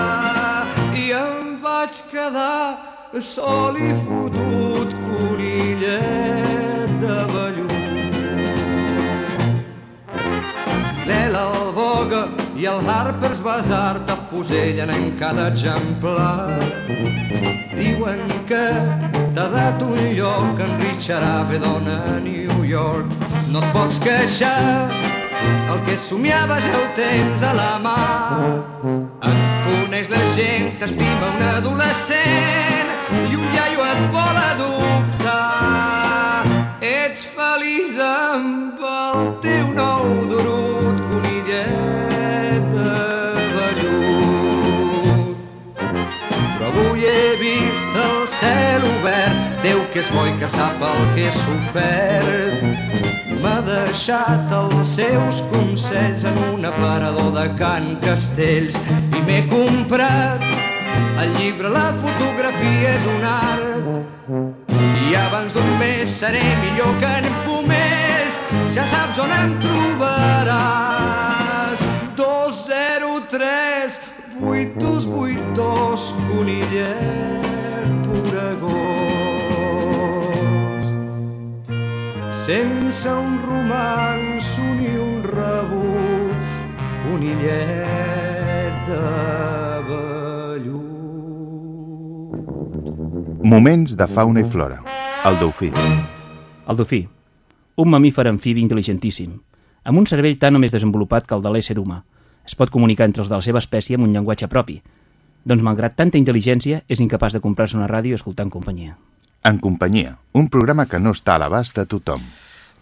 I em vaig quedar sol i fotut conillet Vogue i el Harper's Bazaar t'afusellen en cada exemplar. Diuen que t'ha dat un lloc en Richard Avedon a New York. No et pots queixar, el que somiava ja ho tens a la mà. Et coneix la gent, t'estima un adolescent i un iaio et vol adoptar. Ets feliç amb cel obert, Déu que és bo i que sap el que he sofert. M'ha deixat els seus consells en un aparador de Can Castells i m'he comprat el llibre La fotografia és un art. I abans d'un mes seré millor que en Pomés. Ja saps on em trobaràs. 203 8 8 2 conillet poregós sense un romanç ni un rebut conillet de Moments de fauna i flora. El dofí. El dofí. Un mamífer amfibi intel·ligentíssim, amb un cervell tan o més desenvolupat que el de l'ésser humà. Es pot comunicar entre els de la seva espècie amb un llenguatge propi. Doncs, malgrat tanta intel·ligència, és incapaç de comprar-se una ràdio i escoltar en companyia. En companyia, un programa que no està a l'abast de tothom.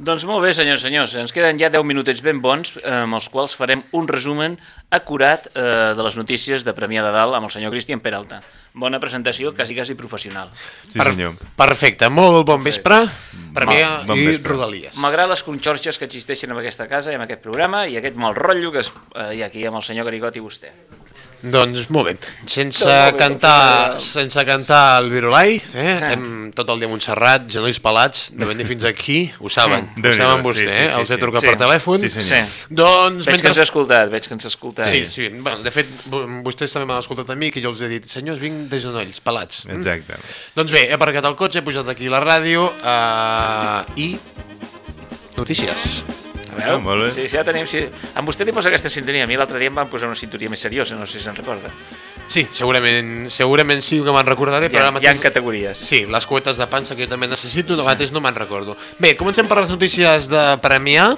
Doncs molt bé, senyors i senyors, ens queden ja 10 minutets ben bons, eh, amb els quals farem un resumen acurat eh, de les notícies de Premià de Dalt amb el senyor Cristian Peralta. Bona presentació, quasi, quasi professional. Sí, senyor. Perfecte, molt bon vespre, Premià bon i vespre. Rodalies. Malgrat les conxorxes que existeixen en aquesta casa i en aquest programa i aquest mal rotllo que es, eh, hi ha aquí amb el senyor Garigot i vostè. Doncs molt bé, sense Doncs molt bé, cantar, doncs, sense cantar el virulai, eh? hem tot el dia a Montserrat, genolls pelats, de venir fins aquí, ho saben, ho Déu-n'hi-do, saben sí, vostè, sí, eh? sí, els he sí. trucat Sí. per telèfon. Sí, senyor. Sí. Doncs, Veig que ens ha escoltat, veig que ens ha escoltat. Sí, sí. Bueno, de fet, vo- vostès també m'han escoltat a mi, que jo els he dit, senyors, vinc de genolls, pelats. Mm? Exacte. Doncs bé, he aparcat el cotxe, he pujat aquí la ràdio uh, i... Notícies. A veure, Ah, molt bé. Sí, sí, ja tenim... Sí. Amb vostè li posa aquesta sintonia. A mi l'altre dia em van posar una sintonia més seriosa, no sé si se'n recorda. Sí, segurament, segurament sí que me'n recordaré, Hi però ha, ara hi ha mateix... categories. Sí, les cuetes de pansa que jo també necessito, de mateix no me'n recordo. Bé, comencem per les notícies de Premià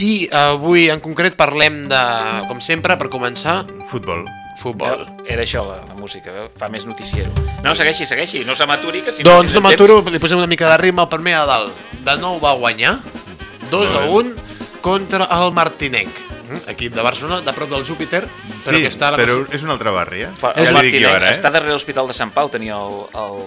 i avui en concret parlem de, com sempre, per començar, Futbol. futbol. Era això, la, la música, veu? fa més noticiero. No, segueixi, segueixi, no s'amaturi, que si no... Doncs no tindrem m'aturo, li posem una mica de ritme al Premià de dalt. De nou va guanyar, 2 a 1 contra el Martinenc. Equip de Barcelona, de prop del Júpiter, però sí, que està a la però és un altre barri, eh? Però ja el Martinenc ara, eh? està darrere l'Hospital de Sant Pau, tenia el, el,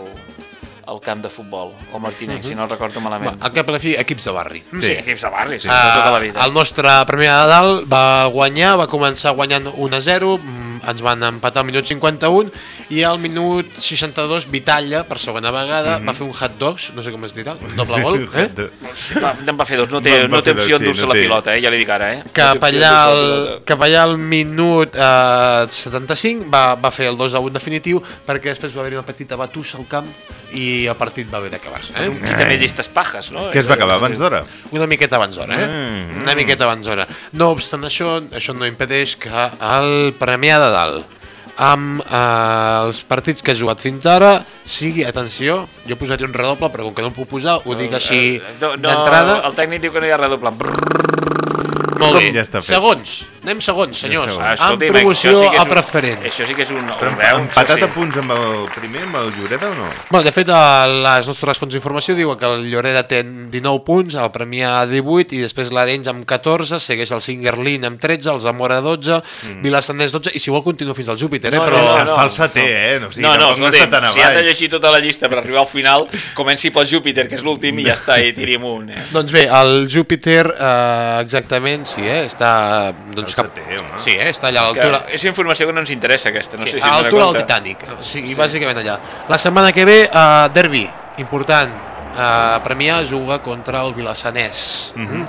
el camp de futbol, el Martinenc, si no el recordo malament. Va, al cap i a la fi, equips de barri. Sí, equips de barri, sí, de tota la vida. el nostre Premià de Dalt va guanyar, va començar guanyant 1 a 0, mm, ens van empatar al minut 51 i al minut 62 Vitalla, per segona vegada, va fer un hot dogs, no sé com es dirà, un doble gol, eh? Sí, va, en va fer dos, no té, Va- va no té opció sí, endur-se no la té. pilota, eh? ja li dic ara. Eh? cap No allà, al, cap allà al minut eh, 75 va, va fer el 2 a 1 definitiu perquè després va haver una petita batussa al camp i el partit va haver d'acabar-se. Eh? Aquí també llistes pajes, no? Que es va acabar abans d'hora. Una miqueta abans d'hora, eh? Mm. Una miqueta abans d'hora. No obstant això, això no impedeix que el Premià de Dalt amb eh, els partits que he jugat fins ara, sigui, atenció, jo posaria un redoble, però com que no el puc posar, ho dic així Eh, no, no, d'entrada. El tècnic diu que no hi ha redoble. Molt bé, Ja està fet. segons, anem segons, senyors, segons. Ah, amb escolti'm, promoció això sí que és a un- preferent. Això sí que és un... Però veu? empatat Això a punts amb el primer, amb el Lloreda o no? Bueno, de fet, les nostres fonts d'informació diuen que el Lloreda té 19 punts, el Premià 18 i després l'Arenys amb 14, segueix el Singerlin amb 13, el Zamora 12, mm. Vilassanès 12 i si vol continua fins al Júpiter, eh? No, però... no, no, Està al setè, eh? No, o sigui, no, no, no escolti'm, a si ha de llegir tota la llista per arribar al final, comenci pel Júpiter, que és l'últim, i ja està, i tiri amunt. Eh? Doncs bé, el Júpiter, eh, exactament, sí, eh? Està... Doncs, cap... Sí, eh? Està allà a l'altura... És informació que no ens interessa, aquesta. No Sí, sé si a l'altura del. Titanic, o sigui, Sí. bàsicament allà. La setmana que ve, uh, derbi, important, uh, Premià juga contra el Vilassanès. Mm -hmm.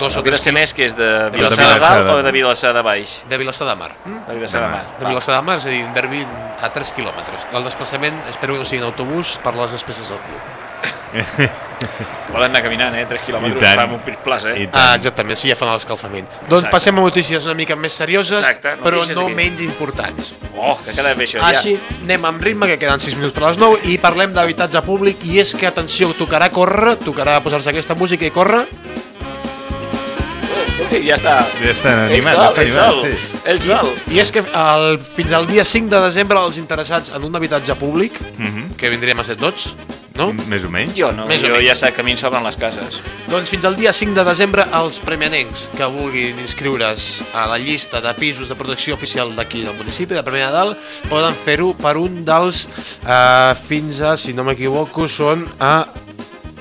Dos o tres Vilassanès, que és de De Vilassar de Vilassar Dalt de- o de Vilassar de Baix? De Vilassar de Mar. De Vilassar de Mar. De Vilassar de Mar, és a dir, un derbi a 3 quilòmetres. El desplaçament, espero que no sigui en autobús, per les despeses del club. Poden anar caminant, eh? 3 I quilòmetres fa un pis plaç, eh? Ah, exactament, sí, ja fan l'escalfament. Doncs Exacte. passem a notícies una mica més serioses, Exacte, però no aquí. menys importants. Oh, que queda bé això, Així, anem amb ritme, que queden 6 minuts per les 9, i parlem d'habitatge públic, i és que, atenció, tocarà córrer, tocarà posar-se aquesta música i córrer. Ja. Ja està. Ja està animat, sol, està animat, sol. sí. Ell sol. I, I és que el, fins al dia 5 de desembre els interessats en un habitatge públic, Mhm. que vindríem a ser tots, no? Més o menys. Jo no, Més jo ja sé que a mi em sobren les cases. Doncs fins al dia 5 de desembre els premianencs que vulguin inscriure's a la llista de pisos de protecció oficial d'aquí del municipi de Premià de Dalt poden fer-ho per un dels eh, fins a, si no m'equivoco, són a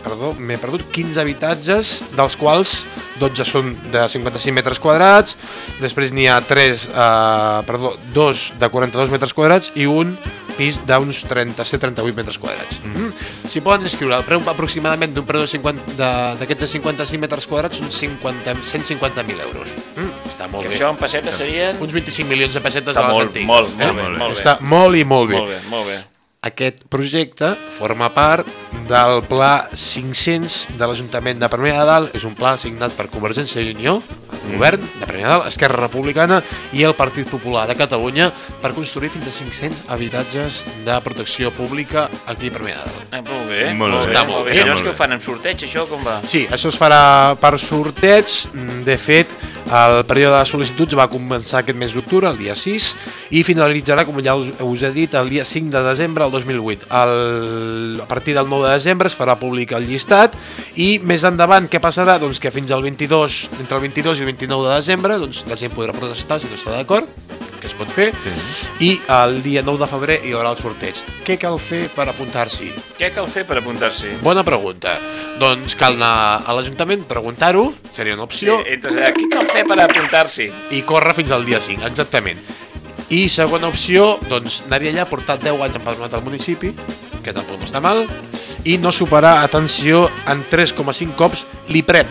perdó, m'he perdut, 15 habitatges, dels quals 12 són de 55 metres quadrats, després n'hi ha 3, eh, perdó, 2 de 42 metres quadrats i un pis d'uns 37-38 metres quadrats. Mm. -hmm. S'hi poden inscriure. El preu aproximadament d'un preu de 50 de- d'aquests de, 55 metres quadrats són 50 150.000 euros. Mm, està molt Que bé. això en pessetes serien... Uns 25 milions de pessetes Està a les molt, antigues. molt, eh? molt bé, molt bé. Està molt i molt bé. Molt bé, molt bé. Aquest projecte forma part del Pla 500 de l'Ajuntament de Premià de Dalt. És un pla signat per Convergència i Unió, el govern de Premià de Dalt, Esquerra Republicana i el Partit Popular de Catalunya per construir fins a 500 habitatges de protecció pública aquí a Premià de Dalt. Ah, molt bé, Molt molt, bé. Està molt bé. I llavors que ho fan amb sorteig, això com va? Sí, això es farà per sorteig. Mm, De fet, el període de sol·licituds va començar aquest mes d'octubre, el dia 6, i finalitzarà, com ja us, us he dit, el dia 5 de desembre del 2008. El, a partir del 9 de desembre es farà públic el llistat i més endavant què passarà? Doncs que fins al 22, entre el 22 i el 29 de desembre doncs, la gent podrà protestar si no està d'acord que es pot fer, sí. i el dia 9 de febrer hi haurà el sorteig. Què cal fer per apuntar-s'hi? Què cal fer per apuntar-s'hi? Bona pregunta. Doncs cal anar a l'Ajuntament, preguntar-ho, seria una opció, Sí, entonces, eh, què cal fer per apuntar-s'hi? i córrer fins al dia 5, exactament. I segona opció, doncs anar-hi allà, portar 10 anys empadronat al municipi, que tampoc no està mal, i no superar, atenció, en 3,5 cops l'IPREM.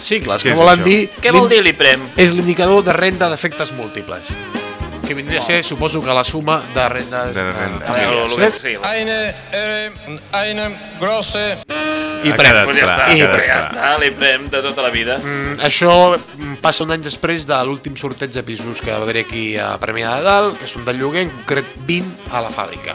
Sigles, que volen això? dir... Què vol dir l'IPREM? És l'indicador de renda d'efectes múltiples que vindria a ser, suposo que la suma de rendes de renda. familiars. eh? Sí, Eine, eine große... I Ha prem. quedat Pues ja clar, està, ha ja, quedat clar. està, l'IPREM de tota la vida. Mm, això passa un any després de l'últim sorteig de pisos que va haver aquí a Premià de Dalt, que són de lloguer, en concret 20 a la fàbrica.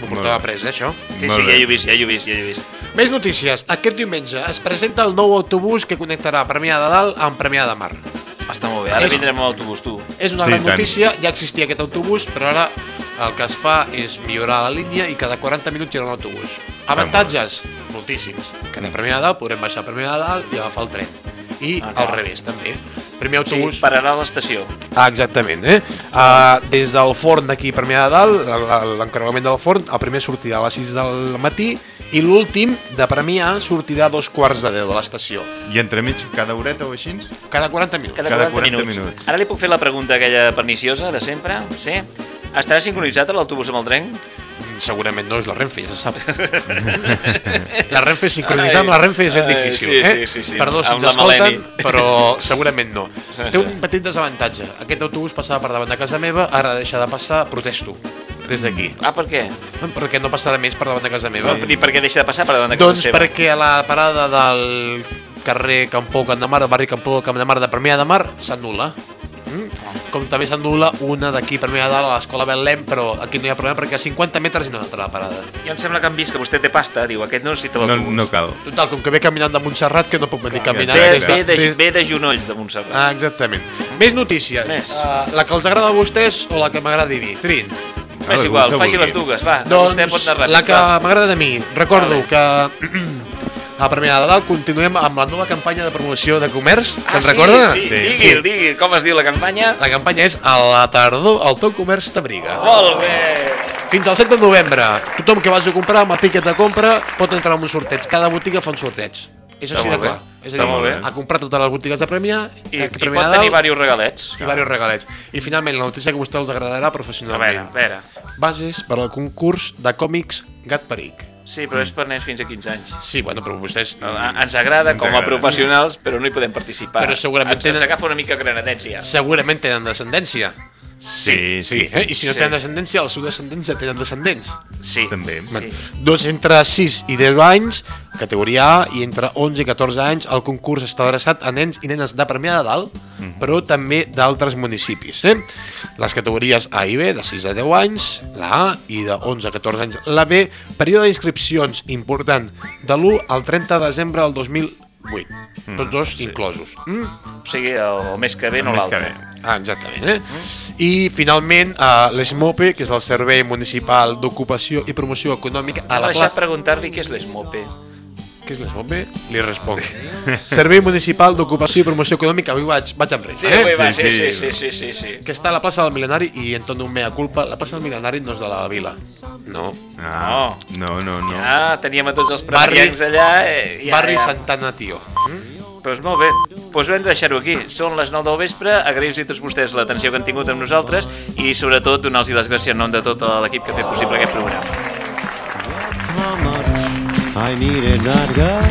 M'ho portava pres, eh, això? Sí, sí, ja hi he vist, ja hi he vist, ja hi he vist. Més notícies. Aquest diumenge es presenta el nou autobús que connectarà Premià de Dalt amb Premià de Mar. Està molt bé, ara És- vindrem amb l'autobús, tu. És una Sí, gran tant. notícia, ja existia aquest autobús, però ara el que es fa és millorar la línia i cada 40 minuts hi ha un autobús. Avantatges? Moltíssims. Que de Premià de Dalt podrem baixar a Premià de Dalt i agafar el tren. I Ah, al revés, també. Primer autobús... Sí, pararà a l'estació. Ah, exactament, eh? Uh, des del forn d'aquí a Premià de Dalt, l'encarregament del forn, el primer sortirà a les 6 del matí i l'últim, de Premià, sortirà a dos quarts de 10 de l'estació. I entremig cada horeta o així? Cada 40 minuts. Cada 40, minuts. Ara li puc fer la pregunta aquella perniciosa de sempre? Sí? Estarà sincronitzat l'autobús amb el tren? Segurament no, és la Renfe, ja se sap. la Renfe, sincronitzar amb la Renfe és ben Ai, difícil, sí, eh? sí, sí, sí. Perdó si ens escolten, però segurament no. Sí, Té un petit desavantatge. Aquest autobús passava per davant de casa meva, ara deixa de passar, protesto, des d'aquí. Ah, per què? Perquè no passarà més per davant de casa meva. I per què deixa de passar per davant de casa Doncs seva? perquè a la parada del carrer Campó Camp de Mar, barri Campó Camp de Mar de Premià de Mar, s'anul·la. Mm? Com també s'anul·la una d'aquí per Premià de Dalt a l'escola Betlem, però aquí no hi ha problema perquè a 50 metres i no entra la parada. I em sembla que han vist que vostè té pasta, diu, aquest no necessita No, l'autobús. no cal. Total, com que ve caminant de Montserrat, que no puc venir caminant. Ve, des de- ve, de, des- ve de genolls de Montserrat. Ah, exactament. Més notícies. Més. Uh, la que els agrada a vostès o la que m'agrada a mi? Trin. És igual, faci les dues, va, Doncs vostè pot anar ràpid. la que m'agrada a mi. Recordo que a Premià de Dalt continuem amb la nova campanya de promoció de comerç. Ah, Se'n sí, recorda? Sí, digui'l, digui'l, com es diu la campanya? La campanya és a la tardor el teu comerç t'abriga. Molt bé. Fins al 7 de novembre, tothom que vagi a comprar amb el tiquet de compra pot entrar en un sorteig. Cada botiga fa un sorteig. És així de molt bé. clar. És a dir, a comprar totes les botigues de Premià I, eh, i pot tenir diversos regalets. i diversos regalets. I finalment, la notícia que a vostè els agradarà A professionalment. veure, a veure. Bases per al concurs de còmics Gat Peric. Sí, però és per nens fins a 15 anys. Sí, bueno, però vostès... A- Ens agrada Ens com a agrada. professionals, però no hi podem participar. Però segurament ens, tenen- ens agafa una mica granadets ja. Segurament tenen descendència. Sí, Sí, eh? i si no sí. tenen descendència, els seus descendents ja tenen descendents. Sí. També. Sí. Doncs entre 6 i 10 anys, categoria A, i entre 11 i 14 anys, el concurs està adreçat a nens i nenes de Premià de Dalt, però també d'altres municipis. Eh? Les categories A i B, de 6 a 10 anys, la A, i de 11 a 14 anys, la B, període d'inscripcions important, de l'1 al 30 de desembre del 2008. Tots dos sí. inclosos. Mm? O sigui, el, el mes que ve no El mes que l'altre. Ah, exactament. Eh? I finalment, uh, l'ESMOPE, que és el Servei Municipal d'Ocupació i Promoció Econòmica a la deixat plaça... preguntar-li què és l'ESMOPE. Què és l'ESMOPE? Li responc. Servei Municipal d'Ocupació i Promoció Econòmica, avui vaig, vaig amb ritme, Sí, eh? avui va, sí, sí, sí, sí, sí, sí. Que està a la plaça del Milenari i en tono un mea culpa, la plaça del Milenari no és de la vila. No. Ah, no, no, no. Ah, teníem a tots els premians allà. Eh, ja, Barri ja. Santana, tio. Doncs molt bé, doncs hem de deixar-ho aquí. Són les 9 del vespre, agrair-los a tots vostès l'atenció que han tingut amb nosaltres i sobretot donar-los les gràcies en nom de tot l'equip que ha fet possible aquest programa. I needed that guy.